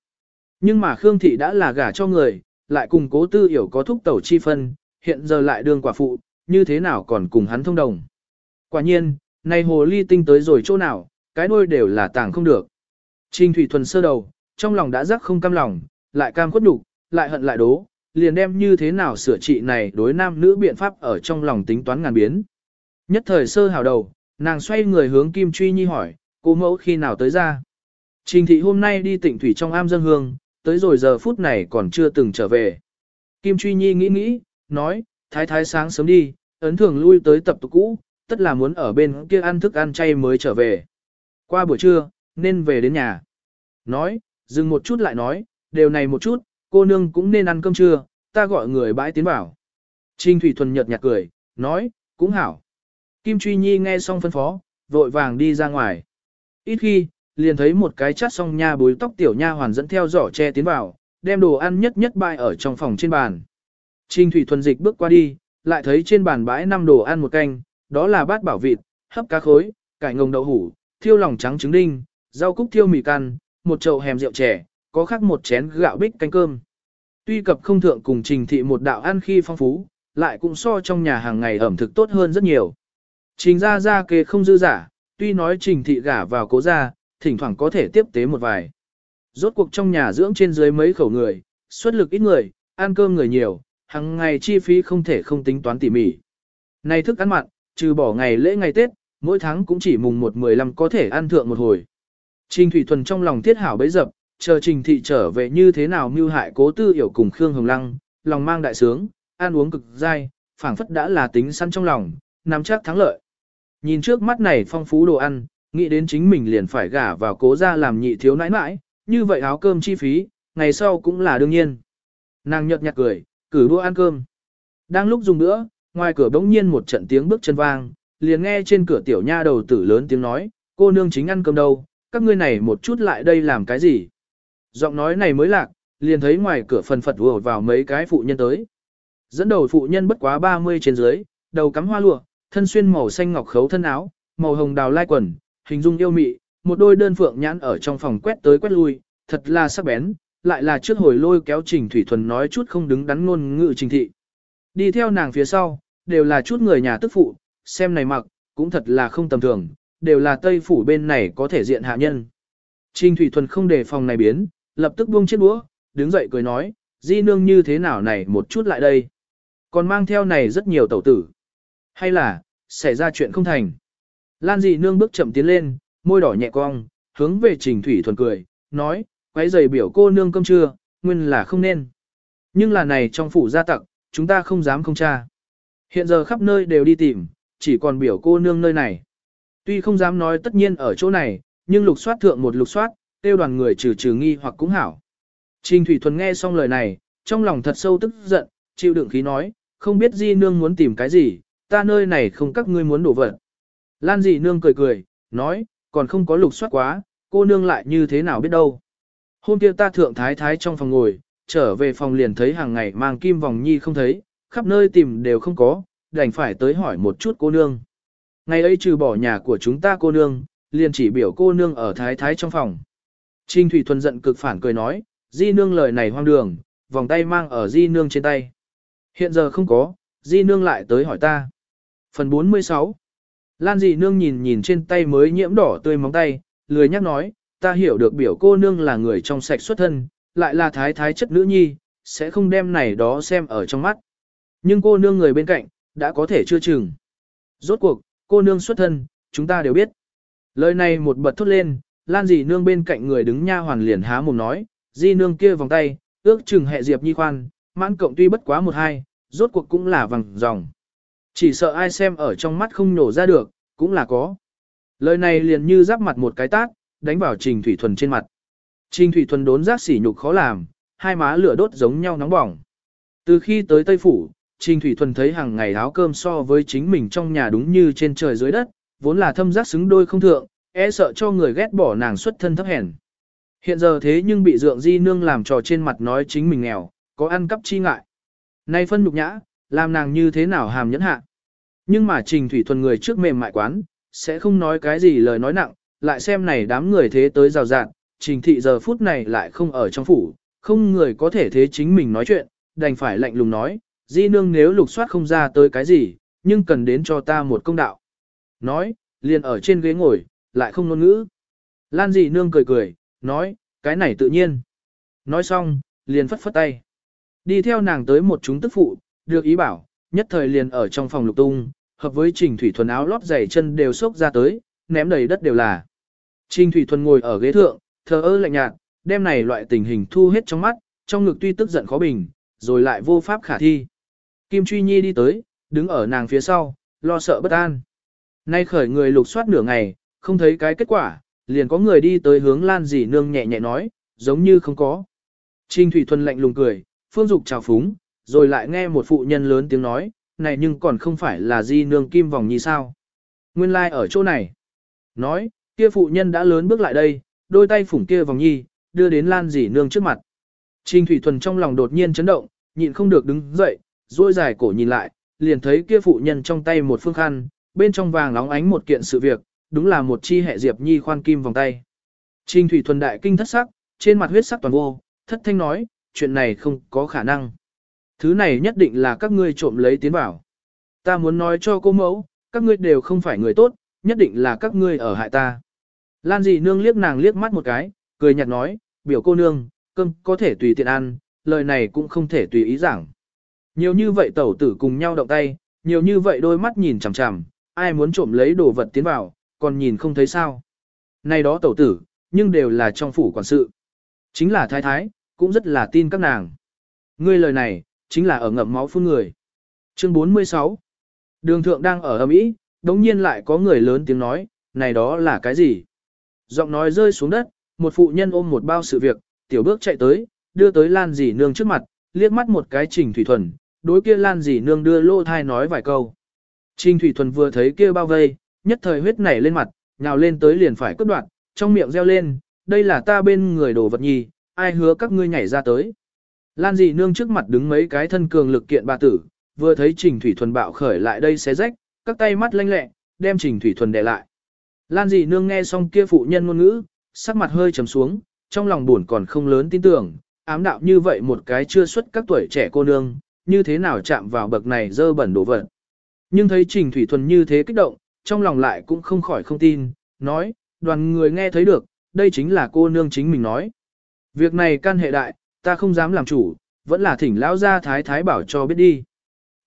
Nhưng mà Khương Thị đã là gả cho người, lại cùng cố tư hiểu có thúc tẩu chi phân, hiện giờ lại đương quả phụ, như thế nào còn cùng hắn thông đồng. Quả nhiên, này hồ ly tinh tới rồi chỗ nào, cái nuôi đều là tàng không được. Trình Thủy Thuần sơ đầu, trong lòng đã rắc không cam lòng, lại cam khuất nhục, lại hận lại đố, liền đem như thế nào sửa trị này đối nam nữ biện pháp ở trong lòng tính toán ngàn biến. Nhất thời sơ hào đầu, nàng xoay người hướng Kim Truy Nhi hỏi, cô mẫu khi nào tới ra. Trình thị hôm nay đi tỉnh thủy trong am dân hương, tới rồi giờ phút này còn chưa từng trở về. Kim Truy Nhi nghĩ nghĩ, nói, thái thái sáng sớm đi, ấn thường lui tới tập tục cũ, tất là muốn ở bên kia ăn thức ăn chay mới trở về. Qua buổi trưa, nên về đến nhà. Nói, dừng một chút lại nói, đều này một chút, cô nương cũng nên ăn cơm trưa, ta gọi người bãi tiến bảo. Trình Thủy Thuần nhợt nhạt cười, nói, cũng hảo. Kim Truy Nhi nghe xong phân phó, vội vàng đi ra ngoài. Ít khi, liền thấy một cái chát xong nha bối tóc tiểu nha hoàn dẫn theo giỏ che tiến vào, đem đồ ăn nhất nhất bày ở trong phòng trên bàn. Trình Thủy Thuần Dịch bước qua đi, lại thấy trên bàn bãi năm đồ ăn một canh, đó là bát bảo vịt, hấp cá khối, cải ngồng đậu hủ, thiêu lòng trắng trứng đinh, rau cúc thiêu mì căn, một chậu hèm rượu trẻ, có khác một chén gạo bích canh cơm. Tuy cập không thượng cùng trình thị một đạo ăn khi phong phú, lại cũng so trong nhà hàng ngày ẩm thực tốt hơn rất nhiều. Trình ra ra kê không dư giả, tuy nói trình thị gả vào cố gia, thỉnh thoảng có thể tiếp tế một vài. Rốt cuộc trong nhà dưỡng trên dưới mấy khẩu người, xuất lực ít người, ăn cơm người nhiều, hàng ngày chi phí không thể không tính toán tỉ mỉ. Này thức ăn mặn, trừ bỏ ngày lễ ngày Tết, mỗi tháng cũng chỉ mùng 1-15 có thể ăn thượng một hồi. Trình Thủy Thuần trong lòng thiết hảo bấy dập, chờ Trình Thị trở về như thế nào mưu hại cố tư hiểu cùng Khương Hồng Lăng, lòng mang đại sướng, ăn uống cực dai, phảng phất đã là tính săn trong lòng, nắm chắc thắng lợi. Nhìn trước mắt này phong phú đồ ăn, nghĩ đến chính mình liền phải gả vào cố ra làm nhị thiếu nãi nãi, như vậy áo cơm chi phí, ngày sau cũng là đương nhiên. Nàng nhợt nhạt cười, cử đua ăn cơm. Đang lúc dùng nữa, ngoài cửa bỗng nhiên một trận tiếng bước chân vang, liền nghe trên cửa tiểu nha đầu tử lớn tiếng nói, cô nương chính ăn cơm đâu, các ngươi này một chút lại đây làm cái gì. Giọng nói này mới lạc, liền thấy ngoài cửa phần phật vừa vào mấy cái phụ nhân tới. Dẫn đầu phụ nhân bất quá 30 trên dưới, đầu cắm hoa lụa, thân xuyên màu xanh ngọc khấu thân áo, màu hồng đào lai quần, hình dung yêu mị, một đôi đơn phượng nhãn ở trong phòng quét tới quét lui, thật là sắc bén, lại là trước hồi lôi kéo Trình Thủy Thuần nói chút không đứng đắn ngôn ngữ trình thị. Đi theo nàng phía sau, đều là chút người nhà tức phụ, xem này mặc, cũng thật là không tầm thường, đều là Tây Phủ bên này có thể diện hạ nhân. Trình Thủy Thuần không để phòng này biến, lập tức buông chiếc đũa, đứng dậy cười nói, di nương như thế nào này một chút lại đây. Còn mang theo này rất nhiều tẩu tử. Hay là, xảy ra chuyện không thành. Lan dị nương bước chậm tiến lên, môi đỏ nhẹ cong, hướng về Trình Thủy Thuần cười, nói, quấy giày biểu cô nương cơm trưa, nguyên là không nên. Nhưng là này trong phủ gia tặc, chúng ta không dám không tra. Hiện giờ khắp nơi đều đi tìm, chỉ còn biểu cô nương nơi này. Tuy không dám nói tất nhiên ở chỗ này, nhưng lục soát thượng một lục soát, tiêu đoàn người trừ trừ nghi hoặc cũng hảo. Trình Thủy Thuần nghe xong lời này, trong lòng thật sâu tức giận, chịu đựng khí nói, không biết di nương muốn tìm cái gì, ta nơi này không các ngươi muốn đổ vật. Lan dị nương cười cười, nói, còn không có lục soát quá, cô nương lại như thế nào biết đâu. Hôm kia ta thượng thái thái trong phòng ngồi, trở về phòng liền thấy hàng ngày mang kim vòng nhi không thấy, khắp nơi tìm đều không có, đành phải tới hỏi một chút cô nương. Ngày ấy trừ bỏ nhà của chúng ta cô nương, liền chỉ biểu cô nương ở thái thái trong phòng. Trinh Thủy Thuần giận cực phản cười nói, di nương lời này hoang đường, vòng tay mang ở di nương trên tay. Hiện giờ không có, di nương lại tới hỏi ta. Phần 46 Lan dị nương nhìn nhìn trên tay mới nhiễm đỏ tươi móng tay, lười nhắc nói, ta hiểu được biểu cô nương là người trong sạch xuất thân, lại là thái thái chất nữ nhi, sẽ không đem này đó xem ở trong mắt. Nhưng cô nương người bên cạnh, đã có thể chưa chừng. Rốt cuộc, cô nương xuất thân, chúng ta đều biết. Lời này một bật thốt lên, Lan dì nương bên cạnh người đứng nha hoàn liền há mồm nói, di nương kia vòng tay, ước chừng hệ diệp nhi khoan, mãn cộng tuy bất quá một hai, rốt cuộc cũng là vàng dòng. Chỉ sợ ai xem ở trong mắt không nổ ra được, cũng là có. Lời này liền như giáp mặt một cái tát, đánh vào Trình Thủy Thuần trên mặt. Trình Thủy Thuần đốn giác sỉ nhục khó làm, hai má lửa đốt giống nhau nóng bỏng. Từ khi tới Tây Phủ, Trình Thủy Thuần thấy hàng ngày áo cơm so với chính mình trong nhà đúng như trên trời dưới đất, vốn là thâm giác xứng đôi không thượng, e sợ cho người ghét bỏ nàng xuất thân thấp hèn. Hiện giờ thế nhưng bị dượng di nương làm trò trên mặt nói chính mình nghèo, có ăn cắp chi ngại. Nay phân nhục nhã, làm nàng như thế nào hàm nhẫn hạ. Nhưng mà Trình Thủy Thuần người trước mềm mại quán, sẽ không nói cái gì lời nói nặng, lại xem này đám người thế tới rào rạng, Trình Thị giờ phút này lại không ở trong phủ, không người có thể thế chính mình nói chuyện, đành phải lạnh lùng nói, di nương nếu lục soát không ra tới cái gì, nhưng cần đến cho ta một công đạo. Nói, liền ở trên ghế ngồi, lại không ngôn ngữ. Lan dị nương cười cười, nói, cái này tự nhiên. Nói xong, liền phất phất tay. Đi theo nàng tới một chúng tức phụ, được ý bảo, nhất thời liền ở trong phòng lục tung, hợp với trình thủy thuần áo lót giày chân đều xốc ra tới, ném đầy đất đều là. Trình thủy thuần ngồi ở ghế thượng, thờ ơ lạnh nhạt, đem này loại tình hình thu hết trong mắt, trong ngực tuy tức giận khó bình, rồi lại vô pháp khả thi. Kim Truy Nhi đi tới, đứng ở nàng phía sau, lo sợ bất an. Nay khởi người lục soát nửa ngày, không thấy cái kết quả, liền có người đi tới hướng Lan dì nương nhẹ nhẹ nói, giống như không có. Trình Thủy Thuần lạnh lùng cười, phương dục chào phúng, rồi lại nghe một phụ nhân lớn tiếng nói, này nhưng còn không phải là di nương kim vòng nhi sao. Nguyên lai like ở chỗ này. Nói, Kia phụ nhân đã lớn bước lại đây, đôi tay phủng kia vòng nhi, đưa đến Lan dì nương trước mặt. Trình Thủy Thuần trong lòng đột nhiên chấn động, nhịn không được đứng dậy, duỗi dài cổ nhìn lại, liền thấy kia phụ nhân trong tay một phương khăn, bên trong vàng lóng ánh một kiện sự việc, đúng là một chi hệ diệp nhi khoan kim vòng tay. Trình Thủy Thuần đại kinh thất sắc, trên mặt huyết sắc toàn vô, thất thanh nói, chuyện này không có khả năng. Thứ này nhất định là các ngươi trộm lấy tiến vào. Ta muốn nói cho cô mẫu, các ngươi đều không phải người tốt, nhất định là các ngươi ở hại ta. Lan dì nương liếc nàng liếc mắt một cái, cười nhạt nói, biểu cô nương, cơm có thể tùy tiện ăn, lời này cũng không thể tùy ý giảng. Nhiều như vậy tẩu tử cùng nhau động tay, nhiều như vậy đôi mắt nhìn chằm chằm, ai muốn trộm lấy đồ vật tiến vào, còn nhìn không thấy sao. Này đó tẩu tử, nhưng đều là trong phủ quản sự. Chính là thái thái, cũng rất là tin các nàng. Ngươi lời này, chính là ở ngậm máu phun người. Chương 46 Đường thượng đang ở âm ý, đống nhiên lại có người lớn tiếng nói, này đó là cái gì? Giọng nói rơi xuống đất, một phụ nhân ôm một bao sự việc, tiểu bước chạy tới, đưa tới Lan dì nương trước mặt, liếc mắt một cái Trình Thủy Thuần, đối kia Lan dì nương đưa lô thai nói vài câu. Trình Thủy Thuần vừa thấy kia bao vây, nhất thời huyết nảy lên mặt, nhào lên tới liền phải cướp đoạn, trong miệng reo lên, đây là ta bên người đồ vật nhì, ai hứa các ngươi nhảy ra tới. Lan dì nương trước mặt đứng mấy cái thân cường lực kiện bà tử, vừa thấy Trình Thủy Thuần bạo khởi lại đây xé rách, các tay mắt lanh lẹ, đem Trình Thủy Thuần đè lại. Lan dì nương nghe xong kia phụ nhân ngôn ngữ, sắc mặt hơi trầm xuống, trong lòng buồn còn không lớn tin tưởng, ám đạo như vậy một cái chưa xuất các tuổi trẻ cô nương, như thế nào chạm vào bậc này dơ bẩn đổ vật. Nhưng thấy Trình Thủy Thuần như thế kích động, trong lòng lại cũng không khỏi không tin, nói, đoàn người nghe thấy được, đây chính là cô nương chính mình nói. Việc này can hệ đại, ta không dám làm chủ, vẫn là thỉnh lão gia thái thái bảo cho biết đi.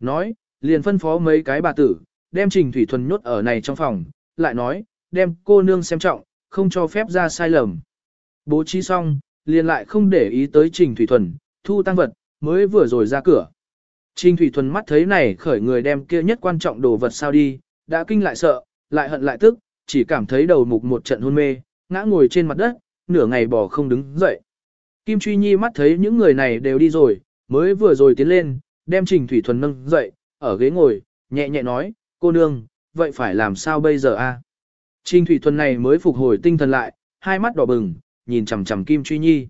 Nói, liền phân phó mấy cái bà tử, đem Trình Thủy Thuần nhốt ở này trong phòng, lại nói, đem cô nương xem trọng, không cho phép ra sai lầm. Bố trí xong, liền lại không để ý tới Trình Thủy Thuần, thu tăng vật, mới vừa rồi ra cửa. Trình Thủy Thuần mắt thấy này khởi người đem kia nhất quan trọng đồ vật sao đi, đã kinh lại sợ, lại hận lại tức, chỉ cảm thấy đầu mục một trận hôn mê, ngã ngồi trên mặt đất, nửa ngày bỏ không đứng dậy. Kim Truy Nhi mắt thấy những người này đều đi rồi, mới vừa rồi tiến lên, đem Trình Thủy Thuần nâng dậy, ở ghế ngồi, nhẹ nhẹ nói, cô nương, vậy phải làm sao bây giờ a? Trình Thủy Thuần này mới phục hồi tinh thần lại, hai mắt đỏ bừng, nhìn chằm chằm Kim Truy Nhi.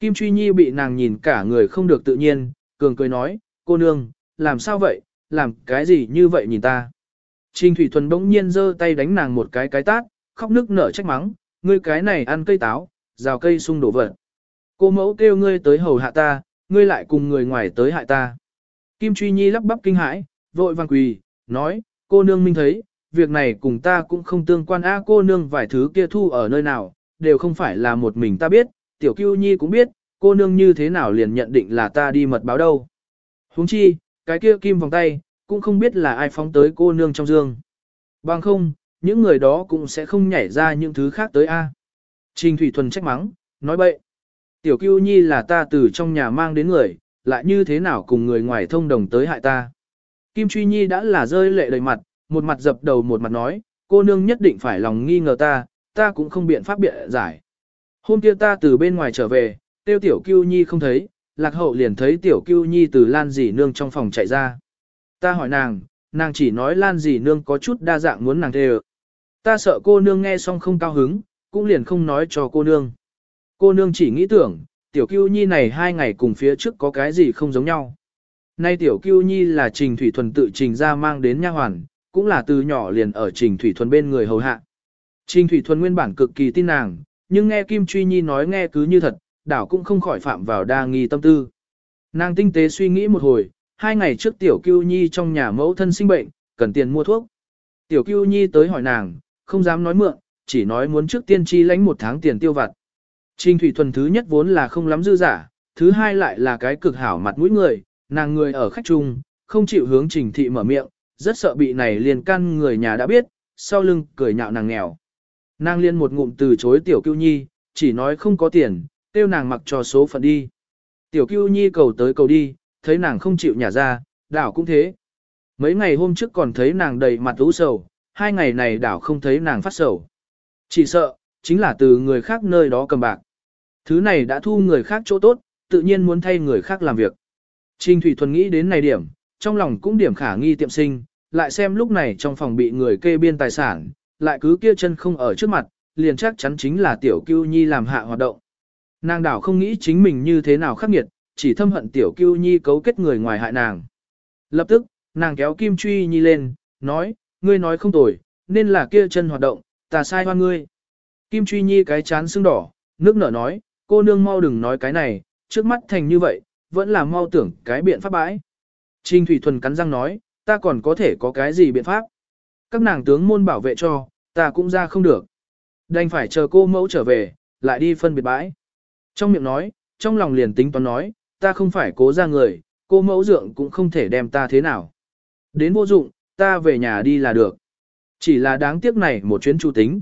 Kim Truy Nhi bị nàng nhìn cả người không được tự nhiên, cường cười nói, cô nương, làm sao vậy, làm cái gì như vậy nhìn ta. Trình Thủy Thuần bỗng nhiên giơ tay đánh nàng một cái cái tát, khóc nức nở trách mắng, ngươi cái này ăn cây táo, rào cây sung đổ vật. Cô mẫu kêu ngươi tới hầu hạ ta, ngươi lại cùng người ngoài tới hại ta. Kim Truy Nhi lắp bắp kinh hãi, vội vàng quỳ, nói, cô nương minh thấy, việc này cùng ta cũng không tương quan a cô nương vài thứ kia thu ở nơi nào, đều không phải là một mình ta biết, tiểu cưu nhi cũng biết, cô nương như thế nào liền nhận định là ta đi mật báo đâu. huống chi, cái kia kim vòng tay, cũng không biết là ai phóng tới cô nương trong dương. Bằng không, những người đó cũng sẽ không nhảy ra những thứ khác tới a. Trình Thủy Thuần trách mắng, nói bậy. Tiểu cưu nhi là ta từ trong nhà mang đến người, lại như thế nào cùng người ngoài thông đồng tới hại ta. Kim Truy Nhi đã là rơi lệ đầy mặt, một mặt dập đầu một mặt nói, cô nương nhất định phải lòng nghi ngờ ta, ta cũng không biện pháp biện giải. Hôm kia ta từ bên ngoài trở về, tiêu tiểu cưu nhi không thấy, lạc hậu liền thấy tiểu cưu nhi từ lan dì nương trong phòng chạy ra. Ta hỏi nàng, nàng chỉ nói lan dì nương có chút đa dạng muốn nàng thề Ta sợ cô nương nghe xong không cao hứng, cũng liền không nói cho cô nương. Cô nương chỉ nghĩ tưởng, tiểu cưu nhi này hai ngày cùng phía trước có cái gì không giống nhau. Nay tiểu cưu nhi là trình thủy thuần tự trình ra mang đến nha hoàn, cũng là từ nhỏ liền ở trình thủy thuần bên người hầu hạ. Trình thủy thuần nguyên bản cực kỳ tin nàng, nhưng nghe Kim Truy Nhi nói nghe cứ như thật, đảo cũng không khỏi phạm vào đa nghi tâm tư. Nàng tinh tế suy nghĩ một hồi, hai ngày trước tiểu cưu nhi trong nhà mẫu thân sinh bệnh, cần tiền mua thuốc. Tiểu cưu nhi tới hỏi nàng, không dám nói mượn, chỉ nói muốn trước tiên chi lãnh một tháng tiền tiêu vặt. Trình Thủy Thuần thứ nhất vốn là không lắm dư giả, thứ hai lại là cái cực hảo mặt mũi người, nàng người ở khách chung, không chịu hướng Trình Thị mở miệng, rất sợ bị này liền căn người nhà đã biết, sau lưng cười nhạo nàng nghèo. Nàng liên một ngụm từ chối tiểu cưu nhi, chỉ nói không có tiền, tiêu nàng mặc cho số phận đi. Tiểu cưu nhi cầu tới cầu đi, thấy nàng không chịu nhả ra, đảo cũng thế. Mấy ngày hôm trước còn thấy nàng đầy mặt ú sầu, hai ngày này đảo không thấy nàng phát sầu. Chỉ sợ, chính là từ người khác nơi đó cầm bạc. Thứ này đã thu người khác chỗ tốt, tự nhiên muốn thay người khác làm việc. Trình Thủy Thuần nghĩ đến này điểm, trong lòng cũng điểm khả nghi tiệm sinh, lại xem lúc này trong phòng bị người kê biên tài sản, lại cứ kia chân không ở trước mặt, liền chắc chắn chính là tiểu cưu nhi làm hạ hoạt động. Nàng đảo không nghĩ chính mình như thế nào khắc nghiệt, chỉ thâm hận tiểu cưu nhi cấu kết người ngoài hại nàng. Lập tức, nàng kéo kim truy nhi lên, nói, ngươi nói không tồi, nên là kia chân hoạt động, ta sai hoan ngươi. Kim truy nhi cái chán sưng đỏ, nước nở nói, cô nương mau đừng nói cái này, trước mắt thành như vậy, vẫn là mau tưởng cái biện pháp bãi. Trình Thủy Thuần cắn răng nói, ta còn có thể có cái gì biện pháp. Các nàng tướng môn bảo vệ cho, ta cũng ra không được. Đành phải chờ cô mẫu trở về, lại đi phân biệt bãi. Trong miệng nói, trong lòng liền tính toán nói, ta không phải cố ra người, cô mẫu dượng cũng không thể đem ta thế nào. Đến vô dụng, ta về nhà đi là được. Chỉ là đáng tiếc này một chuyến chu tính.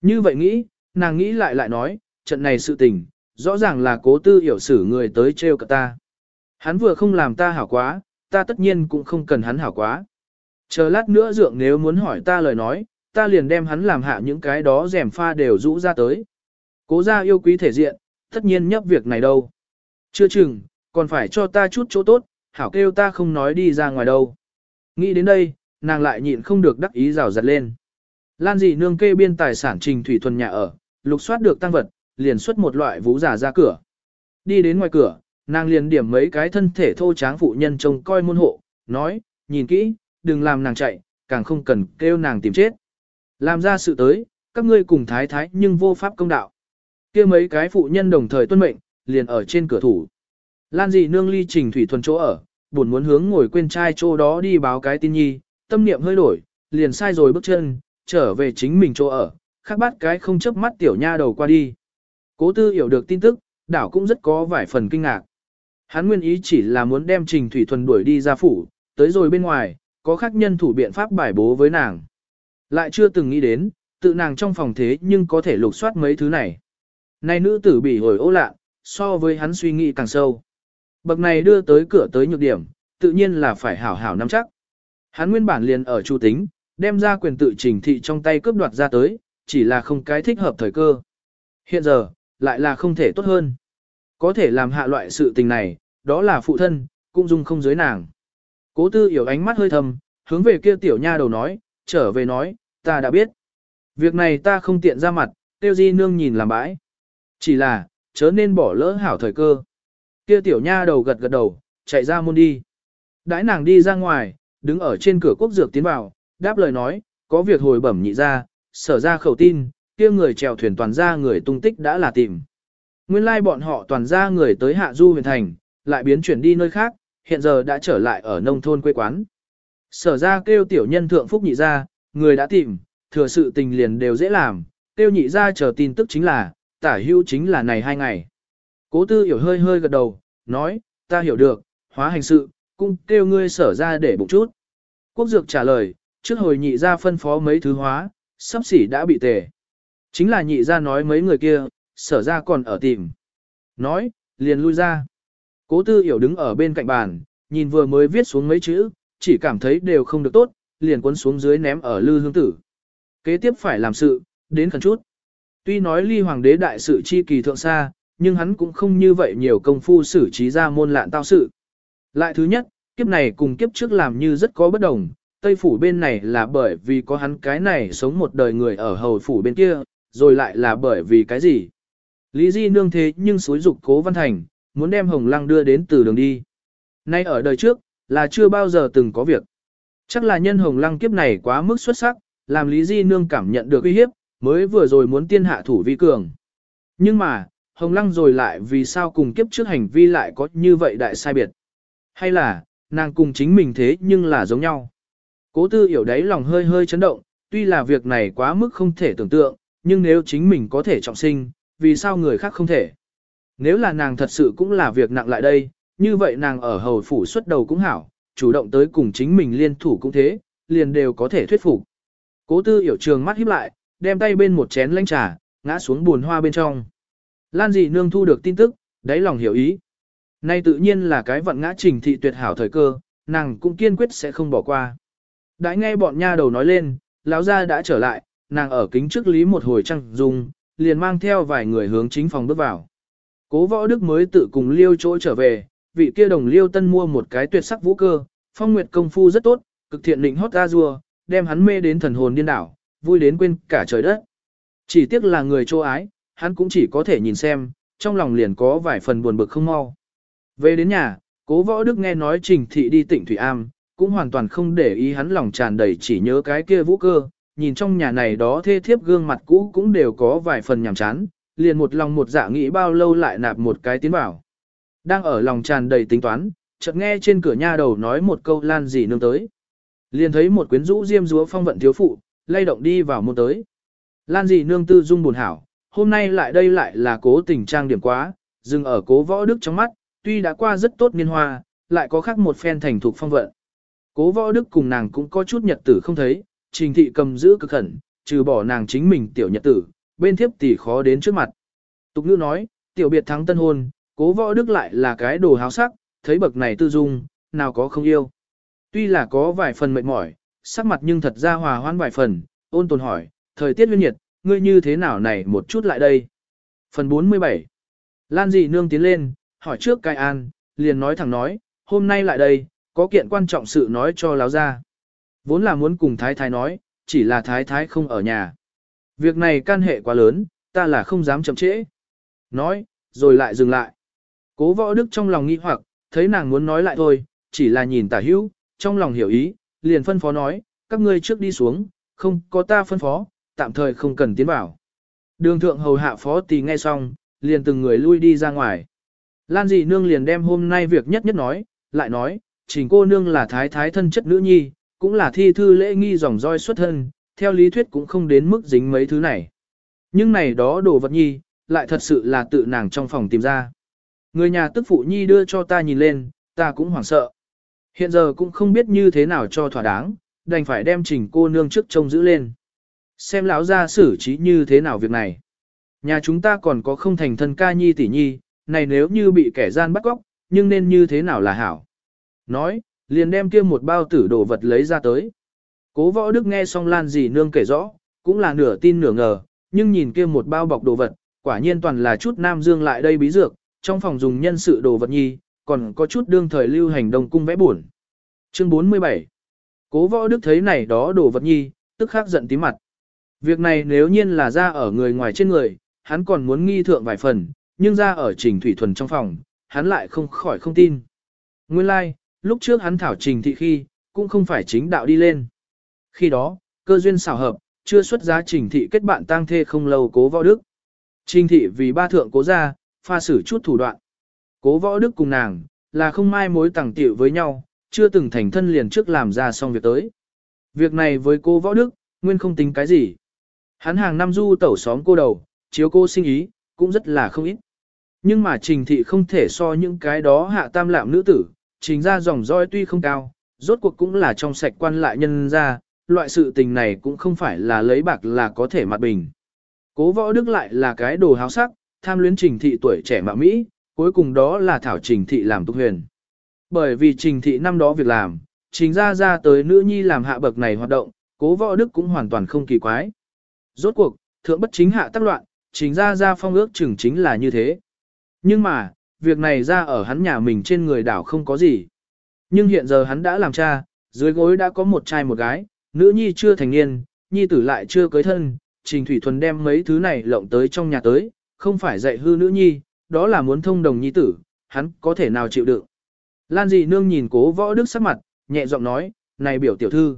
Như vậy nghĩ, nàng nghĩ lại lại nói, trận này sự tình, rõ ràng là cố tư hiểu xử người tới trêu cả ta. Hắn vừa không làm ta hảo quá, ta tất nhiên cũng không cần hắn hảo quá. Chờ lát nữa dượng nếu muốn hỏi ta lời nói, ta liền đem hắn làm hạ những cái đó rèm pha đều rũ ra tới. Cố gia yêu quý thể diện, tất nhiên nhấp việc này đâu. Chưa chừng, còn phải cho ta chút chỗ tốt, hảo kêu ta không nói đi ra ngoài đâu. Nghĩ đến đây, nàng lại nhịn không được đắc ý rào giật lên. Lan dị nương kê biên tài sản trình thủy thuần nhà ở, lục soát được tăng vật, liền xuất một loại vũ giả ra cửa. Đi đến ngoài cửa, nàng liền điểm mấy cái thân thể thô tráng phụ nhân trông coi môn hộ, nói, nhìn kỹ, đừng làm nàng chạy, càng không cần kêu nàng tìm chết. Làm ra sự tới, các ngươi cùng thái thái nhưng vô pháp công đạo. kia mấy cái phụ nhân đồng thời tuân mệnh, liền ở trên cửa thủ. Lan dị nương ly trình thủy thuần chỗ ở, buồn muốn hướng ngồi quên trai chỗ đó đi báo cái tin nhi, tâm niệm hơi đổi, liền sai rồi bước chân, trở về chính mình chỗ ở, khắc bắt cái không chớp mắt tiểu nha đầu qua đi. Cố tư hiểu được tin tức, đảo cũng rất có vài phần kinh ngạc. Hắn nguyên ý chỉ là muốn đem trình thủy thuần đuổi đi ra phủ, tới rồi bên ngoài, có khác nhân thủ biện pháp bài bố với nàng. Lại chưa từng nghĩ đến, tự nàng trong phòng thế nhưng có thể lục soát mấy thứ này. Này nữ tử bị hồi ô lạ, so với hắn suy nghĩ càng sâu. Bậc này đưa tới cửa tới nhược điểm, tự nhiên là phải hảo hảo nắm chắc. Hắn nguyên bản liền ở chu tính, đem ra quyền tự trình thị trong tay cướp đoạt ra tới, chỉ là không cái thích hợp thời cơ. Hiện giờ, lại là không thể tốt hơn. Có thể làm hạ loại sự tình này, đó là phụ thân, cũng dung không giới nàng. Cố tư hiểu ánh mắt hơi thầm, hướng về kia tiểu nha đầu nói, trở về nói, ta đã biết. Việc này ta không tiện ra mặt, tiêu di nương nhìn làm bãi. Chỉ là, chớ nên bỏ lỡ hảo thời cơ. Kia tiểu nha đầu gật gật đầu, chạy ra môn đi. Đãi nàng đi ra ngoài, đứng ở trên cửa quốc dược tiến vào, đáp lời nói, có việc hồi bẩm nhị ra, sở ra khẩu tin, kia người chèo thuyền toàn ra người tung tích đã là tìm. Nguyên lai bọn họ toàn ra người tới hạ du huyền thành, lại biến chuyển đi nơi khác, hiện giờ đã trở lại ở nông thôn quê quán. Sở ra kêu tiểu nhân thượng phúc nhị ra, người đã tìm, thừa sự tình liền đều dễ làm, kêu nhị ra chờ tin tức chính là, tả hưu chính là này hai ngày. Cố tư hiểu hơi hơi gật đầu, nói, ta hiểu được, hóa hành sự, cung kêu ngươi sở ra để bụng chút. Quốc dược trả lời, trước hồi nhị ra phân phó mấy thứ hóa, sắp xỉ đã bị tề. Chính là nhị ra nói mấy người kia, sở ra còn ở tìm. Nói, liền lui ra. Cố tư hiểu đứng ở bên cạnh bàn, nhìn vừa mới viết xuống mấy chữ, chỉ cảm thấy đều không được tốt, liền cuốn xuống dưới ném ở lư hương tử. Kế tiếp phải làm sự, đến khẩn chút. Tuy nói ly hoàng đế đại sự chi kỳ thượng xa, nhưng hắn cũng không như vậy nhiều công phu xử trí ra môn lạn tao sự. Lại thứ nhất, kiếp này cùng kiếp trước làm như rất có bất đồng, Tây phủ bên này là bởi vì có hắn cái này sống một đời người ở hầu phủ bên kia, rồi lại là bởi vì cái gì. Lý Di nương thế nhưng xúi dục cố văn thành, muốn đem Hồng Lăng đưa đến từ đường đi. Nay ở đời trước, là chưa bao giờ từng có việc. Chắc là nhân Hồng Lăng kiếp này quá mức xuất sắc, làm Lý Di nương cảm nhận được uy hiếp, mới vừa rồi muốn tiên hạ thủ vi cường. Nhưng mà, Hồng Lăng rồi lại vì sao cùng kiếp trước hành vi lại có như vậy đại sai biệt. Hay là, nàng cùng chính mình thế nhưng là giống nhau. Cố tư hiểu đấy lòng hơi hơi chấn động, tuy là việc này quá mức không thể tưởng tượng, nhưng nếu chính mình có thể trọng sinh, vì sao người khác không thể. Nếu là nàng thật sự cũng là việc nặng lại đây, như vậy nàng ở hầu phủ xuất đầu cũng hảo, chủ động tới cùng chính mình liên thủ cũng thế, liền đều có thể thuyết phục. Cố tư hiểu trường mắt híp lại, đem tay bên một chén lanh trà, ngã xuống buồn hoa bên trong. Lan dị nương thu được tin tức, đáy lòng hiểu ý. Nay tự nhiên là cái vận ngã trình thị tuyệt hảo thời cơ, nàng cũng kiên quyết sẽ không bỏ qua. Đãi nghe bọn nha đầu nói lên, lão gia đã trở lại, nàng ở kính trước lý một hồi trăng dung, liền mang theo vài người hướng chính phòng bước vào. Cố võ đức mới tự cùng liêu chỗ trở về, vị kia đồng liêu tân mua một cái tuyệt sắc vũ cơ, phong nguyệt công phu rất tốt, cực thiện định hót ra rùa, đem hắn mê đến thần hồn điên đảo, vui đến quên cả trời đất. Chỉ tiếc là người châu ái, hắn cũng chỉ có thể nhìn xem, trong lòng liền có vài phần buồn bực không mau. Về đến nhà, cố võ đức nghe nói trình thị đi tỉnh Thủy Am, cũng hoàn toàn không để ý hắn lòng tràn đầy chỉ nhớ cái kia vũ cơ, nhìn trong nhà này đó thê thiếp gương mặt cũ cũng đều có vài phần nhàm chán, liền một lòng một dạ nghĩ bao lâu lại nạp một cái tiến vào. Đang ở lòng tràn đầy tính toán, chợt nghe trên cửa nha đầu nói một câu lan gì nương tới. Liền thấy một quyến rũ diêm dúa phong vận thiếu phụ, lay động đi vào môn tới. Lan gì nương tư dung buồn hảo, hôm nay lại đây lại là cố tình trang điểm quá, dừng ở cố võ đức trong mắt, tuy đã qua rất tốt niên hoa, lại có khác một phen thành thục phong vận. Cố võ đức cùng nàng cũng có chút nhật tử không thấy, trình thị cầm giữ cực khẩn, trừ bỏ nàng chính mình tiểu nhật tử, bên thiếp tỷ khó đến trước mặt. Tục ngữ nói, tiểu biệt thắng tân hôn, cố võ đức lại là cái đồ háo sắc, thấy bậc này tư dung, nào có không yêu. Tuy là có vài phần mệt mỏi, sắc mặt nhưng thật ra hòa hoãn vài phần, ôn tồn hỏi, thời tiết nguyên nhiệt, ngươi như thế nào này một chút lại đây. Phần 47 Lan dị nương tiến lên, hỏi trước cai an, liền nói thẳng nói, hôm nay lại đây, có kiện quan trọng sự nói cho láo ra. Vốn là muốn cùng thái thái nói, chỉ là thái thái không ở nhà. Việc này can hệ quá lớn, ta là không dám chậm trễ. Nói, rồi lại dừng lại. Cố võ đức trong lòng nghi hoặc, thấy nàng muốn nói lại thôi, chỉ là nhìn tả hữu, trong lòng hiểu ý, liền phân phó nói, các ngươi trước đi xuống, không có ta phân phó, tạm thời không cần tiến vào. Đường thượng hầu hạ phó tì nghe xong, liền từng người lui đi ra ngoài. Lan dị nương liền đem hôm nay việc nhất nhất nói, lại nói, trình cô nương là thái thái thân chất nữ nhi, cũng là thi thư lễ nghi dòng roi xuất thân, theo lý thuyết cũng không đến mức dính mấy thứ này. Nhưng này đó đồ vật nhi, lại thật sự là tự nàng trong phòng tìm ra. Người nhà tức phụ nhi đưa cho ta nhìn lên, ta cũng hoảng sợ. Hiện giờ cũng không biết như thế nào cho thỏa đáng, đành phải đem trình cô nương trước trông giữ lên. Xem lão ra xử trí như thế nào việc này. Nhà chúng ta còn có không thành thân ca nhi tỷ nhi, này nếu như bị kẻ gian bắt cóc, nhưng nên như thế nào là hảo. Nói, liền đem kia một bao tử đồ vật lấy ra tới. Cố võ đức nghe xong lan gì nương kể rõ, cũng là nửa tin nửa ngờ, nhưng nhìn kia một bao bọc đồ vật, quả nhiên toàn là chút nam dương lại đây bí dược, trong phòng dùng nhân sự đồ vật nhi, còn có chút đương thời lưu hành đồng cung vẽ buồn. Chương 47 Cố võ đức thấy này đó đồ vật nhi, tức khắc giận tí mặt. Việc này nếu nhiên là ra ở người ngoài trên người, hắn còn muốn nghi thượng vài phần, nhưng ra ở trình thủy thuần trong phòng, hắn lại không khỏi không tin. Nguyên lai, like, lúc trước hắn thảo trình thị khi, cũng không phải chính đạo đi lên. Khi đó, cơ duyên xảo hợp, chưa xuất giá trình thị kết bạn tang thê không lâu cố võ đức. Trình thị vì ba thượng cố ra, pha xử chút thủ đoạn. Cố võ đức cùng nàng, là không mai mối tàng tiểu với nhau, chưa từng thành thân liền trước làm ra xong việc tới. Việc này với cô võ đức, nguyên không tính cái gì. Hắn hàng năm du tẩu xóm cô đầu, chiếu cô sinh ý, cũng rất là không ít. Nhưng mà trình thị không thể so những cái đó hạ tam lạm nữ tử, trình ra dòng roi tuy không cao, rốt cuộc cũng là trong sạch quan lại nhân ra, loại sự tình này cũng không phải là lấy bạc là có thể mặt bình. Cố võ đức lại là cái đồ háo sắc, tham luyến trình thị tuổi trẻ mạ Mỹ, cuối cùng đó là thảo trình thị làm tục huyền. Bởi vì trình thị năm đó việc làm, trình ra ra tới nữ nhi làm hạ bậc này hoạt động, cố võ đức cũng hoàn toàn không kỳ quái. Rốt cuộc, thượng bất chính hạ tác loạn, trình ra ra phong ước chừng chính là như thế. Nhưng mà, việc này ra ở hắn nhà mình trên người đảo không có gì. Nhưng hiện giờ hắn đã làm cha, dưới gối đã có một trai một gái, nữ nhi chưa thành niên, nhi tử lại chưa cưới thân, trình thủy thuần đem mấy thứ này lộng tới trong nhà tới, không phải dạy hư nữ nhi, đó là muốn thông đồng nhi tử, hắn có thể nào chịu đựng. Lan dị nương nhìn cố võ đức sắc mặt, nhẹ giọng nói, này biểu tiểu thư.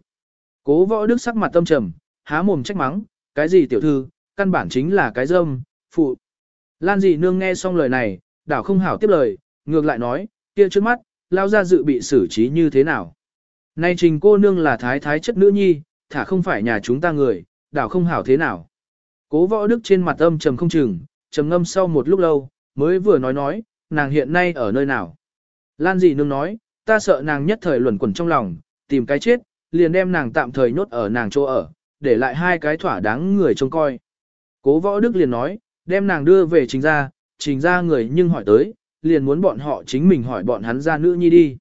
Cố võ đức sắc mặt tâm trầm, há mồm trách mắng, cái gì tiểu thư, căn bản chính là cái dâm, phụ. Lan dị nương nghe xong lời này, đảo không hảo tiếp lời, ngược lại nói, kia trước mắt, lao ra dự bị xử trí như thế nào. Nay trình cô nương là thái thái chất nữ nhi, thả không phải nhà chúng ta người, đảo không hảo thế nào. Cố võ đức trên mặt âm trầm không chừng, trầm ngâm sau một lúc lâu, mới vừa nói nói, nàng hiện nay ở nơi nào. Lan dị nương nói, ta sợ nàng nhất thời luẩn quẩn trong lòng, tìm cái chết, liền đem nàng tạm thời nhốt ở nàng chỗ ở, để lại hai cái thỏa đáng người trông coi. Cố võ đức liền nói, đem nàng đưa về trình ra, trình ra người nhưng hỏi tới, liền muốn bọn họ chính mình hỏi bọn hắn ra nữ nhi đi.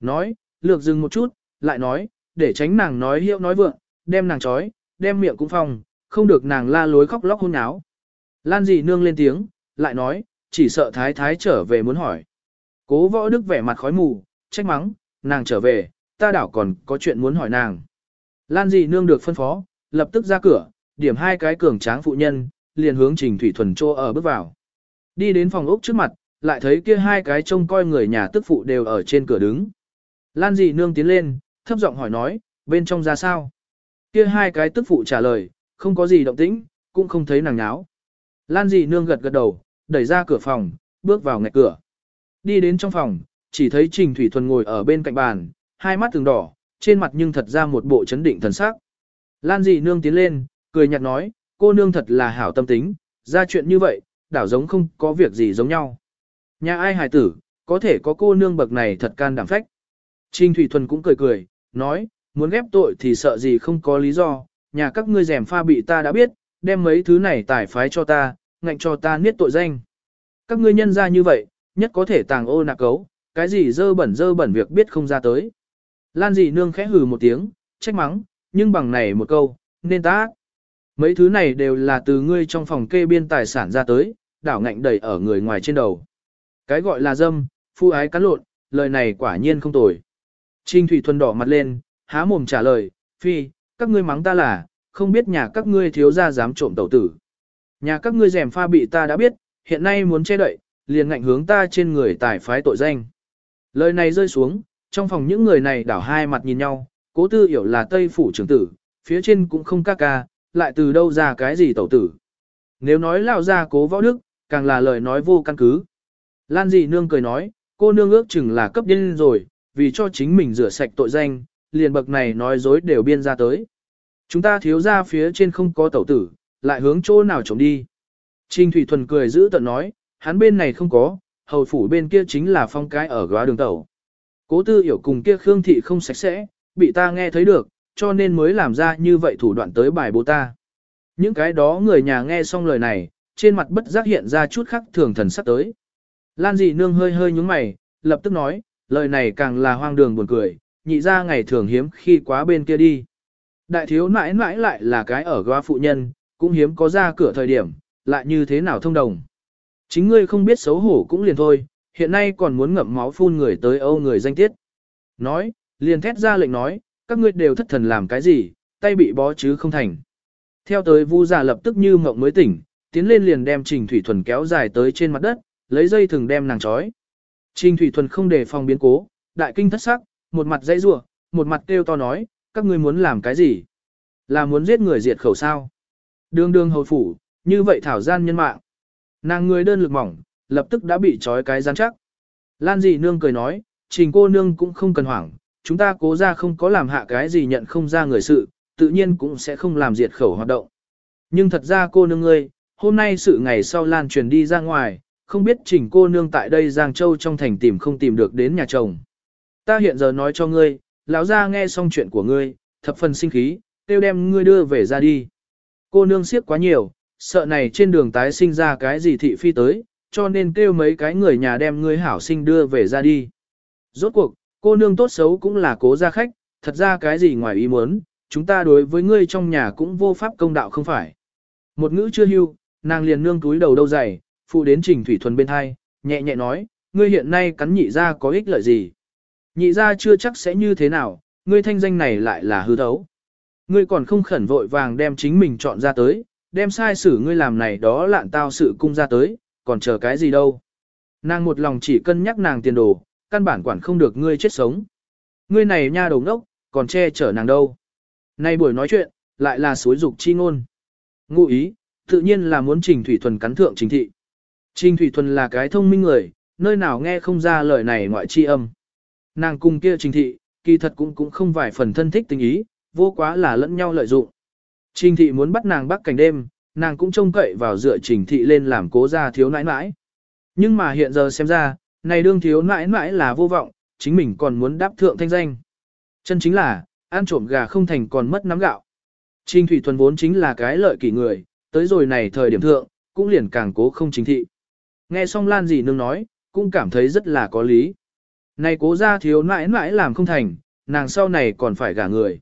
Nói, lược dừng một chút, lại nói, để tránh nàng nói hiệu nói vượng, đem nàng trói, đem miệng cũng phòng, không được nàng la lối khóc lóc hôn áo. Lan dị nương lên tiếng, lại nói, chỉ sợ thái thái trở về muốn hỏi. Cố võ đức vẻ mặt khói mù, trách mắng, nàng trở về, ta đảo còn có chuyện muốn hỏi nàng. Lan dị nương được phân phó, lập tức ra cửa, điểm hai cái cường tráng phụ nhân, liền hướng Trình Thủy Thuần trô ở bước vào. Đi đến phòng ốc trước mặt, lại thấy kia hai cái trông coi người nhà tức phụ đều ở trên cửa đứng. Lan dị nương tiến lên, thấp giọng hỏi nói, bên trong ra sao? Kia hai cái tức phụ trả lời, không có gì động tĩnh, cũng không thấy nàng nháo. Lan dị nương gật gật đầu, đẩy ra cửa phòng, bước vào ngạch cửa. Đi đến trong phòng, chỉ thấy Trình Thủy Thuần ngồi ở bên cạnh bàn, hai mắt từng đỏ, trên mặt nhưng thật ra một bộ chấn định thần sắc. Lan dị nương tiến lên, cười nhạt nói, cô nương thật là hảo tâm tính, ra chuyện như vậy, đảo giống không có việc gì giống nhau. Nhà ai hài tử, có thể có cô nương bậc này thật can đảm phách. Trình Thủy Thuần cũng cười cười, nói, muốn ghép tội thì sợ gì không có lý do, nhà các ngươi rèm pha bị ta đã biết, đem mấy thứ này tải phái cho ta, ngạnh cho ta niết tội danh. Các ngươi nhân ra như vậy, nhất có thể tàng ô nạc cấu, cái gì dơ bẩn dơ bẩn việc biết không ra tới. Lan Dì nương khẽ hừ một tiếng, trách mắng, nhưng bằng này một câu, nên ta. Mấy thứ này đều là từ ngươi trong phòng kê biên tài sản ra tới, đảo ngạnh đẩy ở người ngoài trên đầu. Cái gọi là dâm, phu ái cắn lộn, lời này quả nhiên không tồi. Trinh Thủy Thuần đỏ mặt lên, há mồm trả lời, phi, các ngươi mắng ta là, không biết nhà các ngươi thiếu gia dám trộm tẩu tử. Nhà các ngươi rèm pha bị ta đã biết, hiện nay muốn che đậy, liền ngạnh hướng ta trên người tài phái tội danh. Lời này rơi xuống, trong phòng những người này đảo hai mặt nhìn nhau, cố tư hiểu là Tây Phủ trưởng tử, phía trên cũng không ca ca, lại từ đâu ra cái gì tẩu tử. Nếu nói lao ra cố võ đức, càng là lời nói vô căn cứ. Lan dị nương cười nói, cô nương ước chừng là cấp điên rồi, vì cho chính mình rửa sạch tội danh, liền bậc này nói dối đều biên ra tới. Chúng ta thiếu ra phía trên không có tẩu tử, lại hướng chỗ nào trống đi. Trình Thủy Thuần cười giữ tận nói, hắn bên này không có, hầu phủ bên kia chính là phong cái ở góa đường tẩu. Cố tư hiểu cùng kia Khương Thị không sạch sẽ, bị ta nghe thấy được, cho nên mới làm ra như vậy thủ đoạn tới bài bố ta. Những cái đó người nhà nghe xong lời này, trên mặt bất giác hiện ra chút khắc thường thần sắc tới. Lan dị nương hơi hơi nhúng mày, lập tức nói, lời này càng là hoang đường buồn cười, nhị ra ngày thường hiếm khi quá bên kia đi. Đại thiếu nãi nãi lại là cái ở góa phụ nhân, cũng hiếm có ra cửa thời điểm, lại như thế nào thông đồng. Chính ngươi không biết xấu hổ cũng liền thôi, hiện nay còn muốn ngậm máu phun người tới âu người danh tiết. Nói, liền thét ra lệnh nói, các ngươi đều thất thần làm cái gì, tay bị bó chứ không thành. Theo tới vu già lập tức như mộng mới tỉnh, tiến lên liền đem Trình Thủy Thuần kéo dài tới trên mặt đất, lấy dây thừng đem nàng trói. Trình Thủy Thuần không để phòng biến cố, đại kinh thất sắc, một mặt dây rủa, một mặt kêu to nói, các ngươi muốn làm cái gì? Là muốn giết người diệt khẩu sao? Đường đường hầu phủ, như vậy thảo gian nhân mạng. Nàng người đơn lực mỏng, lập tức đã bị trói cái gian chắc. Lan dị nương cười nói, trình cô nương cũng không cần hoảng, chúng ta cố ra không có làm hạ cái gì nhận không ra người sự, tự nhiên cũng sẽ không làm diệt khẩu hoạt động. Nhưng thật ra cô nương ngươi, hôm nay sự ngày sau lan truyền đi ra ngoài, không biết trình cô nương tại đây Giang Châu trong thành tìm không tìm được đến nhà chồng. Ta hiện giờ nói cho ngươi, lão gia nghe xong chuyện của ngươi, thập phần sinh khí, tiêu đem ngươi đưa về ra đi. Cô nương siếp quá nhiều, sợ này trên đường tái sinh ra cái gì thị phi tới, cho nên kêu mấy cái người nhà đem ngươi hảo sinh đưa về ra đi. Rốt cuộc, cô nương tốt xấu cũng là cố gia khách, thật ra cái gì ngoài ý muốn, chúng ta đối với ngươi trong nhà cũng vô pháp công đạo không phải. Một ngữ chưa hưu, nàng liền nương túi đầu đâu dày, phụ đến trình thủy thuần bên hai, nhẹ nhẹ nói, ngươi hiện nay cắn nhị ra có ích lợi gì. Nhị ra chưa chắc sẽ như thế nào, ngươi thanh danh này lại là hư thấu. Ngươi còn không khẩn vội vàng đem chính mình chọn ra tới, đem sai xử ngươi làm này đó lạn tao sự cung ra tới, còn chờ cái gì đâu. Nàng một lòng chỉ cân nhắc nàng tiền đồ, căn bản quản không được ngươi chết sống. Ngươi này nha đầu ngốc, còn che chở nàng đâu. Nay buổi nói chuyện, lại là suối dục chi ngôn. Ngụ ý, tự nhiên là muốn Trình Thủy Thuần cắn thượng chính thị. Trình Thủy Thuần là cái thông minh người, nơi nào nghe không ra lời này ngoại chi âm. Nàng cùng kia Trình Thị, kỳ thật cũng cũng không vài phần thân thích tình ý, vô quá là lẫn nhau lợi dụng. Trình Thị muốn bắt nàng bắt cảnh đêm, nàng cũng trông cậy vào dựa Trình Thị lên làm cố gia thiếu nãi nãi. Nhưng mà hiện giờ xem ra, này đương thiếu nãi nãi là vô vọng, chính mình còn muốn đáp thượng thanh danh. Chân chính là, ăn trộm gà không thành còn mất nắm gạo. Trình Thủy Thuần vốn chính là cái lợi kỷ người, tới rồi này thời điểm thượng, cũng liền càng cố không chính thị. Nghe xong Lan dì nương nói, cũng cảm thấy rất là có lý. Này cố ra thiếu nãi nãi làm không thành, nàng sau này còn phải gả người.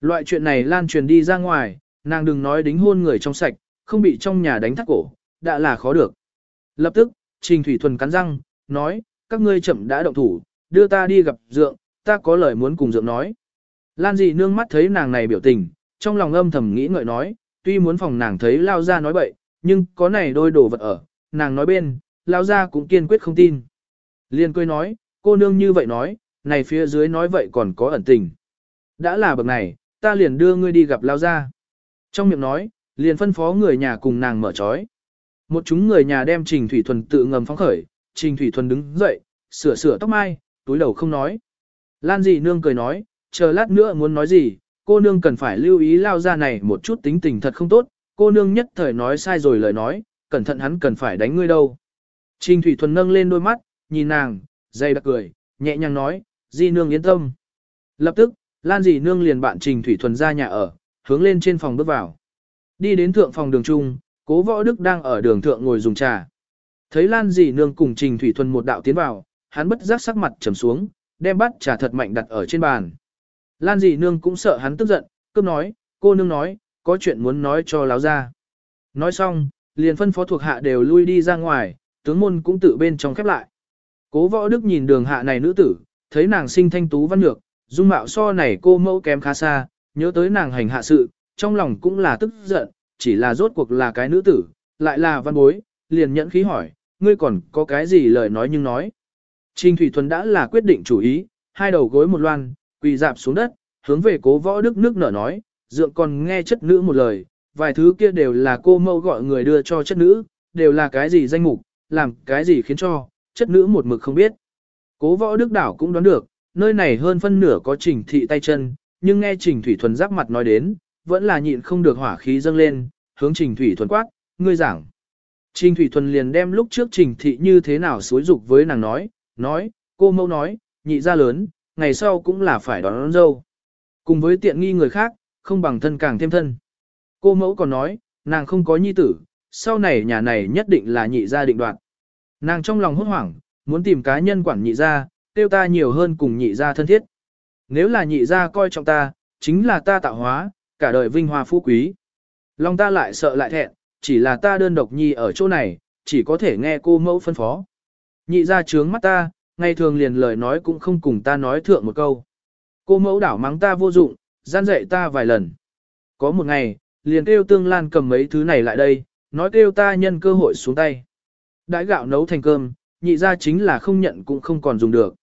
Loại chuyện này lan truyền đi ra ngoài, nàng đừng nói đính hôn người trong sạch, không bị trong nhà đánh thắt cổ, đã là khó được. Lập tức, Trình Thủy Thuần cắn răng, nói, các ngươi chậm đã động thủ, đưa ta đi gặp dượng, ta có lời muốn cùng dượng nói. Lan dị nương mắt thấy nàng này biểu tình, trong lòng âm thầm nghĩ ngợi nói, tuy muốn phòng nàng thấy lao ra nói bậy, nhưng có này đôi đồ vật ở, nàng nói bên, lao ra cũng kiên quyết không tin. Liên cười nói, cô nương như vậy nói, này phía dưới nói vậy còn có ẩn tình. Đã là bậc này, ta liền đưa ngươi đi gặp lao ra. Trong miệng nói, liền phân phó người nhà cùng nàng mở trói. Một chúng người nhà đem Trình Thủy Thuần tự ngầm phóng khởi, Trình Thủy Thuần đứng dậy, sửa sửa tóc mai, túi đầu không nói. Lan dị nương cười nói, chờ lát nữa muốn nói gì, cô nương cần phải lưu ý lao ra này một chút tính tình thật không tốt, cô nương nhất thời nói sai rồi lời nói, cẩn thận hắn cần phải đánh ngươi đâu. Trình Thủy Thuần nâng lên đôi mắt, nhìn nàng, dây đặc cười, nhẹ nhàng nói, di nương yên tâm. Lập tức, Lan dì nương liền bạn Trình Thủy Thuần ra nhà ở, hướng lên trên phòng bước vào. Đi đến thượng phòng đường trung, cố võ đức đang ở đường thượng ngồi dùng trà. Thấy Lan dì nương cùng Trình Thủy Thuần một đạo tiến vào, hắn bất giác sắc mặt trầm xuống, đem bát trà thật mạnh đặt ở trên bàn. Lan dì nương cũng sợ hắn tức giận, cướp nói, cô nương nói, có chuyện muốn nói cho láo ra. Nói xong, liền phân phó thuộc hạ đều lui đi ra ngoài, tướng môn cũng tự bên trong khép lại. Cố võ đức nhìn đường hạ này nữ tử, thấy nàng sinh thanh tú văn nhược, dung mạo so này cô mẫu kém khá xa, nhớ tới nàng hành hạ sự, trong lòng cũng là tức giận, chỉ là rốt cuộc là cái nữ tử, lại là văn bối, liền nhẫn khí hỏi, ngươi còn có cái gì lời nói nhưng nói. Trình Thủy Thuần đã là quyết định chủ ý, hai đầu gối một loan, quỳ dạp xuống đất, hướng về cố võ đức nước nở nói, dượng còn nghe chất nữ một lời, vài thứ kia đều là cô mâu gọi người đưa cho chất nữ, đều là cái gì danh mục, làm cái gì khiến cho, chất nữ một mực không biết. Cố võ đức đảo cũng đoán được, nơi này hơn phân nửa có trình thị tay chân, nhưng nghe trình thủy thuần giáp mặt nói đến, vẫn là nhịn không được hỏa khí dâng lên, hướng trình thủy thuần quát, ngươi giảng. Trình thủy thuần liền đem lúc trước trình thị như thế nào xối dục với nàng nói, nói, cô mâu nói, nhị ra lớn, ngày sau cũng là phải đón, đón dâu. Cùng với tiện nghi người khác, không bằng thân càng thêm thân. Cô mẫu còn nói, nàng không có nhi tử, sau này nhà này nhất định là nhị gia định đoạt. Nàng trong lòng hốt hoảng, muốn tìm cá nhân quản nhị gia, tiêu ta nhiều hơn cùng nhị gia thân thiết. Nếu là nhị gia coi trọng ta, chính là ta tạo hóa, cả đời vinh hoa phú quý. Lòng ta lại sợ lại thẹn, chỉ là ta đơn độc nhi ở chỗ này, chỉ có thể nghe cô mẫu phân phó. Nhị gia trướng mắt ta, ngày thường liền lời nói cũng không cùng ta nói thượng một câu. Cô mẫu đảo mắng ta vô dụng, gian dạy ta vài lần. Có một ngày, liền kêu tương lan cầm mấy thứ này lại đây, nói kêu ta nhân cơ hội xuống tay. Đãi gạo nấu thành cơm, nhị ra chính là không nhận cũng không còn dùng được.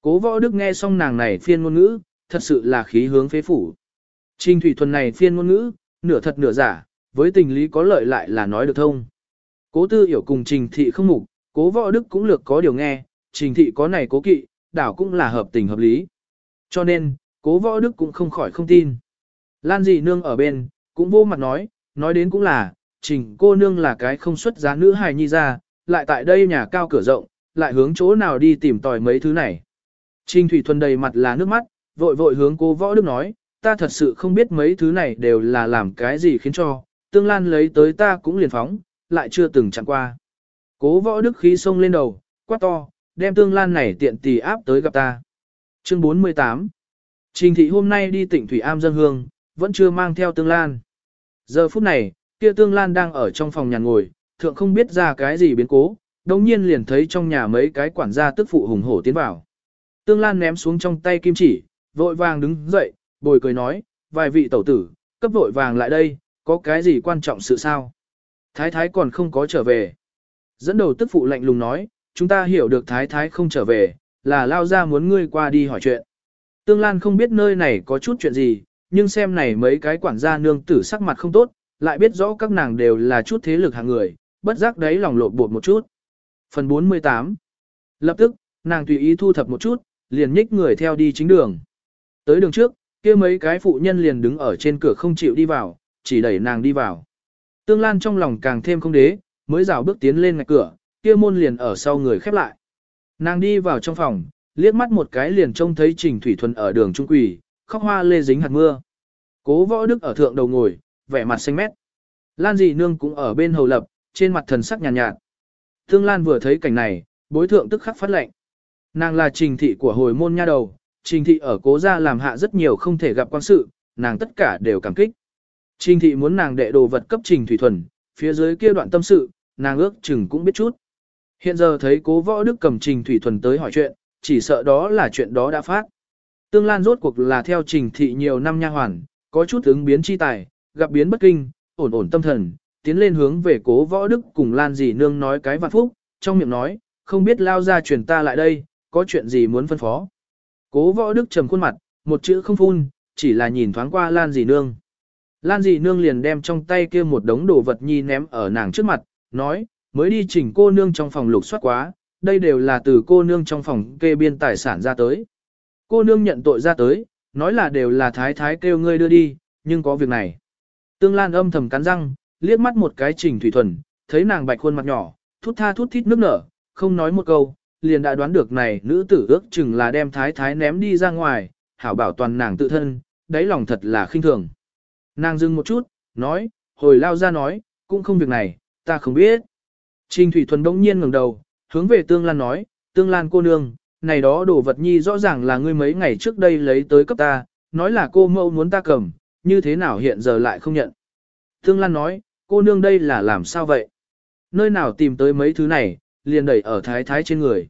Cố võ đức nghe xong nàng này phiên ngôn ngữ, thật sự là khí hướng phế phủ. Trình thủy thuần này phiên ngôn ngữ, nửa thật nửa giả, với tình lý có lợi lại là nói được thông. Cố tư hiểu cùng trình thị không mục, cố võ đức cũng lược có điều nghe, trình thị có này cố kỵ, đảo cũng là hợp tình hợp lý. Cho nên, cố võ đức cũng không khỏi không tin. Lan dị nương ở bên, cũng vô mặt nói, nói đến cũng là, trình cô nương là cái không xuất giá nữ hài nhi ra, lại tại đây nhà cao cửa rộng, lại hướng chỗ nào đi tìm tòi mấy thứ này. Trình Thủy Thuần đầy mặt là nước mắt, vội vội hướng cố Võ Đức nói, ta thật sự không biết mấy thứ này đều là làm cái gì khiến cho, tương lan lấy tới ta cũng liền phóng, lại chưa từng chặn qua. Cố Võ Đức khí sông lên đầu, quát to, đem tương lan này tiện tì áp tới gặp ta. Chương 48 Trình thị hôm nay đi tỉnh Thủy Am dân hương, vẫn chưa mang theo tương lan. Giờ phút này, kia tương lan đang ở trong phòng nhàn ngồi, thượng không biết ra cái gì biến cố, đồng nhiên liền thấy trong nhà mấy cái quản gia tức phụ hùng hổ tiến vào. Tương lan ném xuống trong tay kim chỉ, vội vàng đứng dậy, bồi cười nói, vài vị tẩu tử, cấp vội vàng lại đây, có cái gì quan trọng sự sao? Thái thái còn không có trở về. Dẫn đầu tức phụ lạnh lùng nói, chúng ta hiểu được thái thái không trở về, là lao ra muốn ngươi qua đi hỏi chuyện. Tương Lan không biết nơi này có chút chuyện gì, nhưng xem này mấy cái quản gia nương tử sắc mặt không tốt, lại biết rõ các nàng đều là chút thế lực hạng người, bất giác đấy lòng lộn bột một chút. Phần 48 Lập tức, nàng tùy ý thu thập một chút, liền nhích người theo đi chính đường. Tới đường trước, kia mấy cái phụ nhân liền đứng ở trên cửa không chịu đi vào, chỉ đẩy nàng đi vào. Tương Lan trong lòng càng thêm không đế, mới rào bước tiến lên ngạch cửa, kia môn liền ở sau người khép lại. Nàng đi vào trong phòng, liếc mắt một cái liền trông thấy Trình Thủy Thuần ở đường trung quỷ, khóc hoa lê dính hạt mưa. Cố võ đức ở thượng đầu ngồi, vẻ mặt xanh mét. Lan dị nương cũng ở bên hầu lập, trên mặt thần sắc nhàn nhạt, nhạt. Thương Lan vừa thấy cảnh này, bối thượng tức khắc phát lệnh. Nàng là trình thị của hồi môn nha đầu, trình thị ở cố gia làm hạ rất nhiều không thể gặp quan sự, nàng tất cả đều cảm kích. Trình thị muốn nàng đệ đồ vật cấp trình thủy thuần, phía dưới kia đoạn tâm sự, nàng ước chừng cũng biết chút. Hiện giờ thấy cố võ đức cầm trình thủy thuần tới hỏi chuyện, chỉ sợ đó là chuyện đó đã phát. Tương Lan rốt cuộc là theo trình thị nhiều năm nha hoàn, có chút ứng biến chi tài, gặp biến bất kinh, ổn ổn tâm thần, tiến lên hướng về cố võ đức cùng Lan dì nương nói cái vạn phúc, trong miệng nói, không biết lao ra truyền ta lại đây, có chuyện gì muốn phân phó. Cố võ đức trầm khuôn mặt, một chữ không phun, chỉ là nhìn thoáng qua Lan dì nương. Lan Dị nương liền đem trong tay kia một đống đồ vật nhi ném ở nàng trước mặt, nói, mới đi chỉnh cô nương trong phòng lục soát quá, đây đều là từ cô nương trong phòng kê biên tài sản ra tới. Cô nương nhận tội ra tới, nói là đều là thái thái kêu ngươi đưa đi, nhưng có việc này. Tương Lan âm thầm cắn răng, liếc mắt một cái trình thủy thuần, thấy nàng bạch khuôn mặt nhỏ, thút tha thút thít nước nở, không nói một câu, liền đã đoán được này nữ tử ước chừng là đem thái thái ném đi ra ngoài, hảo bảo toàn nàng tự thân, đáy lòng thật là khinh thường. Nàng dừng một chút, nói, hồi lao ra nói, cũng không việc này, ta không biết. Trình Thủy Thuần đông nhiên ngẩng đầu, hướng về Tương Lan nói, Tương Lan cô nương, này đó đồ vật nhi rõ ràng là ngươi mấy ngày trước đây lấy tới cấp ta, nói là cô mẫu muốn ta cầm, như thế nào hiện giờ lại không nhận. Tương Lan nói, cô nương đây là làm sao vậy? Nơi nào tìm tới mấy thứ này, liền đẩy ở thái thái trên người.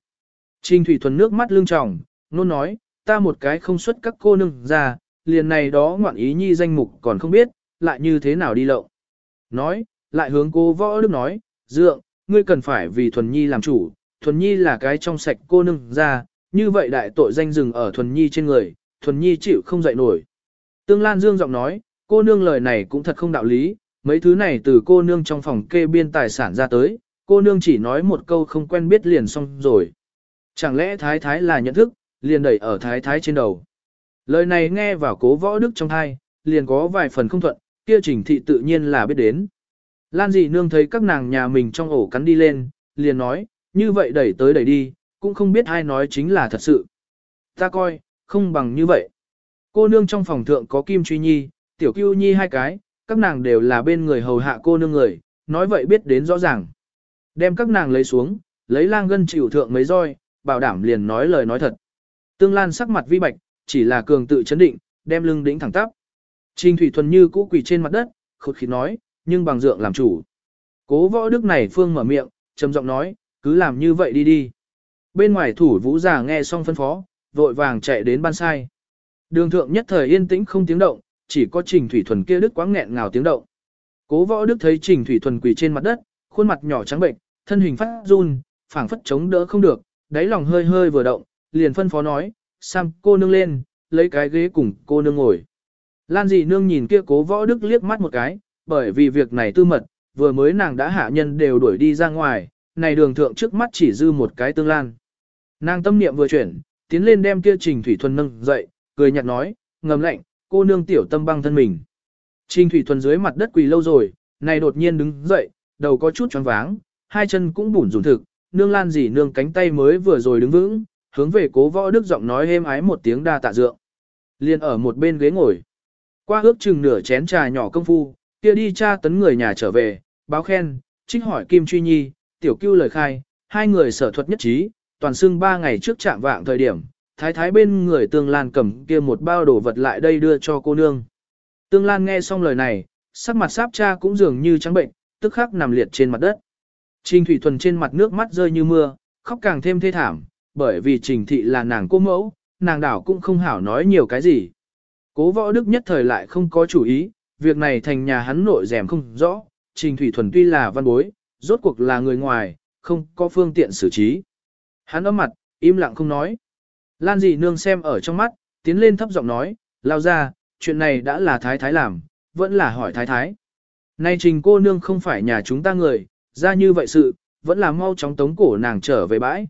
Trình Thủy Thuần nước mắt lưng tròng, nôn nói, ta một cái không xuất các cô nương ra, liền này đó ngoạn ý nhi danh mục còn không biết, lại như thế nào đi lậu. Nói, lại hướng cô võ đức nói, dượng, ngươi cần phải vì Thuần Nhi làm chủ, Thuần Nhi là cái trong sạch cô nương ra, như vậy đại tội danh dừng ở Thuần Nhi trên người, Thuần Nhi chịu không dậy nổi. Tương Lan Dương giọng nói, cô nương lời này cũng thật không đạo lý, mấy thứ này từ cô nương trong phòng kê biên tài sản ra tới, cô nương chỉ nói một câu không quen biết liền xong rồi. Chẳng lẽ thái thái là nhận thức, liền đẩy ở thái thái trên đầu. Lời này nghe vào cố võ đức trong thai, liền có vài phần không thuận, kia trình thị tự nhiên là biết đến. Lan dị nương thấy các nàng nhà mình trong ổ cắn đi lên, liền nói, như vậy đẩy tới đẩy đi, cũng không biết ai nói chính là thật sự. Ta coi, không bằng như vậy. Cô nương trong phòng thượng có Kim Truy Nhi, Tiểu Cưu Nhi hai cái, các nàng đều là bên người hầu hạ cô nương người, nói vậy biết đến rõ ràng. Đem các nàng lấy xuống, lấy lang gân chịu thượng mấy roi, bảo đảm liền nói lời nói thật. Tương Lan sắc mặt vi bạch, chỉ là cường tự chấn định, đem lưng đĩnh thẳng tắp. Trình Thủy Thuần như cũ quỳ trên mặt đất, khột khí nói, nhưng bằng dượng làm chủ. Cố võ đức này phương mở miệng, trầm giọng nói, cứ làm như vậy đi đi. Bên ngoài thủ vũ già nghe xong phân phó, vội vàng chạy đến ban sai. Đường thượng nhất thời yên tĩnh không tiếng động, chỉ có Trình Thủy Thuần kia đức quáng nghẹn ngào tiếng động. Cố võ đức thấy Trình Thủy Thuần quỳ trên mặt đất, khuôn mặt nhỏ trắng bệnh, thân hình phát run, phảng phất chống đỡ không được, đáy lòng hơi hơi vừa động, liền phân phó nói, Sam cô nương lên, lấy cái ghế cùng cô nương ngồi. Lan dị nương nhìn kia cố võ đức liếc mắt một cái, bởi vì việc này tư mật, vừa mới nàng đã hạ nhân đều đuổi đi ra ngoài, này đường thượng trước mắt chỉ dư một cái tương lan. Nàng tâm niệm vừa chuyển, tiến lên đem kia Trình Thủy Thuần nâng dậy, cười nhạt nói, ngầm lạnh, cô nương tiểu tâm băng thân mình. Trình Thủy Thuần dưới mặt đất quỳ lâu rồi, này đột nhiên đứng dậy, đầu có chút choáng váng, hai chân cũng bủn rủn thực, nương lan dì nương cánh tay mới vừa rồi đứng vững, hướng về cố võ đức giọng nói êm ái một tiếng đa tạ dượng. Liên ở một bên ghế ngồi. Qua ước chừng nửa chén trà nhỏ công phu, kia đi tra tấn người nhà trở về, báo khen, trích hỏi Kim Truy Nhi, tiểu cưu lời khai, hai người sở thuật nhất trí, toàn xưng ba ngày trước chạm vạng thời điểm, thái thái bên người Tương Lan cầm kia một bao đồ vật lại đây đưa cho cô nương. Tương Lan nghe xong lời này, sắc mặt sáp cha cũng dường như trắng bệnh, tức khắc nằm liệt trên mặt đất. Trình Thủy Thuần trên mặt nước mắt rơi như mưa, khóc càng thêm thê thảm, bởi vì Trình Thị là nàng cô mẫu, nàng đảo cũng không hảo nói nhiều cái gì. Cố võ đức nhất thời lại không có chủ ý, việc này thành nhà hắn nội rèm không rõ, Trình Thủy Thuần tuy là văn bối, rốt cuộc là người ngoài, không có phương tiện xử trí. Hắn ấm mặt, im lặng không nói. Lan dị nương xem ở trong mắt, tiến lên thấp giọng nói, lao ra, chuyện này đã là thái thái làm, vẫn là hỏi thái thái. Nay trình cô nương không phải nhà chúng ta người, ra như vậy sự, vẫn là mau chóng tống cổ nàng trở về bãi.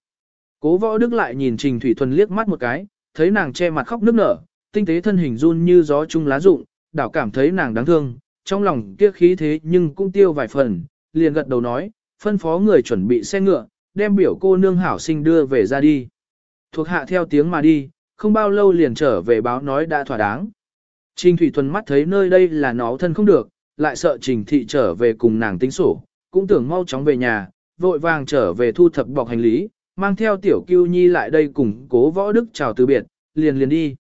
Cố võ đức lại nhìn trình thủy thuần liếc mắt một cái, thấy nàng che mặt khóc nức nở, tinh tế thân hình run như gió chung lá rụng, đảo cảm thấy nàng đáng thương, trong lòng kia khí thế nhưng cũng tiêu vài phần, liền gật đầu nói, phân phó người chuẩn bị xe ngựa, đem biểu cô nương hảo sinh đưa về ra đi. Thuộc hạ theo tiếng mà đi, không bao lâu liền trở về báo nói đã thỏa đáng. Trình Thủy Thuần mắt thấy nơi đây là nó thân không được, lại sợ Trình Thị trở về cùng nàng tính sổ, cũng tưởng mau chóng về nhà, vội vàng trở về thu thập bọc hành lý, mang theo tiểu cưu nhi lại đây cùng cố võ đức chào từ biệt, liền liền đi.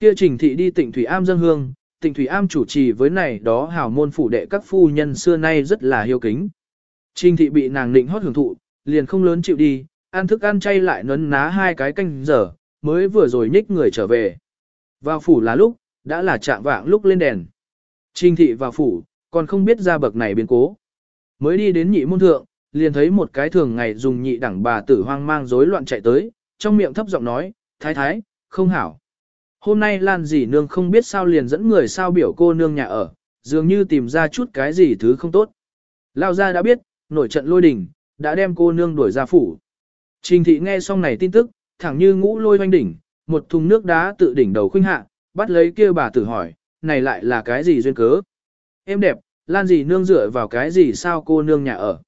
Kia Trình Thị đi tỉnh Thủy Am dân hương, tỉnh Thủy Am chủ trì với này đó hảo môn phủ đệ các phu nhân xưa nay rất là hiếu kính. Trình Thị bị nàng định hót hưởng thụ, liền không lớn chịu đi, ăn thức ăn chay lại nấn ná hai cái canh giờ, mới vừa rồi nhích người trở về. Vào phủ là lúc, đã là chạm vạng lúc lên đèn. Trình thị vào phủ, còn không biết ra bậc này biến cố. Mới đi đến nhị môn thượng, liền thấy một cái thường ngày dùng nhị đẳng bà tử hoang mang rối loạn chạy tới, trong miệng thấp giọng nói, thái thái, không hảo. Hôm nay Lan dì nương không biết sao liền dẫn người sao biểu cô nương nhà ở, dường như tìm ra chút cái gì thứ không tốt. Lao ra đã biết, nổi trận lôi đình, đã đem cô nương đuổi ra phủ. Trình thị nghe xong này tin tức, thẳng như ngũ lôi hoanh đỉnh, một thùng nước đá tự đỉnh đầu khuynh hạ, bắt lấy kia bà tử hỏi, này lại là cái gì duyên cớ? Em đẹp, Lan Dì nương dựa vào cái gì sao cô nương nhà ở?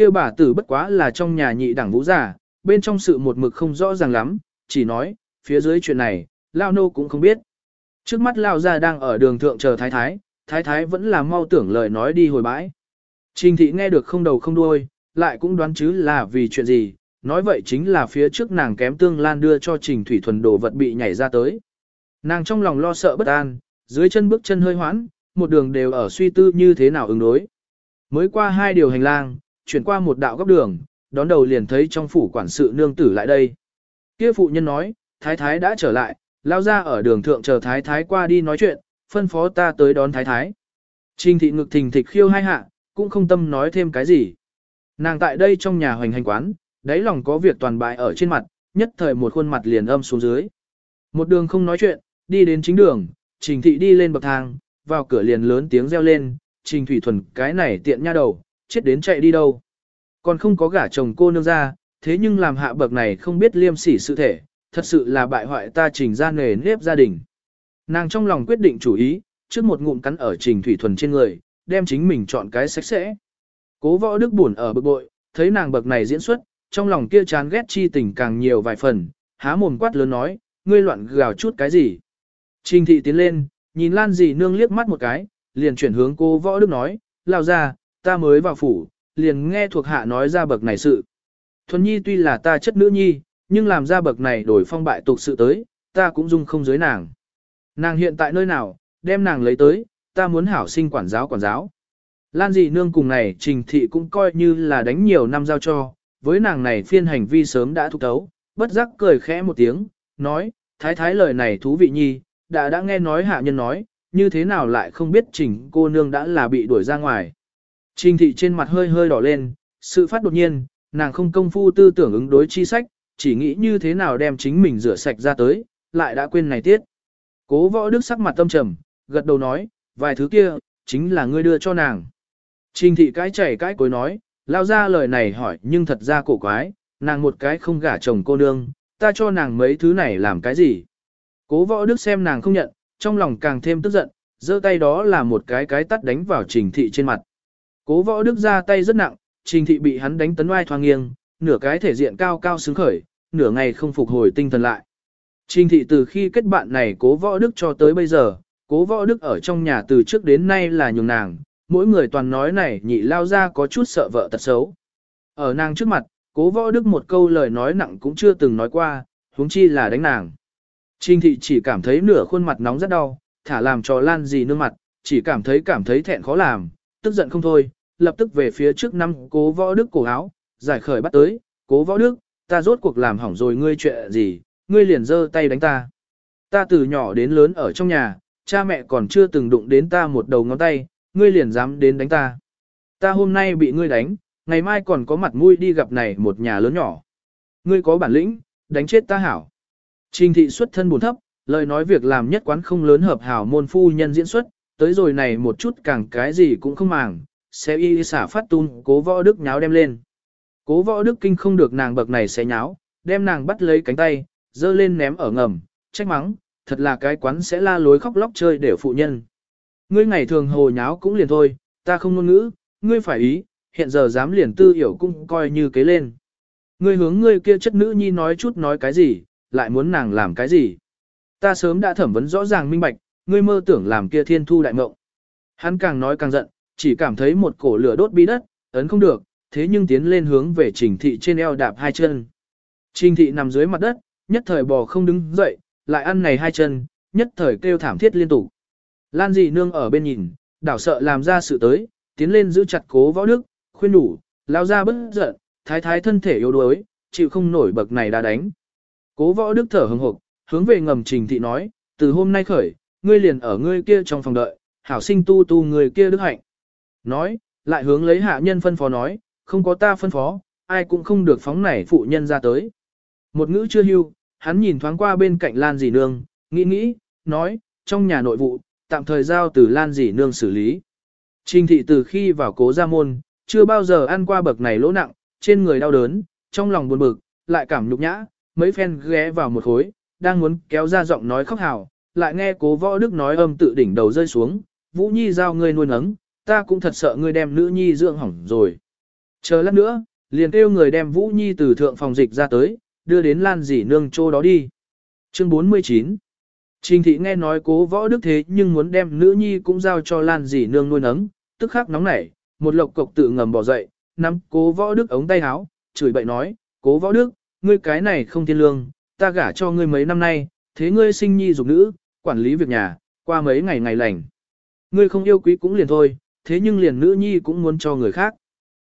Kia bà tử bất quá là trong nhà nhị đẳng vũ giả, bên trong sự một mực không rõ ràng lắm, chỉ nói, phía dưới chuyện này, Lao nô cũng không biết. Trước mắt Lao ra đang ở đường thượng chờ thái thái, thái thái vẫn là mau tưởng lời nói đi hồi bãi. Trình thị nghe được không đầu không đuôi, lại cũng đoán chứ là vì chuyện gì, nói vậy chính là phía trước nàng kém tương lan đưa cho trình thủy thuần đồ vật bị nhảy ra tới. Nàng trong lòng lo sợ bất an, dưới chân bước chân hơi hoãn, một đường đều ở suy tư như thế nào ứng đối. Mới qua hai điều hành lang, chuyển qua một đạo góc đường, đón đầu liền thấy trong phủ quản sự nương tử lại đây. Kia phụ nhân nói, thái thái đã trở lại, lao ra ở đường thượng chờ thái thái qua đi nói chuyện, phân phó ta tới đón thái thái. Trình thị ngực thình thịch khiêu hai hạ, cũng không tâm nói thêm cái gì. Nàng tại đây trong nhà hoành hành quán, đáy lòng có việc toàn bại ở trên mặt, nhất thời một khuôn mặt liền âm xuống dưới. Một đường không nói chuyện, đi đến chính đường, trình thị đi lên bậc thang, vào cửa liền lớn tiếng reo lên, trình thủy thuần cái này tiện nha đầu, chết đến chạy đi đâu. Còn không có gả chồng cô nương ra, thế nhưng làm hạ bậc này không biết liêm sỉ sự thể, thật sự là bại hoại ta trình ra nề nếp gia đình. Nàng trong lòng quyết định chủ ý, trước một ngụm cắn ở trình thủy thuần trên người, đem chính mình chọn cái sạch sẽ. Cố võ đức buồn ở bực bội, thấy nàng bậc này diễn xuất, trong lòng kia chán ghét chi tình càng nhiều vài phần, há mồm quát lớn nói, ngươi loạn gào chút cái gì. Trình thị tiến lên, nhìn Lan dì nương liếc mắt một cái, liền chuyển hướng cô võ đức nói, lao ra, ta mới vào phủ, liền nghe thuộc hạ nói ra bậc này sự. Thuần nhi tuy là ta chất nữ nhi, nhưng làm ra bậc này đổi phong bại tục sự tới, ta cũng dung không giới nàng. Nàng hiện tại nơi nào, đem nàng lấy tới, ta muốn hảo sinh quản giáo quản giáo. Lan dị nương cùng này trình thị cũng coi như là đánh nhiều năm giao cho, với nàng này phiên hành vi sớm đã thúc tấu, bất giác cười khẽ một tiếng, nói, thái thái lời này thú vị nhi, đã đã nghe nói hạ nhân nói, như thế nào lại không biết trình cô nương đã là bị đuổi ra ngoài. Trình thị trên mặt hơi hơi đỏ lên, sự phát đột nhiên, nàng không công phu tư tưởng ứng đối chi sách, chỉ nghĩ như thế nào đem chính mình rửa sạch ra tới, lại đã quên này tiết. Cố võ đức sắc mặt tâm trầm, gật đầu nói, vài thứ kia, chính là ngươi đưa cho nàng. Trình thị cái chảy cái cối nói, lao ra lời này hỏi nhưng thật ra cổ quái, nàng một cái không gả chồng cô nương, ta cho nàng mấy thứ này làm cái gì. Cố võ đức xem nàng không nhận, trong lòng càng thêm tức giận, giơ tay đó là một cái cái tắt đánh vào trình thị trên mặt. Cố võ đức ra tay rất nặng, trình thị bị hắn đánh tấn oai thoang nghiêng, nửa cái thể diện cao cao xứng khởi, nửa ngày không phục hồi tinh thần lại. Trình thị từ khi kết bạn này cố võ đức cho tới bây giờ, cố võ đức ở trong nhà từ trước đến nay là nhường nàng, mỗi người toàn nói này nhị lao ra có chút sợ vợ tật xấu. Ở nàng trước mặt, cố võ đức một câu lời nói nặng cũng chưa từng nói qua, huống chi là đánh nàng. Trình thị chỉ cảm thấy nửa khuôn mặt nóng rất đau, thả làm cho lan gì nương mặt, chỉ cảm thấy cảm thấy thẹn khó làm, tức giận không thôi, lập tức về phía trước năm cố võ đức cổ áo, giải khởi bắt tới, cố võ đức, ta rốt cuộc làm hỏng rồi ngươi chuyện gì, ngươi liền giơ tay đánh ta. Ta từ nhỏ đến lớn ở trong nhà, cha mẹ còn chưa từng đụng đến ta một đầu ngón tay, ngươi liền dám đến đánh ta. Ta hôm nay bị ngươi đánh, ngày mai còn có mặt mũi đi gặp này một nhà lớn nhỏ. Ngươi có bản lĩnh, đánh chết ta hảo. Trình thị xuất thân buồn thấp, lời nói việc làm nhất quán không lớn hợp hảo môn phu nhân diễn xuất, tới rồi này một chút càng cái gì cũng không màng, sẽ y xả phát tung, cố võ đức nháo đem lên. Cố võ đức kinh không được nàng bậc này sẽ nháo, đem nàng bắt lấy cánh tay, dơ lên ném ở ngầm, trách mắng, thật là cái quán sẽ la lối khóc lóc chơi để phụ nhân. Ngươi ngày thường hồ nháo cũng liền thôi, ta không ngôn ngữ, ngươi phải ý, hiện giờ dám liền tư hiểu cũng coi như kế lên. Ngươi hướng ngươi kia chất nữ nhi nói chút nói cái gì, lại muốn nàng làm cái gì. Ta sớm đã thẩm vấn rõ ràng minh bạch, ngươi mơ tưởng làm kia thiên thu đại mộng. Hắn càng nói càng giận, chỉ cảm thấy một cổ lửa đốt bi đất, ấn không được, thế nhưng tiến lên hướng về trình thị trên eo đạp hai chân. Trình thị nằm dưới mặt đất, nhất thời bò không đứng dậy, lại ăn này hai chân, nhất thời kêu thảm thiết liên tục. Lan dị nương ở bên nhìn, đảo sợ làm ra sự tới, tiến lên giữ chặt cố võ đức, khuyên đủ, lao ra bất giận, thái thái thân thể yếu đuối, chịu không nổi bậc này đã đánh. Cố võ đức thở hừng hực, hướng về ngầm trình thị nói, từ hôm nay khởi, ngươi liền ở ngươi kia trong phòng đợi, hảo sinh tu tu người kia đức hạnh. Nói, lại hướng lấy hạ nhân phân phó nói, không có ta phân phó, ai cũng không được phóng nảy phụ nhân ra tới. Một ngữ chưa hưu, hắn nhìn thoáng qua bên cạnh Lan dì nương, nghĩ nghĩ, nói, trong nhà nội vụ, tạm thời giao từ Lan dì nương xử lý. Trình thị từ khi vào cố gia môn, chưa bao giờ ăn qua bậc này lỗ nặng, trên người đau đớn, trong lòng buồn bực, lại cảm nhục nhã, mấy phen ghé vào một khối, đang muốn kéo ra giọng nói khóc hào, lại nghe cố võ đức nói âm tự đỉnh đầu rơi xuống, Vũ Nhi giao ngươi nuôi nấng, ta cũng thật sợ ngươi đem nữ nhi dưỡng hỏng rồi. Chờ lát nữa, liền kêu người đem Vũ Nhi từ thượng phòng dịch ra tới, đưa đến Lan dì nương chỗ đó đi. Chương 49 Trình thị nghe nói cố võ đức thế nhưng muốn đem nữ nhi cũng giao cho Lan dì nương nuôi nấng, tức khắc nóng nảy, một lộc cộc tự ngầm bỏ dậy, nắm cố võ đức ống tay áo, chửi bậy nói, cố võ đức, ngươi cái này không thiên lương, ta gả cho ngươi mấy năm nay, thế ngươi sinh nhi dục nữ, quản lý việc nhà, qua mấy ngày ngày lành. Ngươi không yêu quý cũng liền thôi, thế nhưng liền nữ nhi cũng muốn cho người khác.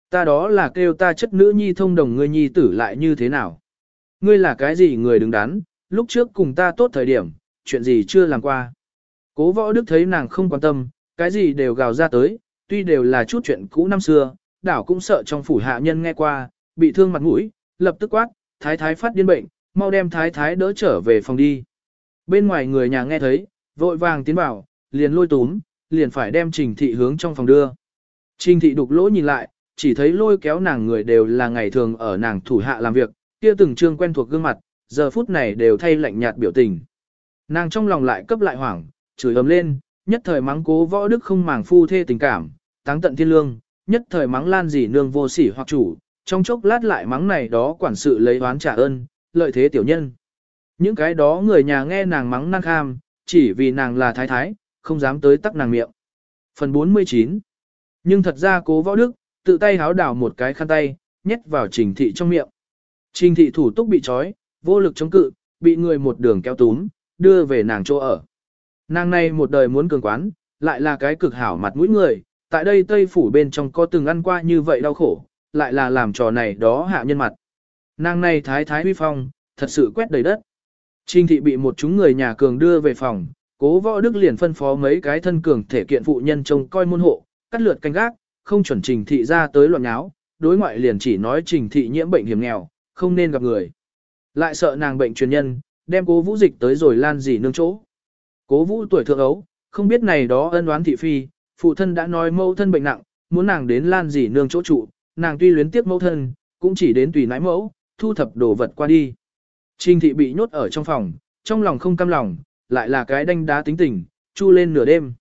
Ta đó là kêu ta chất nữ nhi thông đồng ngươi nhi tử lại như thế nào. Ngươi là cái gì người đứng đắn, lúc trước cùng ta tốt thời điểm, chuyện gì chưa làm qua. Cố võ đức thấy nàng không quan tâm, cái gì đều gào ra tới, tuy đều là chút chuyện cũ năm xưa, đảo cũng sợ trong phủ hạ nhân nghe qua, bị thương mặt mũi, lập tức quát, thái thái phát điên bệnh, mau đem thái thái đỡ trở về phòng đi. Bên ngoài người nhà nghe thấy, vội vàng tiến vào, liền lôi túm, liền phải đem trình thị hướng trong phòng đưa. Trình thị đục lỗ nhìn lại, chỉ thấy lôi kéo nàng người đều là ngày thường ở nàng thủ hạ làm việc, kia từng trương quen thuộc gương mặt, giờ phút này đều thay lạnh nhạt biểu tình. Nàng trong lòng lại cấp lại hoảng, chửi ầm lên, nhất thời mắng cố võ đức không màng phu thê tình cảm, táng tận thiên lương, nhất thời mắng lan dì nương vô sỉ hoặc chủ, trong chốc lát lại mắng này đó quản sự lấy oán trả ơn, lợi thế tiểu nhân. Những cái đó người nhà nghe nàng mắng năng kham, chỉ vì nàng là thái thái, không dám tới tắc nàng miệng. Phần 49 Nhưng thật ra cố võ đức, tự tay háo đảo một cái khăn tay, nhét vào trình thị trong miệng. Trình thị thủ túc bị trói, vô lực chống cự, bị người một đường kéo túm, đưa về nàng chỗ ở. Nàng này một đời muốn cường quán, lại là cái cực hảo mặt mũi người, tại đây Tây Phủ bên trong có từng ăn qua như vậy đau khổ, lại là làm trò này đó hạ nhân mặt. Nàng này thái thái huy phong, thật sự quét đầy đất. Trình thị bị một chúng người nhà cường đưa về phòng, cố võ đức liền phân phó mấy cái thân cường thể kiện phụ nhân trông coi môn hộ, cắt lượt canh gác, không chuẩn trình thị ra tới loạn áo. đối ngoại liền chỉ nói trình thị nhiễm bệnh hiểm nghèo, không nên gặp người. Lại sợ nàng bệnh truyền nhân, đem cố vũ dịch tới rồi lan gì nương chỗ. Cố vũ tuổi thượng ấu, không biết này đó ân đoán thị phi, phụ thân đã nói mẫu thân bệnh nặng, muốn nàng đến lan gì nương chỗ trụ, nàng tuy luyến tiếc mẫu thân, cũng chỉ đến tùy nãi mẫu, thu thập đồ vật qua đi. Trình thị bị nhốt ở trong phòng, trong lòng không cam lòng, lại là cái đanh đá tính tình, chu lên nửa đêm.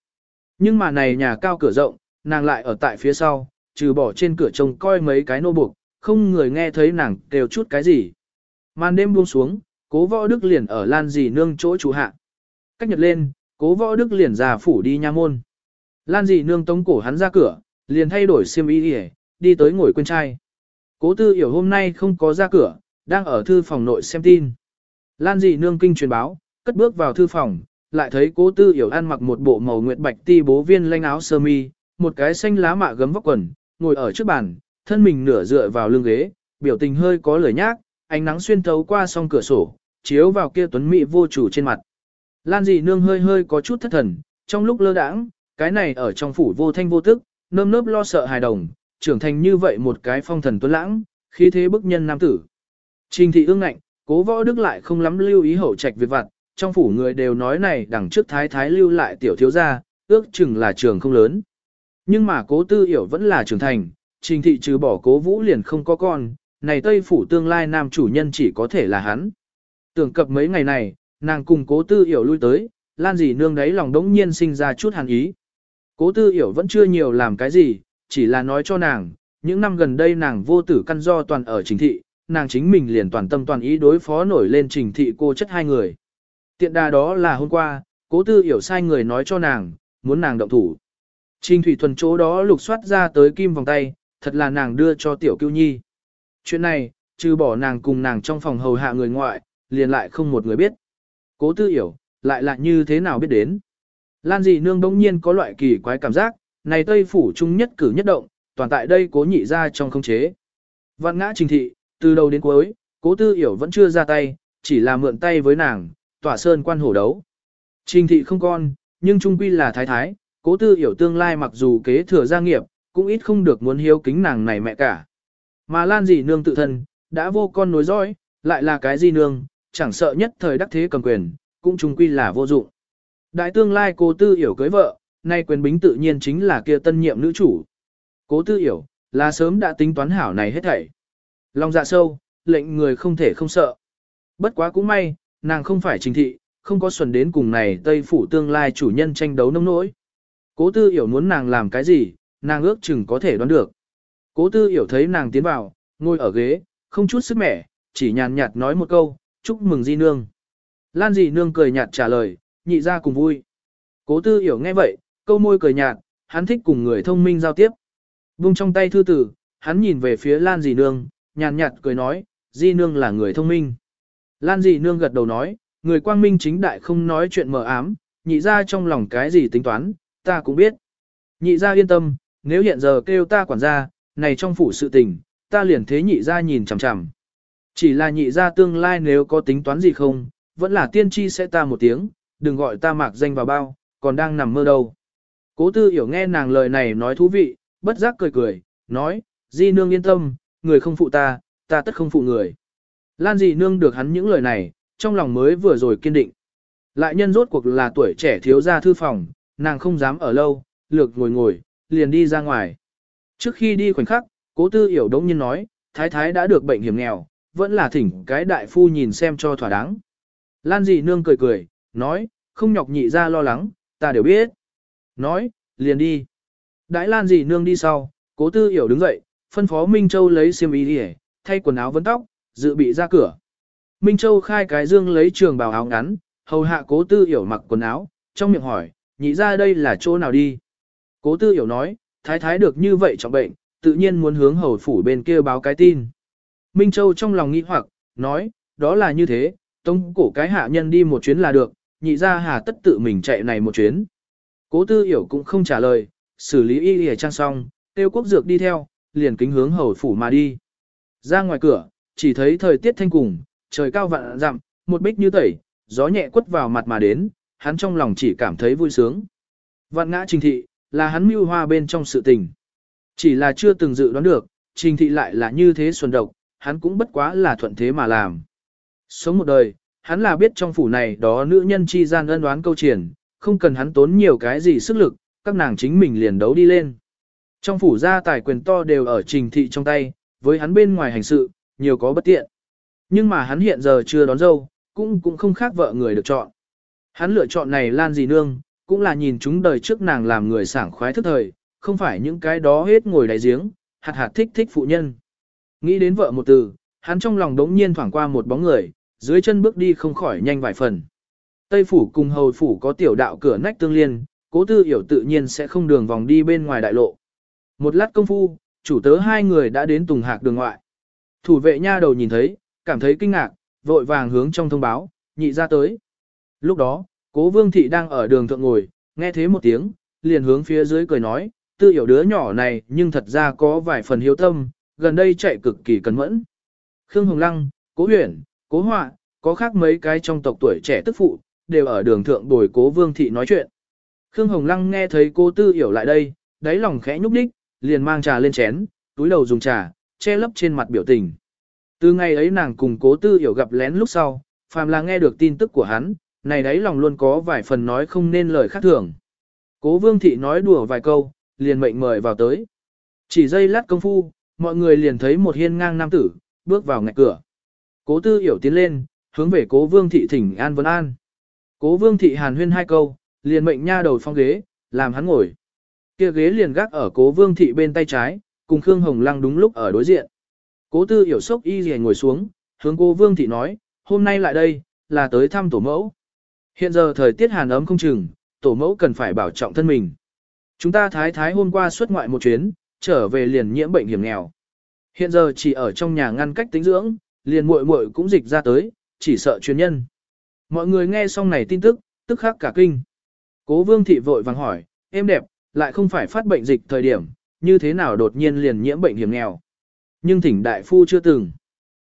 Nhưng mà này nhà cao cửa rộng, nàng lại ở tại phía sau, trừ bỏ trên cửa trông coi mấy cái nô buộc, không người nghe thấy nàng kêu chút cái gì. Màn đêm buông xuống, cố võ đức liền ở lan dì nương chỗ chủ hạ. Cách nhật lên, cố võ đức liền ra phủ đi nha môn. Lan dì nương tống cổ hắn ra cửa, liền thay đổi xiêm y đi, đi tới ngồi quên trai. Cố tư hiểu hôm nay không có ra cửa, đang ở thư phòng nội xem tin. Lan dì nương kinh truyền báo, cất bước vào thư phòng, lại thấy cố tư hiểu ăn mặc một bộ màu nguyệt bạch ti bố viên lanh áo sơ mi, một cái xanh lá mạ gấm vóc quần, ngồi ở trước bàn, thân mình nửa dựa vào lưng ghế, biểu tình hơi có lời nhác, ánh nắng xuyên thấu qua song cửa sổ, chiếu vào kia tuấn mỹ vô chủ trên mặt. Lan dì nương hơi hơi có chút thất thần, trong lúc lơ đãng, cái này ở trong phủ vô thanh vô tức, nơm nớp lo sợ hài đồng, trưởng thành như vậy một cái phong thần tuấn lãng, khí thế bức nhân nam tử. Trình thị ương ngạnh, cố võ đức lại không lắm lưu ý hậu trạch việc vặt, trong phủ người đều nói này đằng trước thái thái lưu lại tiểu thiếu gia, ước chừng là trường không lớn. Nhưng mà cố tư hiểu vẫn là trưởng thành, trình thị trừ bỏ cố vũ liền không có con, này tây phủ tương lai nam chủ nhân chỉ có thể là hắn. Tưởng cập mấy ngày này, nàng cùng cố tư hiểu lui tới, lan dì nương đấy lòng đống nhiên sinh ra chút hàn ý. Cố tư hiểu vẫn chưa nhiều làm cái gì, chỉ là nói cho nàng, những năm gần đây nàng vô tử căn do toàn ở trình thị, nàng chính mình liền toàn tâm toàn ý đối phó nổi lên trình thị cô chất hai người. Tiện đà đó là hôm qua, cố tư hiểu sai người nói cho nàng, muốn nàng động thủ. Trình thủy thuần chỗ đó lục soát ra tới kim vòng tay, thật là nàng đưa cho tiểu cưu nhi. Chuyện này, trừ bỏ nàng cùng nàng trong phòng hầu hạ người ngoại, liền lại không một người biết. Cố tư hiểu, lại là như thế nào biết đến. Lan dị nương đống nhiên có loại kỳ quái cảm giác, này Tây Phủ Trung nhất cử nhất động, toàn tại đây cố nhị ra trong không chế. Vạn ngã trình thị, từ đầu đến cuối, cố tư hiểu vẫn chưa ra tay, chỉ là mượn tay với nàng, tỏa sơn quan hổ đấu. Trình thị không con, nhưng trung quy là thái thái, cố tư hiểu tương lai mặc dù kế thừa gia nghiệp, cũng ít không được muốn hiếu kính nàng này mẹ cả. Mà Lan dì nương tự thân, đã vô con nối dõi, lại là cái gì nương, chẳng sợ nhất thời đắc thế cầm quyền, cũng trung quy là vô dụng. Đại tương lai cố tư hiểu cưới vợ, nay quyền bính tự nhiên chính là kia tân nhiệm nữ chủ. Cố tư hiểu, là sớm đã tính toán hảo này hết thảy. Lòng dạ sâu, lệnh người không thể không sợ. Bất quá cũng may, nàng không phải trình thị, không có xuẩn đến cùng này Tây Phủ tương lai chủ nhân tranh đấu nông nỗi. Cố tư hiểu muốn nàng làm cái gì, nàng ước chừng có thể đoán được. Cố tư hiểu thấy nàng tiến vào, ngồi ở ghế, không chút sức mẻ, chỉ nhàn nhạt nói một câu, chúc mừng di nương. Lan di nương cười nhạt trả lời, nhị ra cùng vui. Cố tư hiểu nghe vậy, câu môi cười nhạt, hắn thích cùng người thông minh giao tiếp. Vung trong tay thư tử, hắn nhìn về phía Lan di nương, nhàn nhạt cười nói, di nương là người thông minh. Lan di nương gật đầu nói, người quang minh chính đại không nói chuyện mờ ám, nhị ra trong lòng cái gì tính toán, ta cũng biết. Nhị ra yên tâm, nếu hiện giờ kêu ta quản gia, này trong phủ sự tình, ta liền thế nhị ra nhìn chằm chằm. Chỉ là nhị ra tương lai nếu có tính toán gì không, vẫn là tiên tri sẽ ta một tiếng, đừng gọi ta mạc danh vào bao, còn đang nằm mơ đâu. Cố tư hiểu nghe nàng lời này nói thú vị, bất giác cười cười, nói, di nương yên tâm, người không phụ ta, ta tất không phụ người. Lan dì nương được hắn những lời này, trong lòng mới vừa rồi kiên định. Lại nhân rốt cuộc là tuổi trẻ thiếu gia thư phòng, nàng không dám ở lâu, lược ngồi ngồi, liền đi ra ngoài. Trước khi đi khoảnh khắc, cố tư hiểu đống nhiên nói, thái thái đã được bệnh hiểm nghèo, vẫn là thỉnh cái đại phu nhìn xem cho thỏa đáng. Lan dì nương cười cười, nói, không nhọc nhị ra lo lắng, ta đều biết. Nói, liền đi. Đãi Lan dì nương đi sau, cố tư hiểu đứng dậy, phân phó Minh Châu lấy xiêm y đi thay quần áo vấn tóc, dự bị ra cửa. Minh Châu khai cái dương lấy trường bào áo ngắn, hầu hạ cố tư hiểu mặc quần áo, trong miệng hỏi, nhị ra đây là chỗ nào đi. Cố tư hiểu nói, thái thái được như vậy trọng bệnh, tự nhiên muốn hướng hầu phủ bên kia báo cái tin. Minh Châu trong lòng nghĩ hoặc, nói, đó là như thế, tông cổ cái hạ nhân đi một chuyến là được, nhị ra hà tất tự mình chạy này một chuyến. Cố tư hiểu cũng không trả lời, xử lý y y trang xong, tiêu quốc dược đi theo, liền kính hướng hầu phủ mà đi. Ra ngoài cửa, chỉ thấy thời tiết thanh cùng, trời cao vạn dặm, một bích như tẩy, gió nhẹ quất vào mặt mà đến, hắn trong lòng chỉ cảm thấy vui sướng. Vạn ngã trình thị, là hắn mưu hoa bên trong sự tình. Chỉ là chưa từng dự đoán được, trình thị lại là như thế xuân độc, hắn cũng bất quá là thuận thế mà làm. Sống một đời, hắn là biết trong phủ này đó nữ nhân chi gian ân đoán câu triển, không cần hắn tốn nhiều cái gì sức lực, các nàng chính mình liền đấu đi lên. Trong phủ gia tài quyền to đều ở trình thị trong tay, với hắn bên ngoài hành sự, nhiều có bất tiện. Nhưng mà hắn hiện giờ chưa đón dâu, cũng cũng không khác vợ người được chọn. Hắn lựa chọn này Lan Dì nương, cũng là nhìn chúng đời trước nàng làm người sảng khoái thức thời, không phải những cái đó hết ngồi đáy giếng, hạt hạt thích thích phụ nhân. Nghĩ đến vợ một từ, hắn trong lòng đống nhiên thoảng qua một bóng người, dưới chân bước đi không khỏi nhanh vài phần. Tây phủ cùng hầu phủ có tiểu đạo cửa nách tương liên, cố tư hiểu tự nhiên sẽ không đường vòng đi bên ngoài đại lộ. Một lát công phu, chủ tớ hai người đã đến tùng hạc đường ngoại. Thủ vệ nha đầu nhìn thấy, cảm thấy kinh ngạc, vội vàng hướng trong thông báo, nhị ra tới. Lúc đó, cố vương thị đang ở đường thượng ngồi, nghe thế một tiếng, liền hướng phía dưới cười nói, tư hiểu đứa nhỏ này nhưng thật ra có vài phần hiếu tâm, gần đây chạy cực kỳ cẩn mẫn. Khương Hồng Lăng, Cố Huyền, Cố Họa, có khác mấy cái trong tộc tuổi trẻ tức phụ, đều ở đường thượng bồi cố vương thị nói chuyện. Khương Hồng Lăng nghe thấy cô tư hiểu lại đây, đáy lòng khẽ nhúc đích, liền mang trà lên chén, túi đầu dùng trà, che lấp trên mặt biểu tình. Từ ngày ấy nàng cùng cố tư hiểu gặp lén lúc sau, phàm là nghe được tin tức của hắn, này đấy lòng luôn có vài phần nói không nên lời khác thường. Cố vương thị nói đùa vài câu, liền mệnh mời vào tới. Chỉ giây lát công phu, mọi người liền thấy một hiên ngang nam tử, bước vào ngạch cửa. Cố tư hiểu tiến lên, hướng về cố vương thị thỉnh an vấn an. Cố vương thị hàn huyên hai câu, liền mệnh nha đầu phong ghế, làm hắn ngồi. Kia ghế liền gác ở cố vương thị bên tay trái, cùng Khương Hồng Lăng đúng lúc ở đối diện. Cố tư hiểu sốc y rìa ngồi xuống, hướng cố vương thị nói, hôm nay lại đây, là tới thăm tổ mẫu. Hiện giờ thời tiết hàn ấm không chừng, tổ mẫu cần phải bảo trọng thân mình. Chúng ta thái thái hôm qua xuất ngoại một chuyến, trở về liền nhiễm bệnh hiểm nghèo. Hiện giờ chỉ ở trong nhà ngăn cách tính dưỡng, liền muội muội cũng dịch ra tới, chỉ sợ truyền nhân. Mọi người nghe xong này tin tức, tức khắc cả kinh. Cố vương thị vội vàng hỏi, em đẹp, lại không phải phát bệnh dịch thời điểm, như thế nào đột nhiên liền nhiễm bệnh hiểm nghèo. Nhưng thỉnh đại phu chưa từng.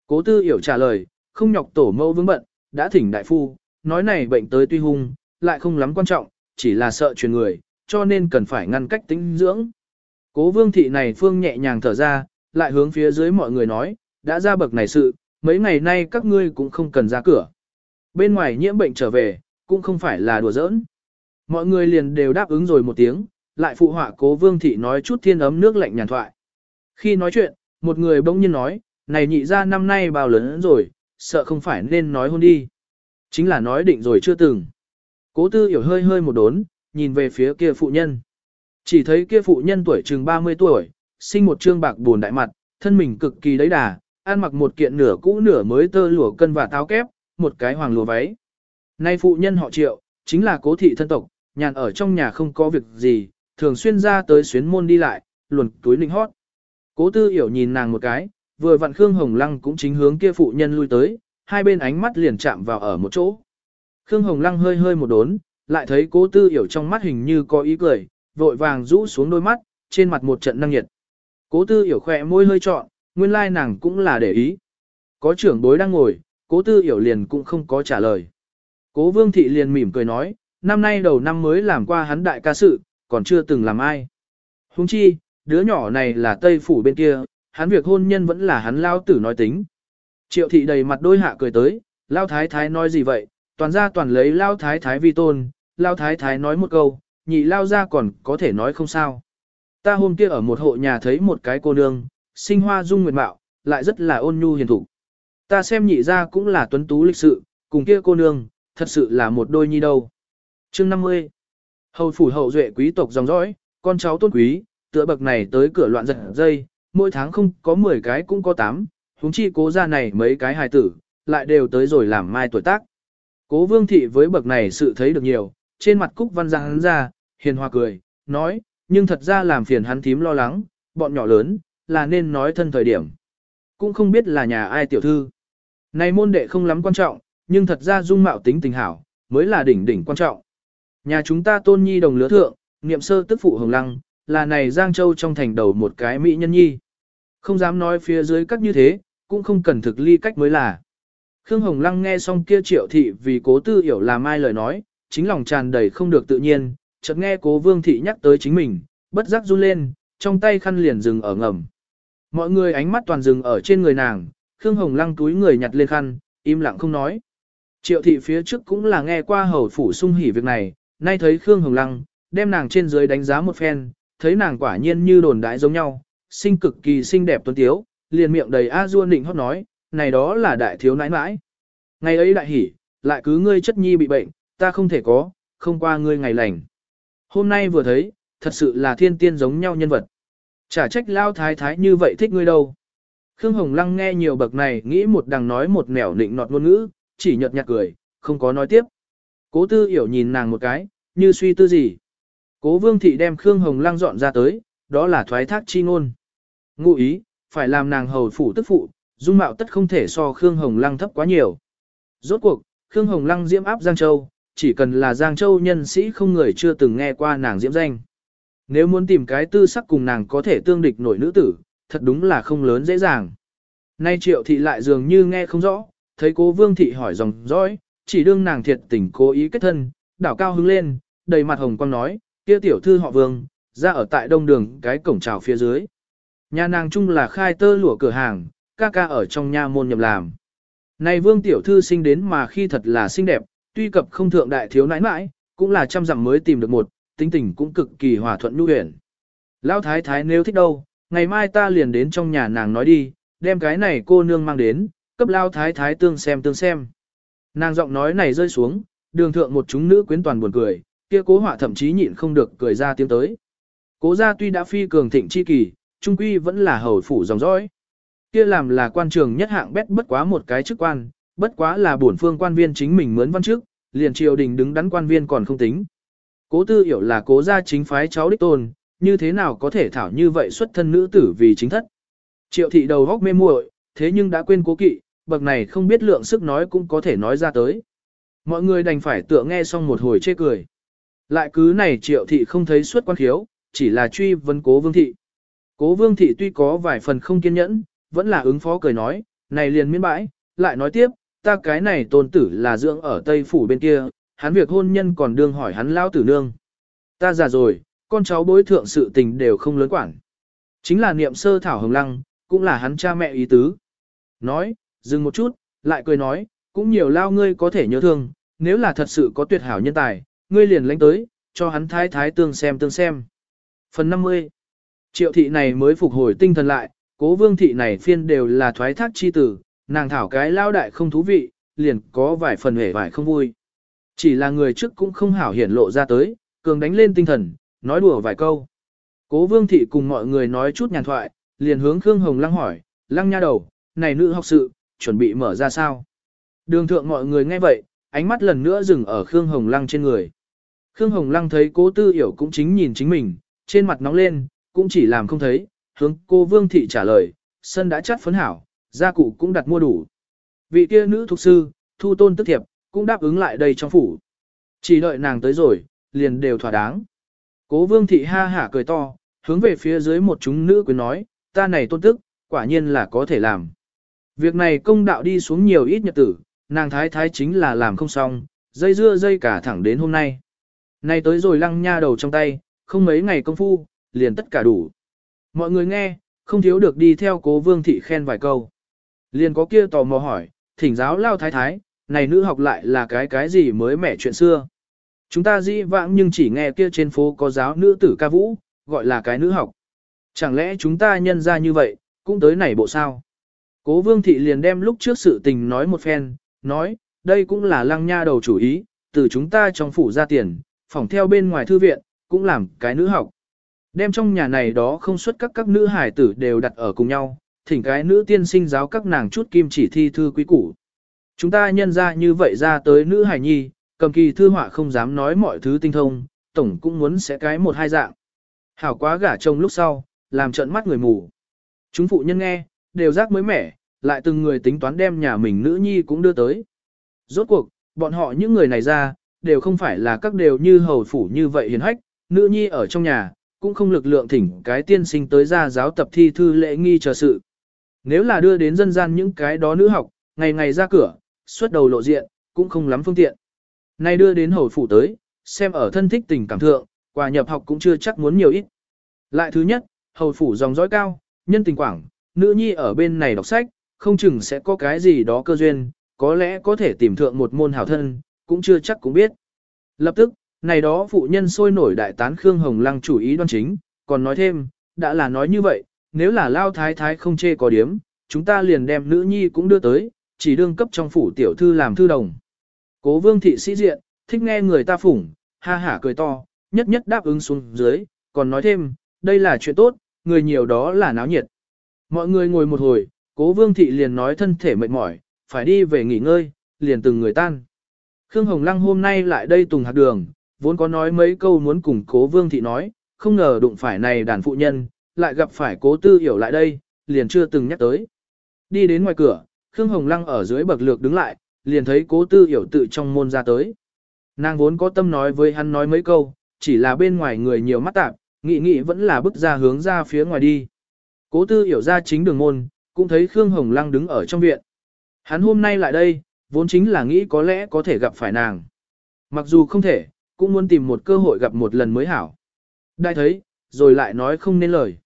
Cố tư hiểu trả lời, không nhọc tổ mẫu vững bận, đã thỉnh đại phu, nói này bệnh tới tuy hung, lại không lắm quan trọng, chỉ là sợ truyền người, cho nên cần phải ngăn cách tính dưỡng. Cố vương thị này phương nhẹ nhàng thở ra, lại hướng phía dưới mọi người nói, đã ra bậc này sự, mấy ngày nay các ngươi cũng không cần ra cửa. Bên ngoài nhiễm bệnh trở về, cũng không phải là đùa giỡn. Mọi người liền đều đáp ứng rồi một tiếng, lại phụ họa cố vương thị nói chút thiên ấm nước lạnh nhàn thoại. Khi nói chuyện, một người bỗng nhiên nói, này nhị ra năm nay bao lớn rồi, sợ không phải nên nói hôn đi. Chính là nói định rồi chưa từng. Cố tư hiểu hơi hơi một đốn, nhìn về phía kia phụ nhân. Chỉ thấy kia phụ nhân tuổi chừng 30 tuổi, sinh một trương bạc buồn đại mặt, thân mình cực kỳ đấy đà, ăn mặc một kiện nửa cũ nửa mới tơ lụa cân và táo kép, một cái hoàng lụa váy. Nay phụ nhân họ triệu, chính là cố thị thân tộc, nhàn ở trong nhà không có việc gì, thường xuyên ra tới xuyến môn đi lại, luồn túi linh hót. Cố tư hiểu nhìn nàng một cái, vừa vặn Khương Hồng Lăng cũng chính hướng kia phụ nhân lui tới, hai bên ánh mắt liền chạm vào ở một chỗ. Khương Hồng Lăng hơi hơi một đốn, lại thấy cố tư hiểu trong mắt hình như có ý cười, vội vàng rũ xuống đôi mắt, trên mặt một trận năng nhiệt. Cố tư hiểu khỏe môi hơi trọn, nguyên lai nàng cũng là để ý. Có trưởng bối đang ngồi, cố tư hiểu liền cũng không có trả lời. Cố vương thị liền mỉm cười nói, năm nay đầu năm mới làm qua hắn đại ca sự, còn chưa từng làm ai. Huống chi, đứa nhỏ này là Tây Phủ bên kia, hắn việc hôn nhân vẫn là hắn lao tử nói tính. Triệu thị đầy mặt đôi hạ cười tới, lao thái thái nói gì vậy, toàn ra toàn lấy lao thái thái vi tôn, lao thái thái nói một câu, nhị lao ra còn có thể nói không sao. Ta hôm kia ở một hộ nhà thấy một cái cô nương, sinh hoa dung nguyệt mạo, lại rất là ôn nhu hiền thủ. Ta xem nhị ra cũng là tuấn tú lịch sự, cùng kia cô nương, thật sự là một đôi nhi đâu. Chương 50 Hầu phủ hậu duệ quý tộc dòng dõi, con cháu tôn quý, tựa bậc này tới cửa loạn giật dây, mỗi tháng không có 10 cái cũng có 8, huống chi cố ra này mấy cái hài tử, lại đều tới rồi làm mai tuổi tác. Cố vương thị với bậc này sự thấy được nhiều, trên mặt cúc văn giang hắn ra, hiền hòa cười, nói, nhưng thật ra làm phiền hắn thím lo lắng, bọn nhỏ lớn, là nên nói thân thời điểm. Cũng không biết là nhà ai tiểu thư. Này môn đệ không lắm quan trọng, nhưng thật ra dung mạo tính tình hảo, mới là đỉnh đỉnh quan trọng. Nhà chúng ta tôn nhi đồng lứa thượng, niệm sơ tức phụ hồng lăng, là này Giang Châu trong thành đầu một cái mỹ nhân nhi. Không dám nói phía dưới cách như thế, cũng không cần thực ly cách mới là. Khương Hồng Lăng nghe xong kia triệu thị vì cố tư hiểu là mai lời nói, chính lòng tràn đầy không được tự nhiên, chợt nghe cố vương thị nhắc tới chính mình, bất giác run lên, trong tay khăn liền dừng ở ngầm. Mọi người ánh mắt toàn dừng ở trên người nàng, Khương Hồng Lăng túi người nhặt lên khăn, im lặng không nói. Triệu thị phía trước cũng là nghe qua hầu phủ sung hỉ việc này, nay thấy Khương Hồng Lăng, đem nàng trên dưới đánh giá một phen, thấy nàng quả nhiên như đồn đại giống nhau, sinh cực kỳ xinh đẹp tuấn tiếu, liền miệng đầy a du định hót nói, này đó là đại thiếu nãi nãi. Ngày ấy đại hỉ, lại cứ ngươi chất nhi bị bệnh, ta không thể có, không qua ngươi ngày lành. Hôm nay vừa thấy, thật sự là thiên tiên giống nhau nhân vật. Chả trách lao thái thái như vậy thích ngươi đâu. Khương Hồng Lăng nghe nhiều bậc này nghĩ một đằng nói một nẻo nịnh nọt ngôn ngữ, chỉ nhợt nhạt cười, không có nói tiếp. Cố tư hiểu nhìn nàng một cái, như suy tư gì. Cố vương thị đem Khương Hồng Lăng dọn ra tới, đó là thoái thác chi ngôn. Ngụ ý, phải làm nàng hầu phủ tức phụ, dung mạo tất không thể so Khương Hồng Lăng thấp quá nhiều. Rốt cuộc, Khương Hồng Lăng diễm áp Giang Châu, chỉ cần là Giang Châu nhân sĩ không người chưa từng nghe qua nàng diễm danh. Nếu muốn tìm cái tư sắc cùng nàng có thể tương địch nổi nữ tử, thật đúng là không lớn dễ dàng. Nay triệu thị lại dường như nghe không rõ, thấy cố vương thị hỏi dòng dõi, chỉ đương nàng thiệt tình cố ý kết thân, đảo cao hứng lên, đầy mặt hồng quang nói, kia tiểu thư họ vương, ra ở tại đông đường cái cổng trào phía dưới. Nhà nàng chung là khai tơ lụa cửa hàng, ca ca ở trong nha môn nhậm làm. Này vương tiểu thư sinh đến mà khi thật là xinh đẹp, tuy cập không thượng đại thiếu nãi nãi, cũng là trăm dặm mới tìm được một, tính tình cũng cực kỳ hòa thuận nhu huyền. Lão thái thái nếu thích đâu, ngày mai ta liền đến trong nhà nàng nói đi, đem cái này cô nương mang đến, cấp lao thái thái tương xem tương xem. Nàng giọng nói này rơi xuống, đường thượng một chúng nữ quyến toàn buồn cười, kia cố họa thậm chí nhịn không được cười ra tiếng tới. Cố gia tuy đã phi cường thịnh chi kỳ, trung quy vẫn là hầu phủ dòng dõi. Kia làm là quan trường nhất hạng bét bất quá một cái chức quan, bất quá là bổn phương quan viên chính mình mướn văn trước, liền triều đình đứng đắn quan viên còn không tính. Cố tư hiểu là cố gia chính phái cháu đích tôn, như thế nào có thể thảo như vậy xuất thân nữ tử vì chính thất. Triệu thị đầu góc mê muội, thế nhưng đã quên cố kỵ, bậc này không biết lượng sức nói cũng có thể nói ra tới. Mọi người đành phải tựa nghe xong một hồi chê cười. Lại cứ này triệu thị không thấy suốt quan khiếu, chỉ là truy vấn cố vương thị. Cố vương thị tuy có vài phần không kiên nhẫn, vẫn là ứng phó cười nói, này liền miễn bãi, lại nói tiếp, ta cái này tôn tử là dưỡng ở Tây Phủ bên kia, hắn việc hôn nhân còn đương hỏi hắn lao tử nương. Ta già rồi, con cháu bối thượng sự tình đều không lớn quản. Chính là niệm sơ thảo hồng lăng, cũng là hắn cha mẹ ý tứ. Nói, dừng một chút, lại cười nói, cũng nhiều lao ngươi có thể nhớ thương, nếu là thật sự có tuyệt hảo nhân tài, ngươi liền lánh tới, cho hắn thái thái tương xem tương xem. Phần 50 Triệu thị này mới phục hồi tinh thần lại, cố vương thị này phiên đều là thoái thác chi tử, nàng thảo cái lao đại không thú vị, liền có vài phần hề vài không vui. Chỉ là người trước cũng không hảo hiển lộ ra tới, cường đánh lên tinh thần, nói đùa vài câu. Cố vương thị cùng mọi người nói chút nhàn thoại, liền hướng Khương Hồng Lăng hỏi, Lăng nha đầu, này nữ học sự, chuẩn bị mở ra sao? Đường thượng mọi người nghe vậy, ánh mắt lần nữa dừng ở Khương Hồng Lăng trên người. Khương Hồng Lăng thấy cố tư hiểu cũng chính nhìn chính mình, trên mặt nóng lên, cũng chỉ làm không thấy, hướng cô Vương Thị trả lời, sân đã chắt phấn hảo, gia cụ cũng đặt mua đủ. Vị kia nữ thuộc sư, thu tôn tức thiệp, cũng đáp ứng lại đây trong phủ. Chỉ đợi nàng tới rồi, liền đều thỏa đáng. Cố Vương Thị ha hả cười to, hướng về phía dưới một chúng nữ quyến nói, ta này tôn tức, quả nhiên là có thể làm. Việc này công đạo đi xuống nhiều ít nhật tử, nàng thái thái chính là làm không xong, dây dưa dây cả thẳng đến hôm nay. Nay tới rồi lăng nha đầu trong tay, không mấy ngày công phu, liền tất cả đủ. Mọi người nghe, không thiếu được đi theo cố vương thị khen vài câu. Liền có kia tò mò hỏi, thỉnh giáo lao thái thái, này nữ học lại là cái cái gì mới mẻ chuyện xưa. Chúng ta dĩ vãng nhưng chỉ nghe kia trên phố có giáo nữ tử ca vũ, gọi là cái nữ học. Chẳng lẽ chúng ta nhân ra như vậy, cũng tới này bộ sao? Cố vương thị liền đem lúc trước sự tình nói một phen, nói, đây cũng là lăng nha đầu chủ ý, từ chúng ta trong phủ ra tiền, phòng theo bên ngoài thư viện, cũng làm cái nữ học. Đem trong nhà này đó không xuất các các nữ hải tử đều đặt ở cùng nhau, thỉnh cái nữ tiên sinh giáo các nàng chút kim chỉ thi thư quý củ. Chúng ta nhân ra như vậy ra tới nữ hải nhi, cầm kỳ thư họa không dám nói mọi thứ tinh thông, tổng cũng muốn sẽ cái một hai dạng. Hảo quá gả chồng lúc sau, làm trận mắt người mù. Chúng phụ nhân nghe, đều giác mới mẻ, lại từng người tính toán đem nhà mình nữ nhi cũng đưa tới. Rốt cuộc, bọn họ những người này ra, đều không phải là các đều như hầu phủ như vậy hiền hách, nữ nhi ở trong nhà, cũng không lực lượng thỉnh cái tiên sinh tới ra giáo tập thi thư lễ nghi chờ sự. Nếu là đưa đến dân gian những cái đó nữ học, ngày ngày ra cửa, xuất đầu lộ diện, cũng không lắm phương tiện. Nay đưa đến hầu phủ tới, xem ở thân thích tình cảm thượng, quà nhập học cũng chưa chắc muốn nhiều ít. Lại thứ nhất, hầu phủ dòng dõi cao, nhân tình quảng, nữ nhi ở bên này đọc sách, không chừng sẽ có cái gì đó cơ duyên, có lẽ có thể tìm thượng một môn hảo thân, cũng chưa chắc cũng biết. Lập tức, này đó phụ nhân sôi nổi đại tán Khương Hồng Lăng chủ ý đoan chính, còn nói thêm, đã là nói như vậy, nếu là lao thái thái không chê có điếm, chúng ta liền đem nữ nhi cũng đưa tới, chỉ đương cấp trong phủ tiểu thư làm thư đồng. Cố vương thị sĩ diện, thích nghe người ta phủng, ha hả cười to, nhất nhất đáp ứng xuống dưới, còn nói thêm, đây là chuyện tốt, người nhiều đó là náo nhiệt. Mọi người ngồi một hồi, cố vương thị liền nói thân thể mệt mỏi, phải đi về nghỉ ngơi, liền từng người tan. Khương Hồng Lăng hôm nay lại đây tùng hạt đường, vốn có nói mấy câu muốn cùng cố vương thị nói, không ngờ đụng phải này đàn phụ nhân, lại gặp phải cố tư hiểu lại đây, liền chưa từng nhắc tới. Đi đến ngoài cửa, Khương Hồng Lăng ở dưới bậc lược đứng lại, liền thấy cố tư hiểu tự trong môn ra tới. Nàng vốn có tâm nói với hắn nói mấy câu, chỉ là bên ngoài người nhiều mắt tạp, nghị nghị vẫn là bước ra hướng ra phía ngoài đi. Cố tư hiểu ra chính đường môn, cũng thấy Khương Hồng Lăng đứng ở trong viện. Hắn hôm nay lại đây, vốn chính là nghĩ có lẽ có thể gặp phải nàng. Mặc dù không thể, cũng muốn tìm một cơ hội gặp một lần mới hảo. Đại thấy, rồi lại nói không nên lời.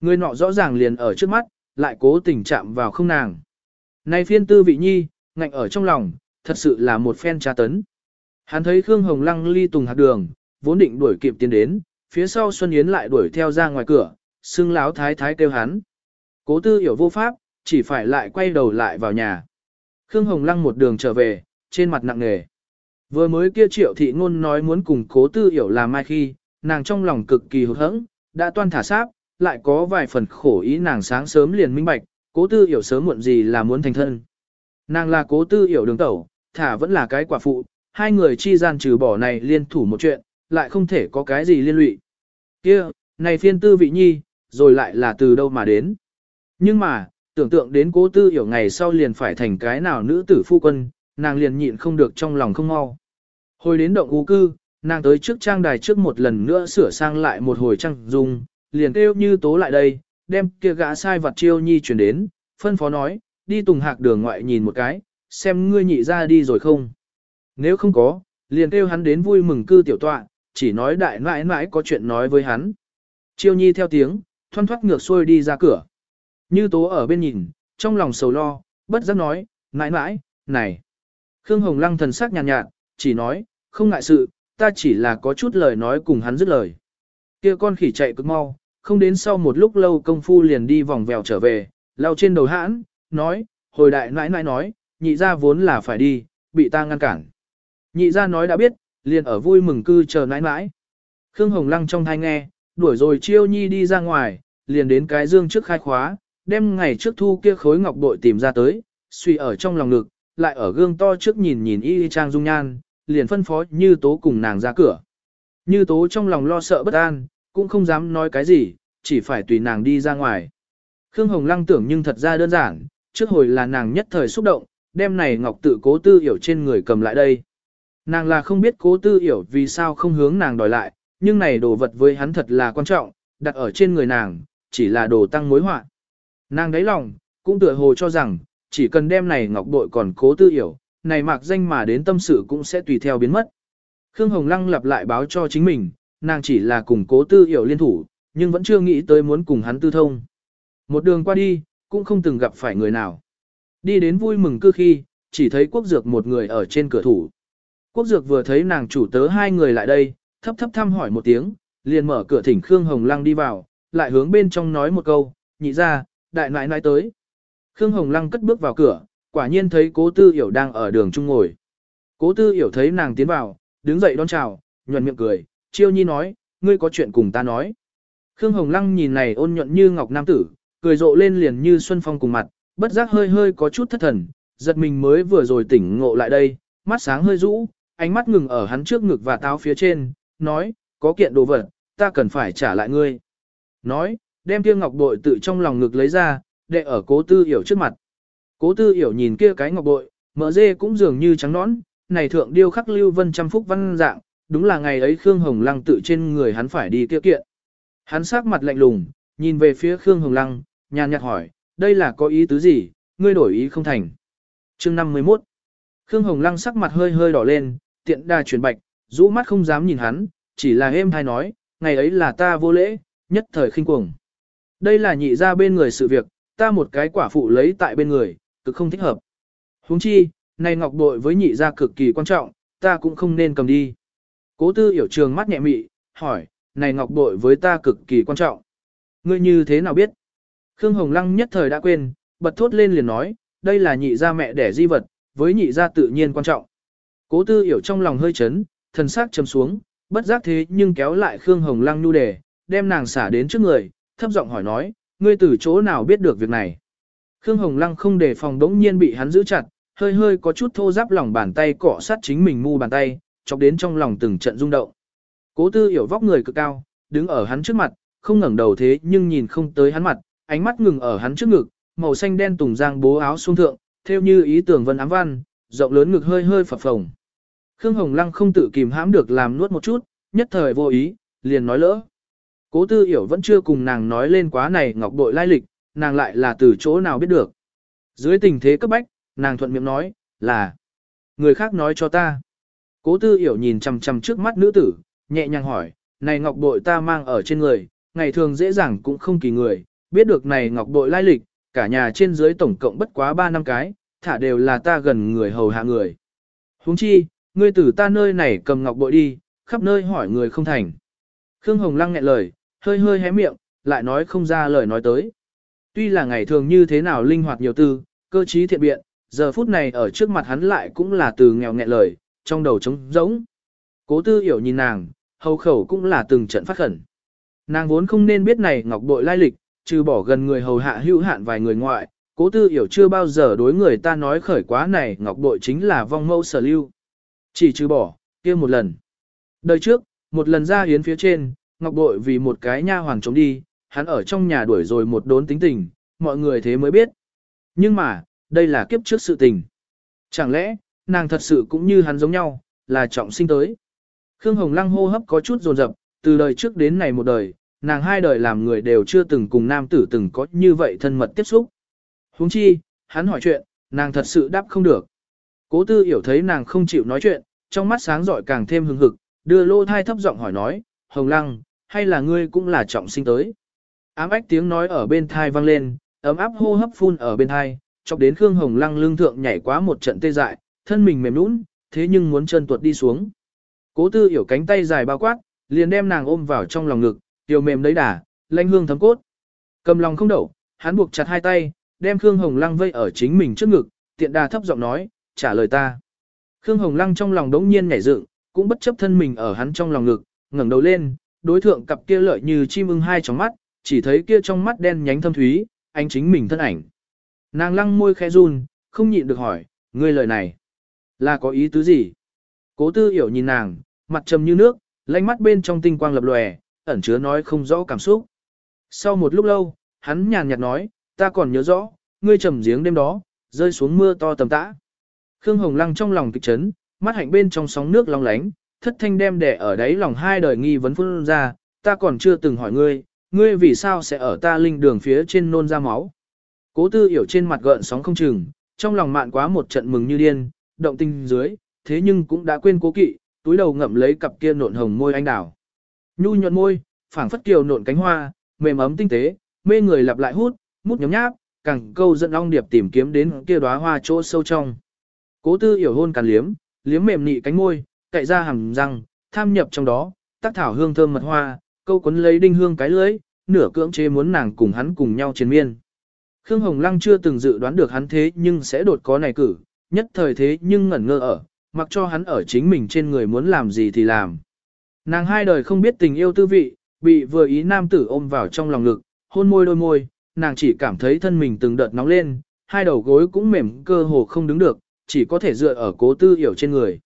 Người nọ rõ ràng liền ở trước mắt, lại cố tình chạm vào không nàng. Này phiên tư vị nhi, ngạnh ở trong lòng, thật sự là một phen tra tấn. Hắn thấy Khương Hồng Lăng ly tùng hạt đường, vốn định đuổi kịp tiến đến, phía sau Xuân Yến lại đuổi theo ra ngoài cửa, xưng láo thái thái kêu hắn. Cố tư hiểu vô pháp, chỉ phải lại quay đầu lại vào nhà. Khương Hồng Lăng một đường trở về, trên mặt nặng nề. Vừa mới kia triệu thị ngôn nói muốn cùng cố tư hiểu làm mai khi, nàng trong lòng cực kỳ hụt hẫng, đã toan thả sáp, lại có vài phần khổ ý nàng sáng sớm liền minh bạch, cố tư hiểu sớm muộn gì là muốn thành thân. Nàng là cố tư hiểu đường tẩu, thả vẫn là cái quả phụ, hai người chi gian trừ bỏ này liên thủ một chuyện, lại không thể có cái gì liên lụy. kia này phiên tư vị nhi, rồi lại là từ đâu mà đến. Nhưng mà, tưởng tượng đến cố tư hiểu ngày sau liền phải thành cái nào nữ tử phu quân, nàng liền nhịn không được trong lòng không mau. Hồi đến động ú cư, nàng tới trước trang đài trước một lần nữa sửa sang lại một hồi trang dung, liền kêu như tố lại đây, đem kia gã sai vặt chiêu nhi chuyển đến, phân phó nói, đi tùng hạc đường ngoại nhìn một cái, xem ngươi nhị ra đi rồi không. Nếu không có, liền kêu hắn đến vui mừng cư tiểu tọa, chỉ nói đại mãi mãi có chuyện nói với hắn. Chiêu nhi theo tiếng, thoăn thoát ngược xuôi đi ra cửa. Như tố ở bên nhìn, trong lòng sầu lo, bất giác nói, mãi mãi, này. Khương Hồng Lăng thần sắc nhàn nhạt, nhạt, chỉ nói, không ngại sự, ta chỉ là có chút lời nói cùng hắn dứt lời. Kia con khỉ chạy cực mau, không đến sau một lúc lâu công phu liền đi vòng vèo trở về, lao trên đầu hãn, nói, hồi đại nãi nãi nói, nhị ra vốn là phải đi, bị ta ngăn cản. Nhị ra nói đã biết, liền ở vui mừng cư chờ nãi nãi. Khương Hồng Lăng trong thai nghe, đuổi rồi chiêu nhi đi ra ngoài, liền đến cái dương trước khai khóa, đem ngày trước thu kia khối ngọc bội tìm ra tới, suy ở trong lòng ngực, lại ở gương to trước nhìn nhìn y trang dung nhan, liền phân phó như tố cùng nàng ra cửa. Như tố trong lòng lo sợ bất an, cũng không dám nói cái gì, chỉ phải tùy nàng đi ra ngoài. Khương Hồng Lăng tưởng nhưng thật ra đơn giản, trước hồi là nàng nhất thời xúc động, đêm này ngọc tự cố tư hiểu trên người cầm lại đây. Nàng là không biết cố tư hiểu vì sao không hướng nàng đòi lại, nhưng này đồ vật với hắn thật là quan trọng, đặt ở trên người nàng, chỉ là đồ tăng mối họa. Nàng đáy lòng, cũng tựa hồ cho rằng, chỉ cần đem này ngọc bội còn cố tư hiểu, này mạc danh mà đến tâm sự cũng sẽ tùy theo biến mất. Khương Hồng Lăng lặp lại báo cho chính mình, nàng chỉ là cùng cố tư hiểu liên thủ, nhưng vẫn chưa nghĩ tới muốn cùng hắn tư thông. Một đường qua đi, cũng không từng gặp phải người nào. Đi đến vui mừng cư khi, chỉ thấy quốc dược một người ở trên cửa thủ. Quốc dược vừa thấy nàng chủ tớ hai người lại đây, thấp thấp thăm hỏi một tiếng, liền mở cửa thỉnh Khương Hồng Lăng đi vào, lại hướng bên trong nói một câu, nhị ra, đại nãi nãi tới. Khương Hồng Lăng cất bước vào cửa, quả nhiên thấy cố tư hiểu đang ở đường trung ngồi. Cố tư hiểu thấy nàng tiến vào, đứng dậy đón chào, nhuận miệng cười, chiêu nhi nói, ngươi có chuyện cùng ta nói. Khương Hồng Lăng nhìn này ôn nhuận như ngọc nam tử, cười rộ lên liền như xuân phong cùng mặt, bất giác hơi hơi có chút thất thần, giật mình mới vừa rồi tỉnh ngộ lại đây, mắt sáng hơi rũ, ánh mắt ngừng ở hắn trước ngực và táo phía trên, nói, có kiện đồ vật, ta cần phải trả lại ngươi. Nói, đem kia ngọc bội tự trong lòng ngực lấy ra, để ở cố tư hiểu trước mặt. Cố tư hiểu nhìn kia cái ngọc bội, mỡ dê cũng dường như trắng nõn, này thượng điêu khắc lưu vân trăm phúc văn dạng, đúng là ngày ấy Khương Hồng Lăng tự trên người hắn phải đi kia kiện. Hắn sắc mặt lạnh lùng, nhìn về phía Khương Hồng Lăng, nhàn nhạt hỏi, đây là có ý tứ gì, ngươi đổi ý không thành. Chương 51 Khương Hồng Lăng sắc mặt hơi hơi đỏ lên, tiện đà chuyển bạch, rũ mắt không dám nhìn hắn, chỉ là êm thai nói, ngày ấy là ta vô lễ, nhất thời khinh cuồng. Đây là nhị ra bên người sự việc, ta một cái quả phụ lấy tại bên người, cực không thích hợp. huống chi, này ngọc bội với nhị ra cực kỳ quan trọng, ta cũng không nên cầm đi. Cố tư hiểu trường mắt nhẹ mị, hỏi, này ngọc bội với ta cực kỳ quan trọng. Ngươi như thế nào biết? Khương Hồng Lăng nhất thời đã quên, bật thốt lên liền nói, đây là nhị gia mẹ đẻ di vật, với nhị gia tự nhiên quan trọng. Cố tư hiểu trong lòng hơi chấn, thần sắc trầm xuống, bất giác thế nhưng kéo lại Khương Hồng Lăng nu đề, đem nàng xả đến trước người, thấp giọng hỏi nói, ngươi từ chỗ nào biết được việc này. Khương Hồng Lăng không để phòng đống nhiên bị hắn giữ chặt, hơi hơi có chút thô giáp lòng bàn tay cọ sát chính mình mu bàn tay, chọc đến trong lòng từng trận rung động. Cố tư hiểu vóc người cực cao, đứng ở hắn trước mặt, không ngẩng đầu thế nhưng nhìn không tới hắn mặt, ánh mắt ngừng ở hắn trước ngực, màu xanh đen tùng giang bố áo xuống thượng, theo như ý tưởng vân ám văn, rộng lớn ngực hơi hơi phập phồng. Khương Hồng Lăng không tự kìm hãm được làm nuốt một chút, nhất thời vô ý, liền nói lỡ. Cố tư hiểu vẫn chưa cùng nàng nói lên quá này ngọc bội lai lịch, nàng lại là từ chỗ nào biết được. Dưới tình thế cấp bách, nàng thuận miệng nói, là người khác nói cho ta. Cố tư hiểu nhìn chằm chằm trước mắt nữ tử, nhẹ nhàng hỏi, này ngọc bội ta mang ở trên người, ngày thường dễ dàng cũng không kỳ người, biết được này ngọc bội lai lịch, cả nhà trên dưới tổng cộng bất quá 3 năm cái, thả đều là ta gần người hầu hạ người. huống chi, ngươi tử ta nơi này cầm ngọc bội đi, khắp nơi hỏi người không thành. Khương Hồng Lăng nghẹn lời, hơi hơi hé miệng, lại nói không ra lời nói tới. Tuy là ngày thường như thế nào linh hoạt nhiều tư, cơ trí thiện biện, giờ phút này ở trước mặt hắn lại cũng là từ nghèo nghẹn lời, trong đầu trống rỗng. Cố tư hiểu nhìn nàng, hầu khẩu cũng là từng trận phát khẩn. Nàng vốn không nên biết này ngọc bội lai lịch, trừ bỏ gần người hầu hạ hữu hạn vài người ngoại, cố tư hiểu chưa bao giờ đối người ta nói khởi quá này ngọc bội chính là vong mẫu sở lưu. Chỉ trừ bỏ, kia một lần. Đời trước, một lần ra hiến phía trên, ngọc bội vì một cái nha hoàng chống đi, hắn ở trong nhà đuổi rồi một đốn tính tình, mọi người thế mới biết. Nhưng mà, đây là kiếp trước sự tình. Chẳng lẽ, nàng thật sự cũng như hắn giống nhau, là trọng sinh tới. Khương Hồng Lăng hô hấp có chút dồn dập, từ đời trước đến này một đời, nàng hai đời làm người đều chưa từng cùng nam tử từng có như vậy thân mật tiếp xúc. Huống chi, hắn hỏi chuyện, nàng thật sự đáp không được. Cố tư hiểu thấy nàng không chịu nói chuyện, trong mắt sáng rọi càng thêm hứng hực, đưa lô thai thấp giọng hỏi nói, Hồng Lăng, hay là ngươi cũng là trọng sinh tới? Ám ách tiếng nói ở bên thai vang lên, ấm áp hô hấp phun ở bên thai, chọc đến Khương Hồng Lăng lưng thượng nhảy quá một trận tê dại, thân mình mềm nũng, thế nhưng muốn chân tuột đi xuống. Cố tư hiểu cánh tay dài bao quát, liền đem nàng ôm vào trong lòng ngực, tiểu mềm đấy đà, lanh hương thấm cốt. Cầm lòng không đậu, hắn buộc chặt hai tay, đem Khương Hồng Lăng vây ở chính mình trước ngực, tiện đà thấp giọng nói, trả lời ta. Khương Hồng Lăng trong lòng đống nhiên nhảy dựng, cũng bất chấp thân mình ở hắn trong lòng ngực, ngẩng đầu lên, đối thượng cặp kia lợi như chim ưng hai tròng mắt, chỉ thấy kia trong mắt đen nhánh thâm thúy, anh chính mình thân ảnh. Nàng lăng môi khẽ run, không nhịn được hỏi, ngươi lời này, là có ý tứ gì? Cố tư hiểu nhìn nàng, mặt trầm như nước, lánh mắt bên trong tinh quang lập lòe, ẩn chứa nói không rõ cảm xúc. Sau một lúc lâu, hắn nhàn nhạt nói, ta còn nhớ rõ, ngươi trầm giếng đêm đó, rơi xuống mưa to tầm tã. Khương Hồng Lăng trong lòng kịch chấn, mắt hạnh bên trong sóng nước long lánh, thất thanh đem đẻ ở đáy lòng hai đời nghi vấn phun ra, ta còn chưa từng hỏi ngươi, ngươi vì sao sẽ ở ta linh đường phía trên nôn ra máu. Cố tư hiểu trên mặt gợn sóng không chừng, trong lòng mạn quá một trận mừng như điên, động tình dưới, thế nhưng cũng đã quên cố kỵ, túi đầu ngậm lấy cặp kia nộn hồng môi anh đào. Nhu nhuận môi, phảng phất kiều nộn cánh hoa, mềm ấm tinh tế, mê người lặp lại hút, mút nhóm nháp, càng câu dẫn ong điệp tìm kiếm đến kia đóa hoa chỗ sâu trong. Cố tư hiểu hôn càn liếm, liếm mềm nị cánh môi, cậy ra hàm răng, tham nhập trong đó, tác thảo hương thơm mật hoa, câu quấn lấy đinh hương cái lưới, nửa cưỡng chế muốn nàng cùng hắn cùng nhau chiến miên. Khương Hồng Lăng chưa từng dự đoán được hắn thế nhưng sẽ đột có này cử, nhất thời thế nhưng ngẩn ngơ ở, mặc cho hắn ở chính mình trên người muốn làm gì thì làm. Nàng hai đời không biết tình yêu tư vị, bị vừa ý nam tử ôm vào trong lòng ngực, hôn môi đôi môi, nàng chỉ cảm thấy thân mình từng đợt nóng lên, hai đầu gối cũng mềm cơ hồ không đứng được, chỉ có thể dựa ở cố tư hiểu trên người.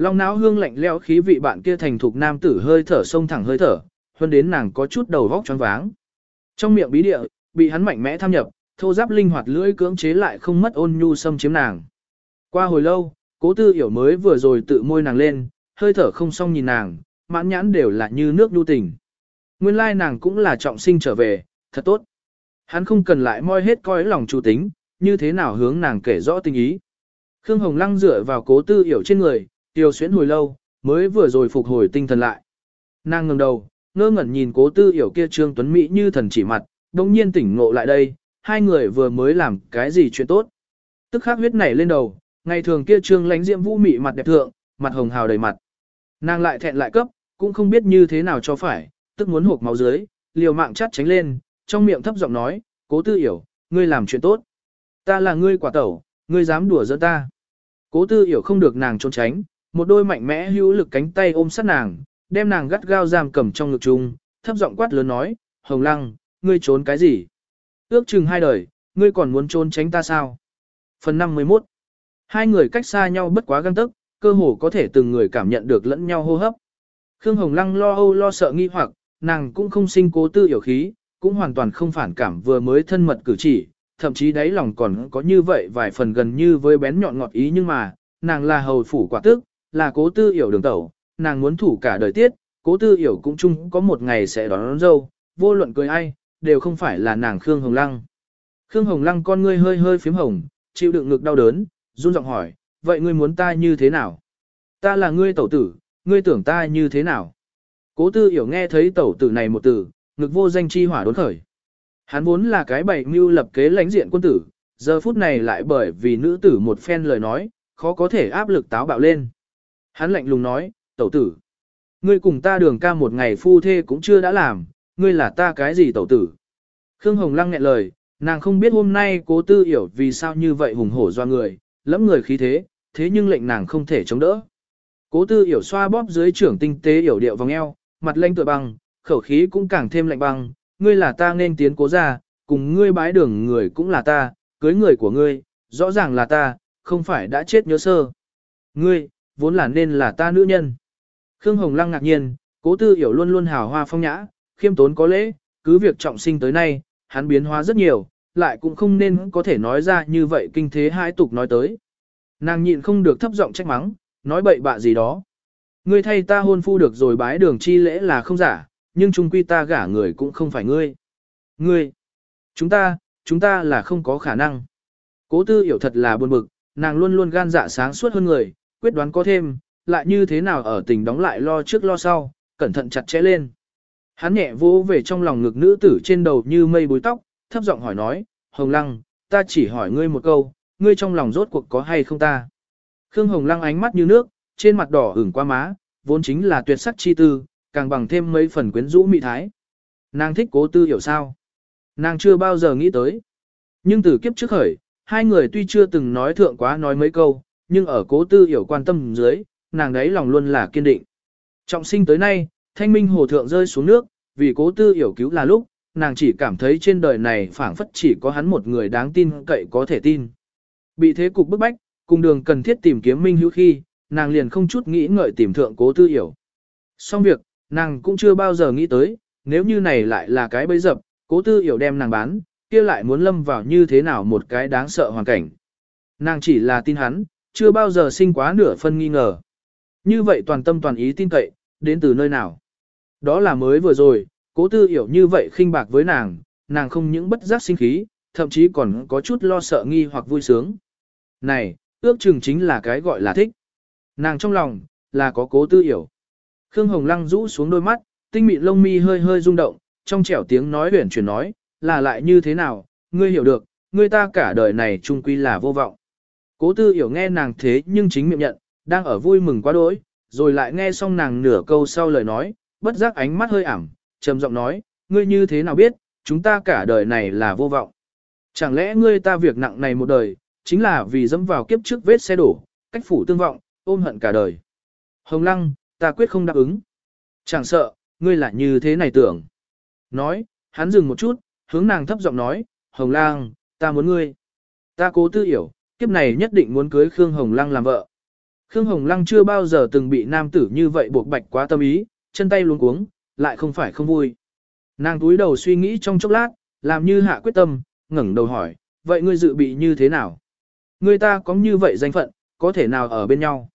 Long não hương lạnh lẽo khí vị bạn kia thành thục nam tử hơi thở sông thẳng hơi thở, hơn đến nàng có chút đầu vóc choáng váng. Trong miệng bí địa, bị hắn mạnh mẽ tham nhập, thô giáp linh hoạt lưỡi cưỡng chế lại không mất ôn nhu xâm chiếm nàng. Qua hồi lâu, cố tư hiểu mới vừa rồi tự môi nàng lên, hơi thở không xong nhìn nàng, mãn nhãn đều là như nước nhu tình. Nguyên lai nàng cũng là trọng sinh trở về, thật tốt. Hắn không cần lại moi hết coi lòng chủ tính, như thế nào hướng nàng kể rõ tình ý. Khương Hồng Lăng dựa vào cố tư hiểu trên người, tiêu xuyến hồi lâu, mới vừa rồi phục hồi tinh thần lại. Nàng ngẩng đầu, ngơ ngẩn nhìn cố tư hiểu kia trương tuấn mỹ như thần chỉ mặt, đồng nhiên tỉnh ngộ lại đây, hai người vừa mới làm cái gì chuyện tốt. Tức khắc huyết nảy lên đầu, ngày thường kia trương lánh diệm vũ mị mặt đẹp thượng, mặt hồng hào đầy mặt. Nàng lại thẹn lại cấp, cũng không biết như thế nào cho phải, tức muốn hộp máu dưới, liều mạng chắt tránh lên, trong miệng thấp giọng nói, cố tư hiểu, ngươi làm chuyện tốt. Ta là ngươi quả tẩu, ngươi dám đùa giỡn ta. Cố tư hiểu không được nàng trốn tránh, một đôi mạnh mẽ hữu lực cánh tay ôm sát nàng, đem nàng gắt gao giam cầm trong ngực chung, thấp giọng quát lớn nói, Hồng Lăng, ngươi trốn cái gì? Ước chừng hai đời, ngươi còn muốn trốn tránh ta sao? Phần 51 Hai người cách xa nhau bất quá găng tức, cơ hồ có thể từng người cảm nhận được lẫn nhau hô hấp. Khương Hồng Lăng lo âu lo sợ nghi hoặc, nàng cũng không sinh cố tư hiểu khí, cũng hoàn toàn không phản cảm vừa mới thân mật cử chỉ, thậm chí đáy lòng còn có như vậy vài phần gần như với bén nhọn ngọt ý nhưng mà, nàng là hầu phủ quả tức là cố tư hiểu đường tẩu, nàng muốn thủ cả đời tiết, cố tư hiểu cũng chung có một ngày sẽ đón, đón dâu, vô luận cười ai, đều không phải là nàng Khương Hồng Lăng. Khương Hồng Lăng con ngươi hơi hơi phím hồng, chịu đựng ngực đau đớn, run giọng hỏi, vậy ngươi muốn ta như thế nào? Ta là ngươi tẩu tử, ngươi tưởng ta như thế nào? Cố tư hiểu nghe thấy tẩu tử này một từ, ngực vô danh chi hỏa đốn khởi. Hắn vốn là cái bảy mưu lập kế lãnh diện quân tử, giờ phút này lại bởi vì nữ tử một phen lời nói, khó có thể áp lực táo bạo lên. Hắn lạnh lùng nói, tẩu tử. Ngươi cùng ta đường ca một ngày phu thê cũng chưa đã làm, ngươi là ta cái gì tẩu tử. Khương Hồng Lăng nghẹn lời, nàng không biết hôm nay cố tư hiểu vì sao như vậy hùng hổ do người, lẫm người khí thế, thế nhưng lệnh nàng không thể chống đỡ. Cố tư hiểu xoa bóp dưới trưởng tinh tế hiểu điệu vòng eo, mặt lênh tựa băng, khẩu khí cũng càng thêm lạnh băng, ngươi là ta nên tiến cố ra, cùng ngươi bái đường người cũng là ta, cưới người của ngươi, rõ ràng là ta, không phải đã chết nhớ sơ. Ngươi, vốn là nên là ta nữ nhân. Khương Hồng Lăng ngạc nhiên, cố tư hiểu luôn luôn hào hoa phong nhã, khiêm tốn có lễ, cứ việc trọng sinh tới nay, hắn biến hóa rất nhiều, lại cũng không nên có thể nói ra như vậy kinh thế hai tục nói tới. Nàng nhịn không được thấp giọng trách mắng, nói bậy bạ gì đó. Ngươi thay ta hôn phu được rồi bái đường chi lễ là không giả, nhưng chung quy ta gả người cũng không phải ngươi. Ngươi, chúng ta, chúng ta là không có khả năng. Cố tư hiểu thật là buồn bực, nàng luôn luôn gan dạ sáng suốt hơn người, quyết đoán có thêm, lại như thế nào ở tình đóng lại lo trước lo sau, cẩn thận chặt chẽ lên. Hắn nhẹ vỗ về trong lòng ngực nữ tử trên đầu như mây búi tóc, thấp giọng hỏi nói, Hồng Lăng, ta chỉ hỏi ngươi một câu, ngươi trong lòng rốt cuộc có hay không ta? Khương Hồng Lăng ánh mắt như nước, trên mặt đỏ ửng qua má, vốn chính là tuyệt sắc chi tư, càng bằng thêm mấy phần quyến rũ mị thái. Nàng thích cố tư hiểu sao? Nàng chưa bao giờ nghĩ tới. Nhưng từ kiếp trước khởi, hai người tuy chưa từng nói thượng quá nói mấy câu, nhưng ở cố tư hiểu quan tâm dưới, nàng đấy lòng luôn là kiên định. Trọng sinh tới nay, thanh minh hồ thượng rơi xuống nước, vì cố tư hiểu cứu là lúc, nàng chỉ cảm thấy trên đời này phảng phất chỉ có hắn một người đáng tin cậy có thể tin. Bị thế cục bức bách, cùng đường cần thiết tìm kiếm minh hữu khi, nàng liền không chút nghĩ ngợi tìm thượng cố tư hiểu. Xong việc, nàng cũng chưa bao giờ nghĩ tới, nếu như này lại là cái bẫy dập, cố tư hiểu đem nàng bán, kia lại muốn lâm vào như thế nào một cái đáng sợ hoàn cảnh. Nàng chỉ là tin hắn, chưa bao giờ sinh quá nửa phân nghi ngờ. Như vậy toàn tâm toàn ý tin cậy, đến từ nơi nào? Đó là mới vừa rồi, cố tư hiểu như vậy khinh bạc với nàng, nàng không những bất giác sinh khí, thậm chí còn có chút lo sợ nghi hoặc vui sướng. Này, ước chừng chính là cái gọi là thích. Nàng trong lòng, là có cố tư hiểu. Khương Hồng Lăng rũ xuống đôi mắt, tinh mịn lông mi hơi hơi rung động, trong trẻo tiếng nói huyển chuyển nói, là lại như thế nào, ngươi hiểu được, ngươi ta cả đời này chung quy là vô vọng. Cố tư hiểu nghe nàng thế nhưng chính miệng nhận, đang ở vui mừng quá đỗi, rồi lại nghe xong nàng nửa câu sau lời nói, bất giác ánh mắt hơi ảm, trầm giọng nói, ngươi như thế nào biết, chúng ta cả đời này là vô vọng. Chẳng lẽ ngươi ta việc nặng này một đời, chính là vì dẫm vào kiếp trước vết xe đổ, cách phủ tương vọng, ôm hận cả đời. Hồng Lăng, ta quyết không đáp ứng. Chẳng sợ, ngươi lại như thế này tưởng. Nói, hắn dừng một chút, hướng nàng thấp giọng nói, Hồng Lăng, ta muốn ngươi. Ta cố tư hiểu, kiếp này nhất định muốn cưới Khương Hồng Lăng làm vợ. Khương Hồng Lăng chưa bao giờ từng bị nam tử như vậy buộc bạch quá tâm ý, chân tay luống cuống, lại không phải không vui. Nàng túi đầu suy nghĩ trong chốc lát, làm như hạ quyết tâm, ngẩng đầu hỏi, vậy ngươi dự bị như thế nào? Ngươi ta có như vậy danh phận, có thể nào ở bên nhau?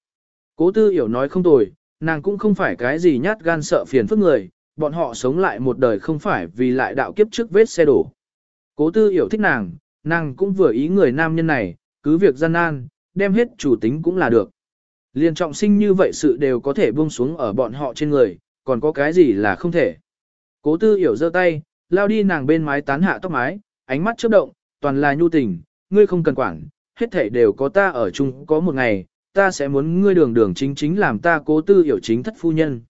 Cố tư hiểu nói không tồi, nàng cũng không phải cái gì nhát gan sợ phiền phức người, bọn họ sống lại một đời không phải vì lại đạo kiếp trước vết xe đổ. Cố tư hiểu thích nàng, nàng cũng vừa ý người nam nhân này, cứ việc gian nan, đem hết chủ tính cũng là được. Liên trọng sinh như vậy sự đều có thể buông xuống ở bọn họ trên người, còn có cái gì là không thể. Cố tư hiểu giơ tay, lao đi nàng bên mái tán hạ tóc mái, ánh mắt chớp động, toàn là nhu tình, ngươi không cần quản, hết thể đều có ta ở chung có một ngày, ta sẽ muốn ngươi đường đường chính chính làm ta cố tư hiểu chính thất phu nhân.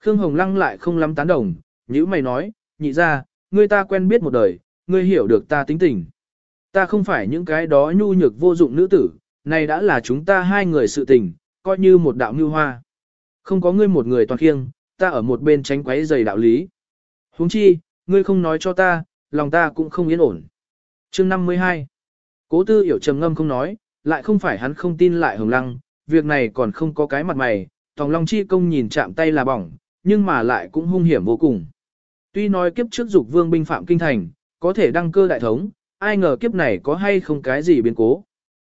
Khương Hồng Lăng lại không lắm tán đồng, nhữ mày nói, nhị ra, ngươi ta quen biết một đời, ngươi hiểu được ta tính tình. Ta không phải những cái đó nhu nhược vô dụng nữ tử, này đã là chúng ta hai người sự tình, coi như một đạo mưu hoa. Không có ngươi một người toàn khiêng, ta ở một bên tránh quấy giày đạo lý. huống chi, ngươi không nói cho ta, lòng ta cũng không yên ổn. Chương 52 Cố tư hiểu trầm ngâm không nói, lại không phải hắn không tin lại hồng lăng, việc này còn không có cái mặt mày, tòng long chi công nhìn chạm tay là bỏng, nhưng mà lại cũng hung hiểm vô cùng. Tuy nói kiếp trước dục vương binh phạm kinh thành, có thể đăng cơ đại thống, ai ngờ kiếp này có hay không cái gì biến cố.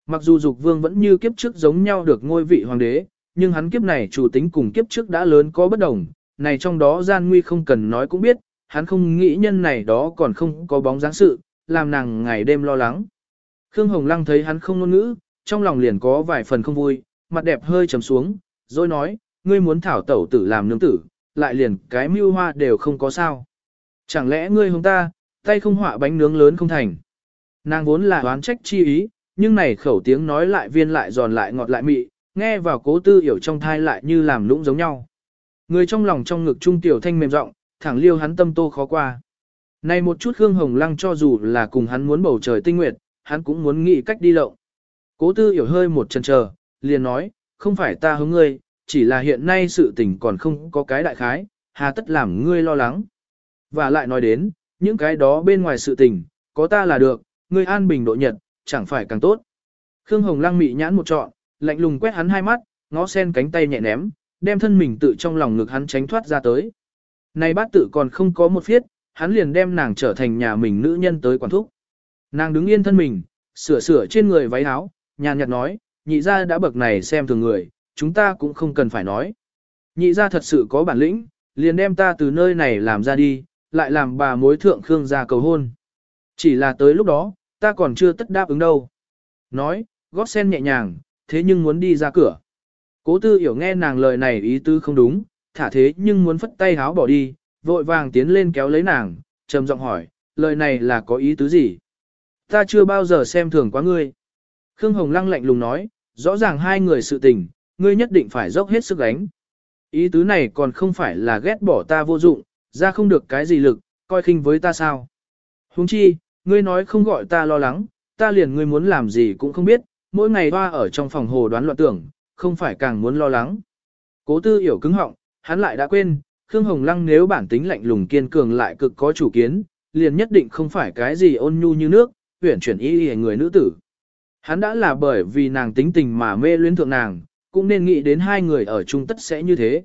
Mặc dù dục vương vẫn như kiếp trước giống nhau được ngôi vị hoàng đế, nhưng hắn kiếp này chủ tính cùng kiếp trước đã lớn có bất đồng, này trong đó gian nguy không cần nói cũng biết, hắn không nghĩ nhân này đó còn không có bóng dáng sự, làm nàng ngày đêm lo lắng. Khương Hồng Lăng thấy hắn không ngôn ngữ, trong lòng liền có vài phần không vui, mặt đẹp hơi trầm xuống, rồi nói, ngươi muốn thảo tẩu tử làm nương tử, lại liền cái mưu hoa đều không có sao. Chẳng lẽ ngươi hông ta, tay không họa bánh nướng lớn không thành. Nàng vốn là đoán trách chi ý, nhưng này khẩu tiếng nói lại viên lại giòn lại ngọt lại mị, nghe vào cố tư hiểu trong thai lại như làm lũng giống nhau. Người trong lòng trong ngực trung tiểu thanh mềm rộng, thẳng liêu hắn tâm tô khó qua. Này một chút hương hồng lăng cho dù là cùng hắn muốn bầu trời tinh nguyệt, hắn cũng muốn nghĩ cách đi lộng. Cố tư hiểu hơi một chân chờ, liền nói, không phải ta hướng ngươi, chỉ là hiện nay sự tình còn không có cái đại khái, hà tất làm ngươi lo lắng. Và lại nói đến, những cái đó bên ngoài sự tình, có ta là được, ngươi an bình độ nhật, chẳng phải càng tốt. Khương Hồng lăng mị nhãn một trọn, lạnh lùng quét hắn hai mắt, ngó sen cánh tay nhẹ ném, đem thân mình tự trong lòng ngực hắn tránh thoát ra tới. Này bát tự còn không có một phiết, hắn liền đem nàng trở thành nhà mình nữ nhân tới quản thúc. Nàng đứng yên thân mình, sửa sửa trên người váy áo, nhàn nhạt nói, nhị ra đã bậc này xem thường người, chúng ta cũng không cần phải nói. Nhị ra thật sự có bản lĩnh, liền đem ta từ nơi này làm ra đi, lại làm bà mối thượng Khương ra cầu hôn. Chỉ là tới lúc đó, ta còn chưa tất đáp ứng đâu. Nói, gót sen nhẹ nhàng, thế nhưng muốn đi ra cửa. Cố tư hiểu nghe nàng lời này ý tư không đúng, thả thế nhưng muốn phất tay háo bỏ đi, vội vàng tiến lên kéo lấy nàng, trầm giọng hỏi, lời này là có ý tứ gì? Ta chưa bao giờ xem thường quá ngươi. Khương Hồng Lăng lạnh lùng nói, rõ ràng hai người sự tình, ngươi nhất định phải dốc hết sức gánh. Ý tứ này còn không phải là ghét bỏ ta vô dụng, ra không được cái gì lực, coi khinh với ta sao. Huống chi, ngươi nói không gọi ta lo lắng, ta liền ngươi muốn làm gì cũng không biết, mỗi ngày hoa ở trong phòng hồ đoán loạn tưởng, không phải càng muốn lo lắng. Cố tư hiểu cứng họng, hắn lại đã quên, Khương Hồng Lăng nếu bản tính lạnh lùng kiên cường lại cực có chủ kiến, liền nhất định không phải cái gì ôn nhu như nước, huyển chuyển y y người nữ tử. Hắn đã là bởi vì nàng tính tình mà mê luyến thượng nàng, cũng nên nghĩ đến hai người ở chung tất sẽ như thế.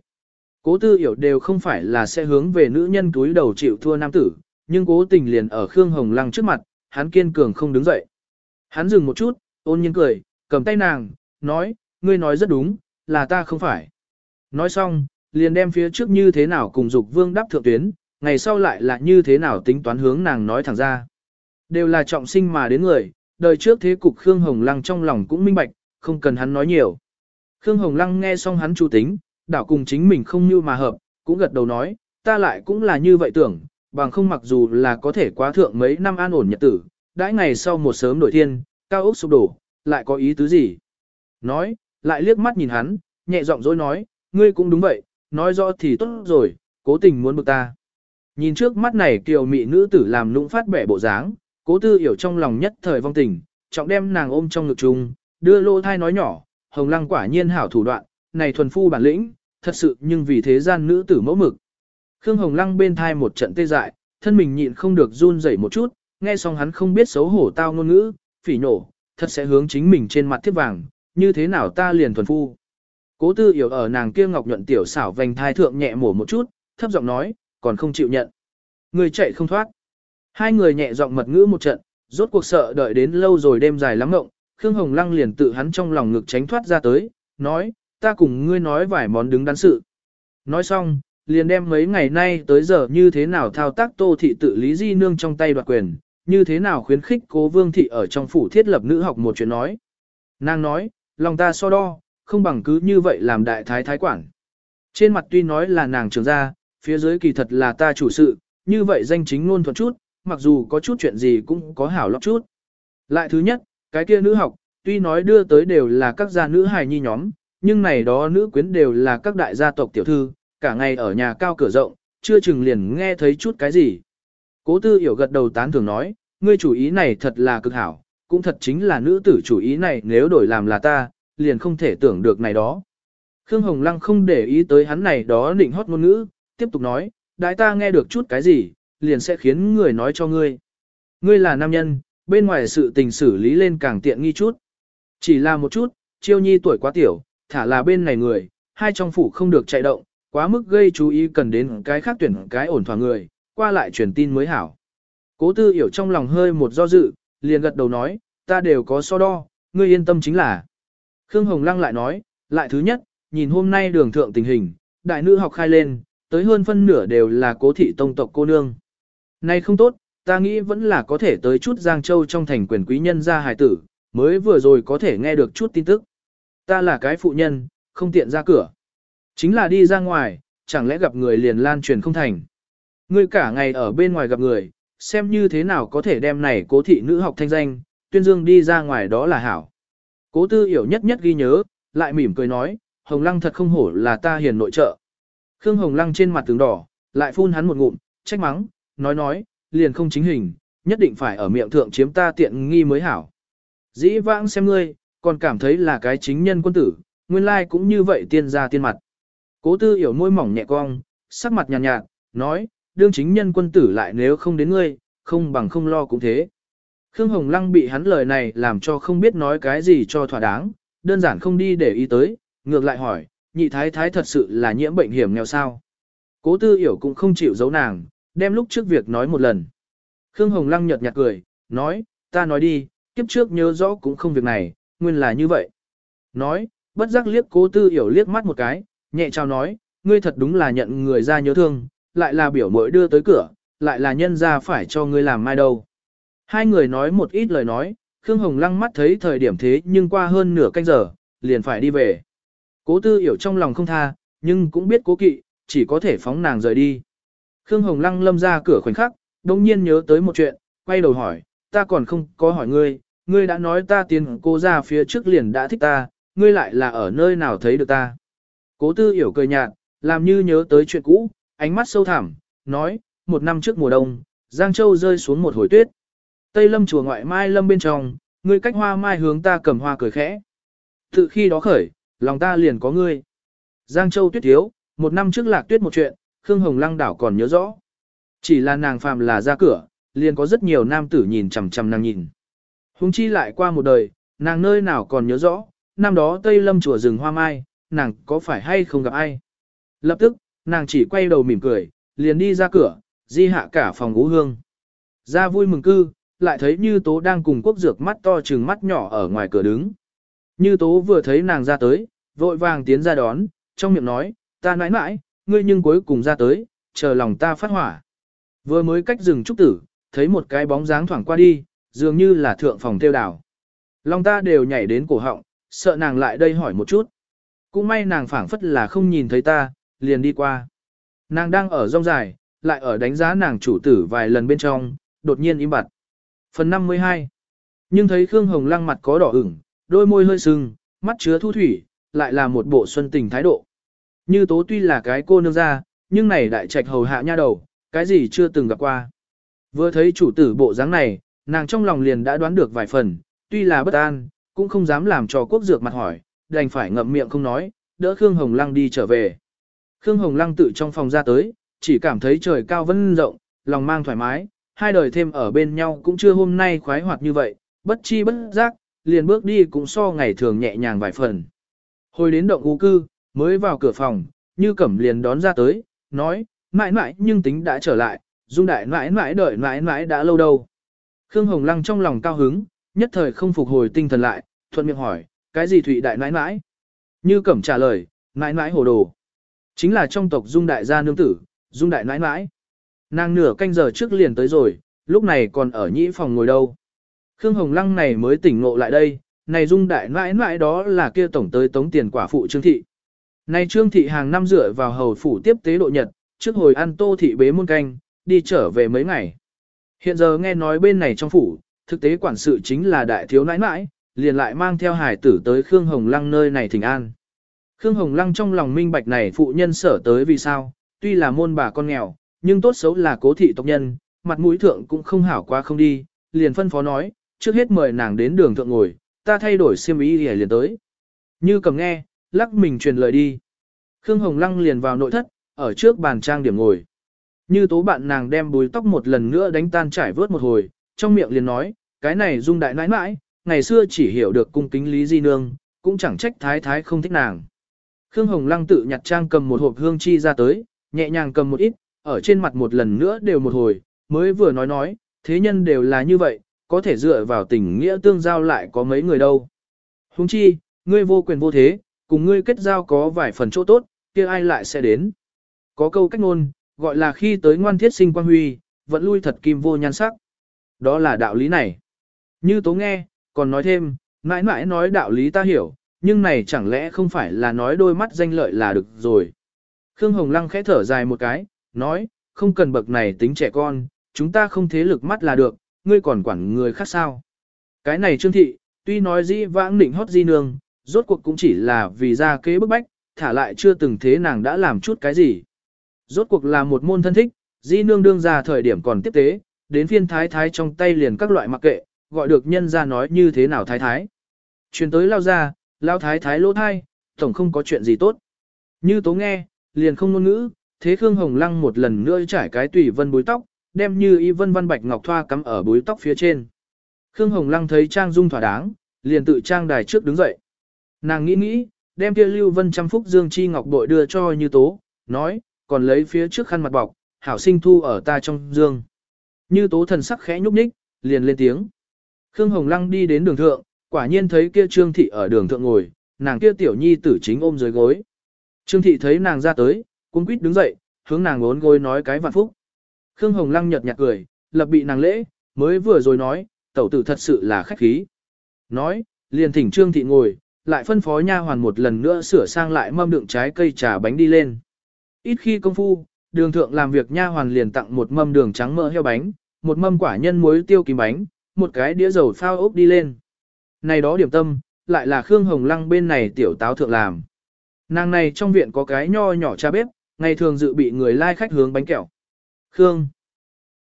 Cố tư hiểu đều không phải là sẽ hướng về nữ nhân túi đầu chịu thua nam tử, nhưng cố tình liền ở Khương Hồng Lăng trước mặt, hắn kiên cường không đứng dậy. Hắn dừng một chút, ôn nhiên cười, cầm tay nàng, nói, ngươi nói rất đúng, là ta không phải. Nói xong, liền đem phía trước như thế nào cùng dục vương đáp thượng tuyến, ngày sau lại là như thế nào tính toán hướng nàng nói thẳng ra. Đều là trọng sinh mà đến người, đời trước thế cục Khương Hồng Lăng trong lòng cũng minh bạch, không cần hắn nói nhiều. Khương Hồng Lăng nghe xong hắn chủ tính, đảo cùng chính mình không như mà hợp, cũng gật đầu nói, ta lại cũng là như vậy tưởng, bằng không mặc dù là có thể quá thượng mấy năm an ổn nhật tử, đãi ngày sau một sớm đổi thiên, cao ốc sụp đổ, lại có ý tứ gì. Nói, lại liếc mắt nhìn hắn, nhẹ giọng dối nói, ngươi cũng đúng vậy, nói rõ thì tốt rồi, cố tình muốn bực ta. Nhìn trước mắt này kiều mị nữ tử làm nũng phát bẻ bộ dáng, cố tư hiểu trong lòng nhất thời vong tình, trọng đem nàng ôm trong ngực chung, đưa lô thai nói nhỏ, hồng lăng quả nhiên hảo thủ đoạn, này thuần phu bản lĩnh, thật sự nhưng vì thế gian nữ tử mẫu mực. Khương Hồng Lăng bên thai một trận tê dại, thân mình nhịn không được run rẩy một chút, nghe xong hắn không biết xấu hổ tao ngôn ngữ, phỉ nổ, thật sẽ hướng chính mình trên mặt thiết vàng, như thế nào ta liền thuần phu. Cố tư hiểu ở nàng kia ngọc nhuận tiểu xảo vành thai thượng nhẹ mổ một chút, thấp giọng nói, còn không chịu nhận. Người chạy không thoát. Hai người nhẹ giọng mật ngữ một trận, rốt cuộc sợ đợi đến lâu rồi đêm dài lắm ngộng, Khương Hồng Lăng liền tự hắn trong lòng ngực tránh thoát ra tới, nói, ta cùng ngươi nói vài món đứng đắn sự. Nói xong, liền đem mấy ngày nay tới giờ như thế nào thao tác tô thị tự lý di nương trong tay đoạt quyền, như thế nào khuyến khích cố vương thị ở trong phủ thiết lập nữ học một chuyện nói. Nàng nói, lòng ta so đo, không bằng cứ như vậy làm đại thái thái quản. Trên mặt tuy nói là nàng trưởng gia phía dưới kỳ thật là ta chủ sự, như vậy danh chính luôn thuận chút, mặc dù có chút chuyện gì cũng có hảo lóc chút. Lại thứ nhất, cái kia nữ học, tuy nói đưa tới đều là các gia nữ hài nhi nhóm, nhưng này đó nữ quyến đều là các đại gia tộc tiểu thư, cả ngày ở nhà cao cửa rộng, chưa chừng liền nghe thấy chút cái gì. Cố tư hiểu gật đầu tán thường nói, ngươi chủ ý này thật là cực hảo, cũng thật chính là nữ tử chủ ý này nếu đổi làm là ta, liền không thể tưởng được này đó. Khương Hồng Lăng không để ý tới hắn này đó định hót ngôn ngữ, tiếp tục nói, đại ta nghe được chút cái gì, liền sẽ khiến người nói cho ngươi. Ngươi là nam nhân, bên ngoài sự tình xử lý lên càng tiện nghi chút. Chỉ là một chút, chiêu nhi tuổi quá tiểu, thả là bên này người, hai trong phủ không được chạy động, quá mức gây chú ý cần đến cái khác tuyển cái ổn thỏa người, qua lại truyền tin mới hảo. Cố tư hiểu trong lòng hơi một do dự, liền gật đầu nói, ta đều có so đo, ngươi yên tâm chính là. Khương Hồng Lăng lại nói, lại thứ nhất, nhìn hôm nay đường thượng tình hình, đại nữ học khai lên, tới hơn phân nửa đều là cố thị tông tộc cô nương. Nay không tốt, ta nghĩ vẫn là có thể tới chút Giang Châu trong thành quyền quý nhân gia hài tử, mới vừa rồi có thể nghe được chút tin tức. Ta là cái phụ nhân, không tiện ra cửa. Chính là đi ra ngoài, chẳng lẽ gặp người liền lan truyền không thành. Ngươi cả ngày ở bên ngoài gặp người, xem như thế nào có thể đem này cố thị nữ học thanh danh, tuyên dương đi ra ngoài đó là hảo. Cố tư hiểu nhất nhất ghi nhớ, lại mỉm cười nói, Hồng Lăng thật không hổ là ta hiền nội trợ. Khương Hồng Lăng trên mặt tướng đỏ, lại phun hắn một ngụm, trách mắng, nói nói, liền không chính hình, nhất định phải ở miệng thượng chiếm ta tiện nghi mới hảo. Dĩ vãng xem ngươi, còn cảm thấy là cái chính nhân quân tử, nguyên lai cũng như vậy tiên ra tiên mặt. Cố tư hiểu môi mỏng nhẹ cong, sắc mặt nhàn nhạt, nhạt, nói, đương chính nhân quân tử lại nếu không đến ngươi, không bằng không lo cũng thế. Khương Hồng Lăng bị hắn lời này làm cho không biết nói cái gì cho thỏa đáng, đơn giản không đi để ý tới, ngược lại hỏi, nhị thái thái thật sự là nhiễm bệnh hiểm nghèo sao. Cố tư hiểu cũng không chịu giấu nàng, đem lúc trước việc nói một lần. Khương Hồng Lăng nhợt nhạt cười, nói, ta nói đi, kiếp trước nhớ rõ cũng không việc này, nguyên là như vậy. Nói, bất giác liếc cố tư hiểu liếc mắt một cái, nhẹ chào nói, ngươi thật đúng là nhận người ra nhớ thương, lại là biểu mội đưa tới cửa, lại là nhân ra phải cho ngươi làm mai đâu. Hai người nói một ít lời nói, Khương Hồng lăng mắt thấy thời điểm thế nhưng qua hơn nửa canh giờ, liền phải đi về. Cố tư hiểu trong lòng không tha, nhưng cũng biết cố kỵ, chỉ có thể phóng nàng rời đi. Khương Hồng Lăng lâm ra cửa khoảnh khắc, đồng nhiên nhớ tới một chuyện, quay đầu hỏi, ta còn không có hỏi ngươi, ngươi đã nói ta tiến cô ra phía trước liền đã thích ta, ngươi lại là ở nơi nào thấy được ta. Cố tư hiểu cười nhạt, làm như nhớ tới chuyện cũ, ánh mắt sâu thẳm, nói, một năm trước mùa đông, Giang Châu rơi xuống một hồi tuyết. Tây lâm chùa ngoại mai lâm bên trong, ngươi cách hoa mai hướng ta cầm hoa cười khẽ. Tự khi đó khởi, lòng ta liền có ngươi. Giang Châu tuyết thiếu, một năm trước lạc tuyết một chuyện, Khương Hồng Lăng đảo còn nhớ rõ. Chỉ là nàng phàm là ra cửa, liền có rất nhiều nam tử nhìn chằm chằm nàng nhìn. Hùng chi lại qua một đời, nàng nơi nào còn nhớ rõ, năm đó Tây Lâm chùa rừng hoa mai, nàng có phải hay không gặp ai. Lập tức, nàng chỉ quay đầu mỉm cười, liền đi ra cửa, di hạ cả phòng ngũ hương. Ra vui mừng cư, lại thấy Như Tố đang cùng quốc dược mắt to trừng mắt nhỏ ở ngoài cửa đứng. Như Tố vừa thấy nàng ra tới, vội vàng tiến ra đón, trong miệng nói, ta nãi nãi, ngươi nhưng cuối cùng ra tới, chờ lòng ta phát hỏa. Vừa mới cách rừng trúc tử, thấy một cái bóng dáng thoảng qua đi, dường như là thượng phòng tiêu đảo. Lòng ta đều nhảy đến cổ họng, sợ nàng lại đây hỏi một chút. Cũng may nàng phảng phất là không nhìn thấy ta, liền đi qua. Nàng đang ở rong dài, lại ở đánh giá nàng chủ tử vài lần bên trong, đột nhiên im bặt. Phần 52 Nhưng thấy Khương Hồng lăng mặt có đỏ ửng, đôi môi hơi sưng, mắt chứa thu thủy, lại là một bộ xuân tình thái độ. Như tố tuy là cái cô nương ra, nhưng này đại trạch hầu hạ nha đầu, cái gì chưa từng gặp qua. Vừa thấy chủ tử bộ dáng này, nàng trong lòng liền đã đoán được vài phần, tuy là bất an, cũng không dám làm cho quốc dược mặt hỏi, đành phải ngậm miệng không nói, đỡ Khương Hồng Lăng đi trở về. Khương Hồng Lăng tự trong phòng ra tới, chỉ cảm thấy trời cao vân rộng, lòng mang thoải mái, hai đời thêm ở bên nhau cũng chưa hôm nay khoái hoạt như vậy, bất chi bất giác, liền bước đi cũng so ngày thường nhẹ nhàng vài phần. Hồi đến động u cư, mới vào cửa phòng, như cẩm liền đón ra tới, nói, mãi mãi nhưng tính đã trở lại, dung đại mãi mãi đợi mãi mãi đã lâu đâu. Khương Hồng Lăng trong lòng cao hứng, nhất thời không phục hồi tinh thần lại, thuận miệng hỏi, cái gì thụy đại nãi nãi Như cẩm trả lời, nãi nãi hồ đồ. Chính là trong tộc dung đại gia nương tử, dung đại nãi nãi Nàng nửa canh giờ trước liền tới rồi, lúc này còn ở nhĩ phòng ngồi đâu. Khương Hồng Lăng này mới tỉnh ngộ lại đây, này dung đại nãi nãi đó là kia tổng tới tống tiền quả phụ Trương Thị. Này Trương Thị hàng năm dựa vào hầu phủ tiếp tế độ nhật, trước hồi ăn tô thị bế muôn canh, đi trở về mấy ngày. Hiện giờ nghe nói bên này trong phủ, thực tế quản sự chính là đại thiếu nãi nãi, liền lại mang theo hải tử tới Khương Hồng Lăng nơi này thỉnh an. Khương Hồng Lăng trong lòng minh bạch này phụ nhân sở tới vì sao, tuy là môn bà con nghèo, nhưng tốt xấu là cố thị tộc nhân, mặt mũi thượng cũng không hảo quá không đi, liền phân phó nói, trước hết mời nàng đến đường thượng ngồi, ta thay đổi xiêm để liền tới. Như cầm nghe, lắc mình truyền lời đi. Khương Hồng Lăng liền vào nội thất, ở trước bàn trang điểm ngồi. Như tố bạn nàng đem bùi tóc một lần nữa đánh tan trải vớt một hồi, trong miệng liền nói, cái này dung đại nãi nãi, ngày xưa chỉ hiểu được cung kính lý di nương, cũng chẳng trách thái thái không thích nàng. Khương Hồng Lăng tự nhặt trang cầm một hộp hương chi ra tới, nhẹ nhàng cầm một ít, ở trên mặt một lần nữa đều một hồi, mới vừa nói nói, thế nhân đều là như vậy, có thể dựa vào tình nghĩa tương giao lại có mấy người đâu. Huống chi, ngươi vô quyền vô thế, cùng ngươi kết giao có vài phần chỗ tốt, kia ai lại sẽ đến. Có câu cách ngôn, gọi là khi tới ngoan thiết sinh quan huy, vẫn lui thật kim vô nhan sắc. Đó là đạo lý này. Như tố nghe, còn nói thêm, mãi mãi nói đạo lý ta hiểu, nhưng này chẳng lẽ không phải là nói đôi mắt danh lợi là được rồi. Khương Hồng Lăng khẽ thở dài một cái, nói, không cần bậc này tính trẻ con, chúng ta không thế lực mắt là được, ngươi còn quản người khác sao. Cái này Trương Thị, tuy nói dĩ vãng định hót di nương, rốt cuộc cũng chỉ là vì ra kế bức bách, thả lại chưa từng thế nàng đã làm chút cái gì. Rốt cuộc là một môn thân thích, di nương đương ra thời điểm còn tiếp tế, đến phiên thái thái trong tay liền các loại mặc kệ, gọi được nhân ra nói như thế nào thái thái. Chuyển tới lao ra, lao thái thái lỗ thai, tổng không có chuyện gì tốt. Như tố nghe, liền không ngôn ngữ, thế Khương Hồng Lăng một lần nữa trải cái tùy vân búi tóc, đem như y vân văn bạch ngọc thoa cắm ở búi tóc phía trên. Khương Hồng Lăng thấy trang dung thỏa đáng, liền tự trang đài trước đứng dậy. Nàng nghĩ nghĩ, đem kia lưu vân trăm phúc dương chi ngọc bội đưa cho như tố, nói, còn lấy phía trước khăn mặt bọc, hảo sinh thu ở ta trong dương. Như tố thần sắc khẽ nhúc nhích, liền lên tiếng. Khương Hồng Lăng đi đến đường thượng, quả nhiên thấy kia Trương Thị ở đường thượng ngồi, nàng kia tiểu nhi tử chính ôm dưới gối. Trương Thị thấy nàng ra tới, cung quýt đứng dậy, hướng nàng ngốn gối nói cái vạn phúc. Khương Hồng Lăng nhợt nhạt cười, lập bị nàng lễ, mới vừa rồi nói, tẩu tử thật sự là khách khí. Nói, liền thỉnh Trương Thị ngồi, lại phân phó nha hoàn một lần nữa sửa sang lại mâm đựng trái cây trà bánh đi lên. Ít khi công phu, đường thượng làm việc nha hoàn liền tặng một mâm đường trắng mỡ heo bánh, một mâm quả nhân muối tiêu kim bánh, một cái đĩa dầu phao ốc đi lên. Này đó điểm tâm, lại là Khương Hồng Lăng bên này tiểu táo thượng làm. Nàng này trong viện có cái nho nhỏ cha bếp, ngày thường dự bị người lai like khách hướng bánh kẹo. Khương.